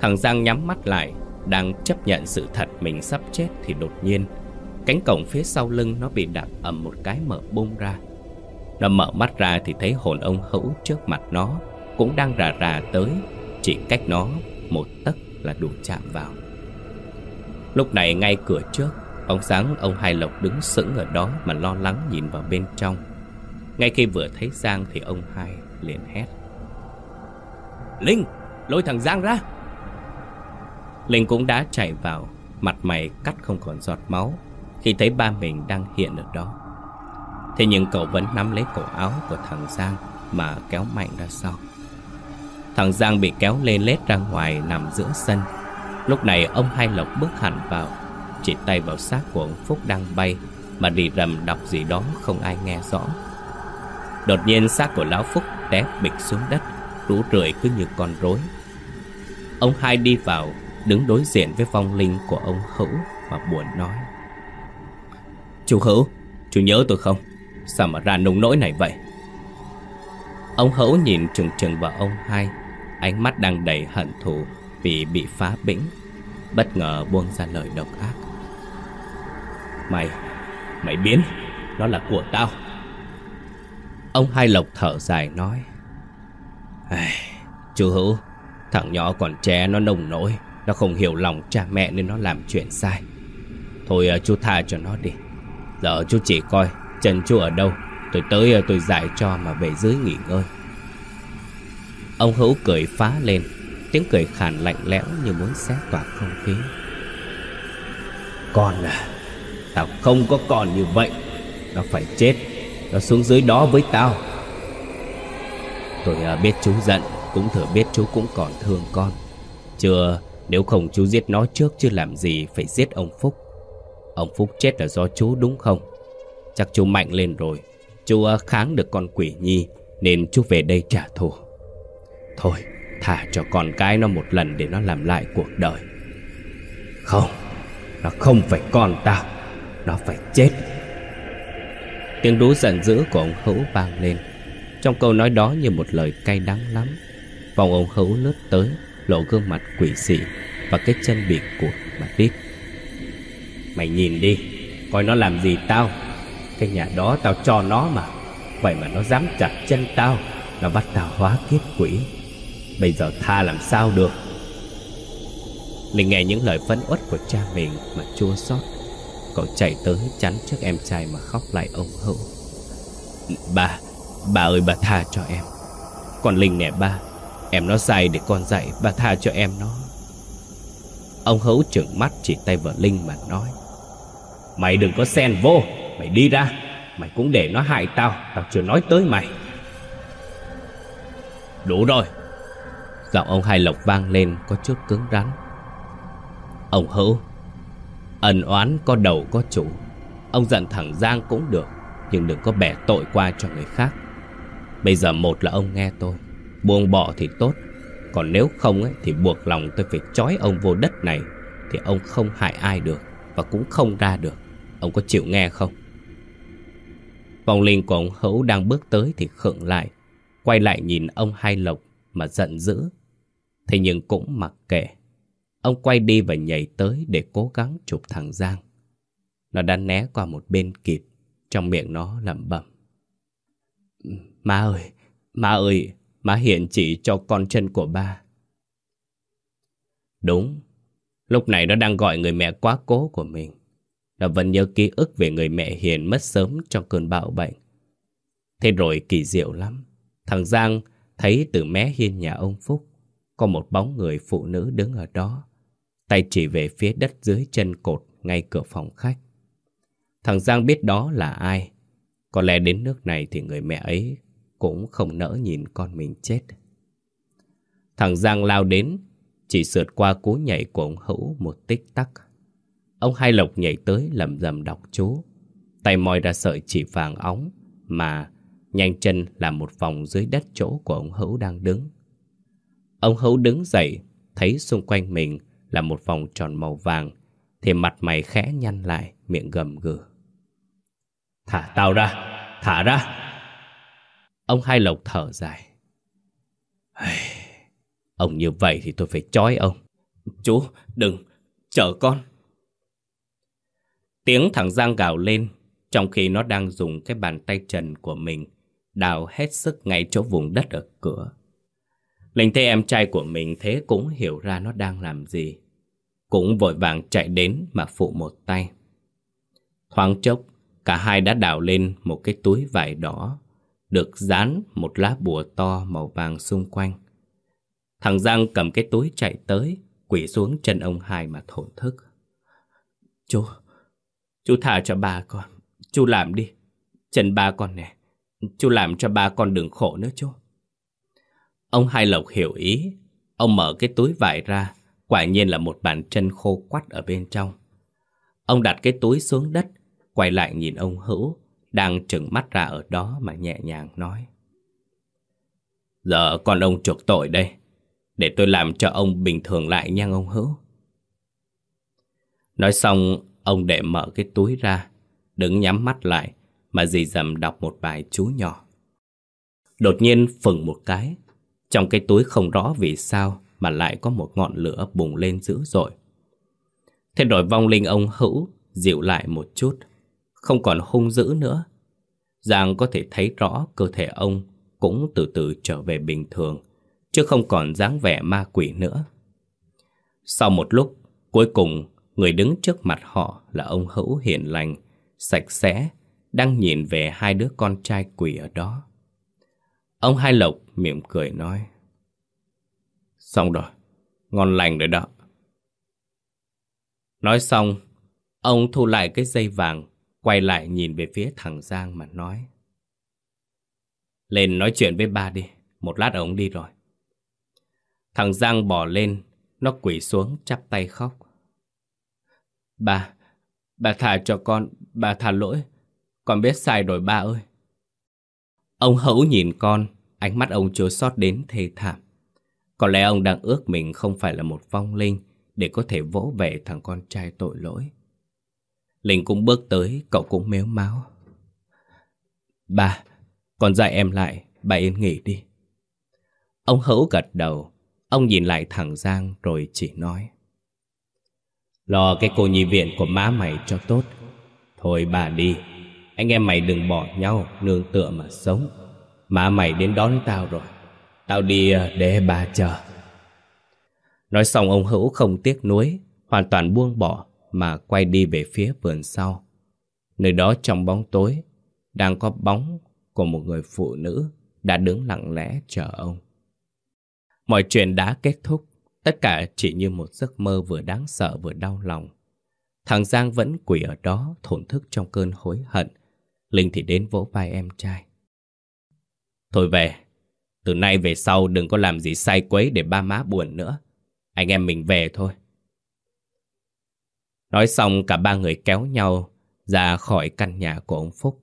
Thằng Giang nhắm mắt lại, Đang chấp nhận sự thật mình sắp chết Thì đột nhiên, Cánh cổng phía sau lưng nó bị đạp ầm một cái mở bung ra. Nó mở mắt ra thì thấy hồn ông Hữu trước mặt nó Cũng đang rà rà tới, Chỉ cách nó một tấc là đủ chạm vào. Lúc này ngay cửa trước Ông Sáng ông Hai Lộc đứng sững ở đó Mà lo lắng nhìn vào bên trong. Ngay khi vừa thấy Giang thì ông Hai liền hét. Linh, lôi thằng Giang ra. Linh cũng đã chạy vào Mặt mày cắt không còn giọt máu Khi thấy ba mình đang hiện ở đó. Thế nhưng cậu vẫn nắm lấy cổ áo của thằng Giang Mà kéo mạnh ra sau. Thằng Giang bị kéo lên lết ra ngoài nằm giữa sân. Lúc này ông Hai Lộc bước hẳn vào Chỉ tay vào xác của ông Phúc đang bay Mà rì rầm đọc gì đó không ai nghe rõ. Đột nhiên xác của Lão Phúc té bịch xuống đất Rú rượi cứ như con rối. Ông hai đi vào Đứng đối diện với vong linh của ông Hữu Và buồn nói. Chú Hữu Chú nhớ tôi không? Sao mà ra nông nỗi này vậy? Ông Hữu nhìn trừng trừng vào ông hai Ánh mắt đang đầy hận thù Vì bị phá bĩnh, Bất ngờ buông ra lời độc ác. Mày Mày biến, Nó là của tao. Ông Hai Lộc thở dài nói Chú Hữu, Thằng nhỏ còn trẻ nó nông nổi, Nó không hiểu lòng cha mẹ nên nó làm chuyện sai. Thôi à, chú tha cho nó đi. Giờ chú chỉ coi Trần chú ở đâu, Tôi tới à, tôi giải cho mà về dưới nghỉ ngơi. Ông Hữu cười phá lên. Tiếng cười khàn lạnh lẽo như muốn xé toạc không khí. Con à Tao không có con như vậy. Nó phải chết. Nó xuống dưới đó với tao. Tôi à, biết chú giận. Cũng thừa biết chú cũng còn thương con. Chưa Nếu không chú giết nó trước chứ làm gì Phải giết ông Phúc? Ông Phúc chết là do chú đúng không? Chắc chú mạnh lên rồi. Chú à, kháng được con quỷ nhi Nên chú về đây trả thù Thôi, thả cho con cái nó một lần Để nó làm lại cuộc đời. Không, Nó không phải con tao, Nó phải chết. Tiếng đú giận dữ của ông Hữu vang lên. Trong câu nói đó như một lời cay đắng lắm. Vòng ông Hữu lướt tới, Lộ gương mặt quỷ dị Và cái chân bị cụt mà đít Mày nhìn đi, Coi nó làm gì tao. Cái nhà đó tao cho nó mà, Vậy mà nó dám chặt chân tao, Nó bắt tao hóa kiếp quỷ. Bây giờ tha làm sao được? Linh nghe những lời phân uất của cha mình Mà chua xót. Cậu chạy tới chắn trước em trai mà khóc lại ông hậu Bà, bà ơi bà tha cho em. Còn Linh nè ba Em nó sai để con dạy Bà tha cho em nó. Ông Hữu trừng mắt chỉ tay vợ Linh mà nói. Mày đừng có xen vô Mày đi ra. Mày cũng để nó hại tao Tao chưa nói tới mày. Đủ rồi. Giọng ông Hai Lộc vang lên có chút cứng rắn. Ông Hữu Ẩn oán có đầu có chủ. Ông giận thẳng Giang cũng được Nhưng đừng có bẻ tội qua cho người khác. Bây giờ một là ông nghe tôi Buông bỏ thì tốt. Còn nếu không ấy, thì buộc lòng tôi phải trói ông vô đất này Thì ông không hại ai được Và cũng không ra được. Ông có chịu nghe không? Vòng linh của ông Hữu đang bước tới thì khựng lại Quay lại nhìn ông Hai Lộc mà giận dữ. Thế nhưng cũng mặc kệ. Ông quay đi và nhảy tới để cố gắng chụp thằng Giang. Nó đã né qua một bên kịp Trong miệng nó lẩm bẩm. Má ơi, má ơi, má hiện chỉ cho con chân của ba. Đúng, lúc này nó đang gọi người mẹ quá cố của mình. Nó vẫn nhớ ký ức về người mẹ hiền mất sớm trong cơn bạo bệnh. Thế rồi kỳ diệu lắm. Thằng Giang thấy từ mé hiên nhà ông Phúc có một bóng người phụ nữ đứng ở đó. Tay chỉ về phía đất dưới chân cột ngay cửa phòng khách. Thằng Giang biết đó là ai. Có lẽ đến nước này thì người mẹ ấy cũng không nỡ nhìn con mình chết. Thằng Giang lao đến, Chỉ sượt qua cú nhảy của ông Hữu một tích tắc. Ông Hai Lộc nhảy tới lầm rầm đọc chú. Tay moi ra sợi chỉ vàng óng Mà Nhanh chân làm một vòng dưới đất chỗ của ông Hữu đang đứng. Ông hấu đứng dậy, Thấy xung quanh mình là một vòng tròn màu vàng, Thì mặt mày khẽ nhăn lại, Miệng gầm gừ. Thả tao ra, Thả ra! Ông Hai Lộc thở dài. Ông như vậy thì tôi phải trói ông. Chú, đừng Chở con. Tiếng thằng Giang gào lên, Trong khi nó đang dùng cái bàn tay trần của mình, đào hết sức ngay chỗ vùng đất ở cửa. Linh thấy em trai của mình thế cũng hiểu ra nó đang làm gì. Cũng vội vàng chạy đến mà phụ một tay. Thoáng chốc, cả hai đã đào lên một cái túi vải đỏ, được dán một lá bùa to màu vàng xung quanh. Thằng Giang cầm cái túi chạy tới, quỷ xuống chân ông hai mà thổn thức. Chú, chú thả cho ba con, chú làm đi, chân ba con nè. Chú làm cho ba con đừng khổ nữa chú. Ông Hai Lộc hiểu ý. Ông mở cái túi vải ra. Quả nhiên là một bàn chân khô quắt ở bên trong. Ông đặt cái túi xuống đất. Quay lại nhìn ông Hữu. Đang trừng mắt ra ở đó mà nhẹ nhàng nói. Giờ còn ông chuộc tội đây. Để tôi làm cho ông bình thường lại nha ông Hữu. Nói xong, ông để mở cái túi ra. Đứng nhắm mắt lại mà dì dầm đọc một bài chú nhỏ. Đột nhiên phừng một cái, trong cái túi không rõ vì sao mà lại có một ngọn lửa bùng lên dữ dội. Thế rồi vong linh ông Hữu dịu lại một chút, không còn hung dữ nữa. Giang có thể thấy rõ cơ thể ông cũng từ từ trở về bình thường, chứ không còn dáng vẻ ma quỷ nữa. Sau một lúc, cuối cùng người đứng trước mặt họ là ông Hữu hiền lành, sạch sẽ đang nhìn về hai đứa con trai quỷ ở đó. Ông Hai Lộc mỉm cười nói. Xong rồi, ngon lành rồi đó. Nói xong, ông thu lại cái dây vàng, quay lại nhìn về phía thằng Giang mà nói. Lên nói chuyện với ba đi, một lát ông đi rồi. Thằng Giang bỏ lên, nó quỳ xuống chắp tay khóc. ba ba thả cho con, ba thả lỗi. Con biết sai rồi ba ơi. Ông hữu nhìn con, ánh mắt ông chua xót đến thê thảm. Có lẽ ông đang ước mình không phải là một vong linh để có thể vỗ về thằng con trai tội lỗi. Linh cũng bước tới, cậu cũng méo máu. Ba, con dạy em lại, bà yên nghỉ đi. Ông hữu gật đầu, ông nhìn lại thằng Giang rồi chỉ nói. Lo cái cô nhi viện của má mày cho tốt. Thôi bà đi, anh em mày đừng bỏ nhau, Nương tựa mà sống. Má mày đến đón tao rồi, Tao đi ờ, để bà chờ. Nói xong ông Hữu không tiếc nuối, Hoàn toàn buông bỏ Mà quay đi về phía vườn sau. Nơi đó trong bóng tối, Đang có bóng của một người phụ nữ Đã đứng lặng lẽ chờ ông. Mọi chuyện đã kết thúc, Tất cả chỉ như một giấc mơ vừa đáng sợ vừa đau lòng. Thằng Giang vẫn quỳ ở đó thổn thức trong cơn hối hận Linh thì đến vỗ vai em trai. Thôi về, từ nay về sau đừng có làm gì sai quấy để ba má buồn nữa. Anh em mình về thôi. Nói xong cả ba người kéo nhau ra khỏi căn nhà của ông Phúc.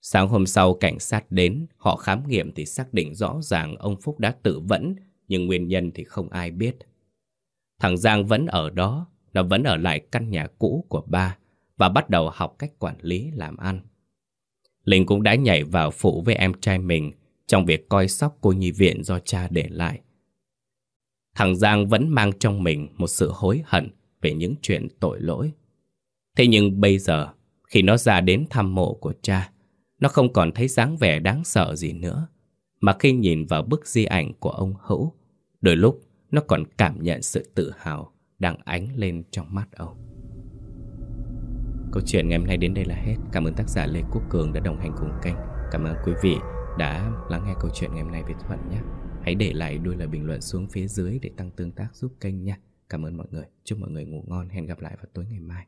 Sáng hôm sau cảnh sát đến, họ khám nghiệm thì xác định rõ ràng ông Phúc đã tự vẫn, nhưng nguyên nhân thì không ai biết. Thằng Giang vẫn ở đó, nó vẫn ở lại căn nhà cũ của ba và bắt đầu học cách quản lý làm ăn. Linh cũng đã nhảy vào phụ với em trai mình trong việc coi sóc cô nhi viện do cha để lại. Thằng Giang vẫn mang trong mình một sự hối hận về những chuyện tội lỗi. Thế nhưng bây giờ, khi nó ra đến thăm mộ của cha, nó không còn thấy dáng vẻ đáng sợ gì nữa. Mà khi nhìn vào bức di ảnh của ông Hữu, đôi lúc nó còn cảm nhận sự tự hào đang ánh lên trong mắt ông. Câu chuyện ngày hôm nay đến đây là hết. Cảm ơn tác giả Lê Quốc Cường đã đồng hành cùng kênh. Cảm ơn quý vị đã lắng nghe câu chuyện ngày hôm nay với Thuận nhé. Hãy để lại đôi lời bình luận xuống phía dưới để tăng tương tác giúp kênh nha. Cảm ơn mọi người. Chúc mọi người ngủ ngon. Hẹn gặp lại vào tối ngày mai.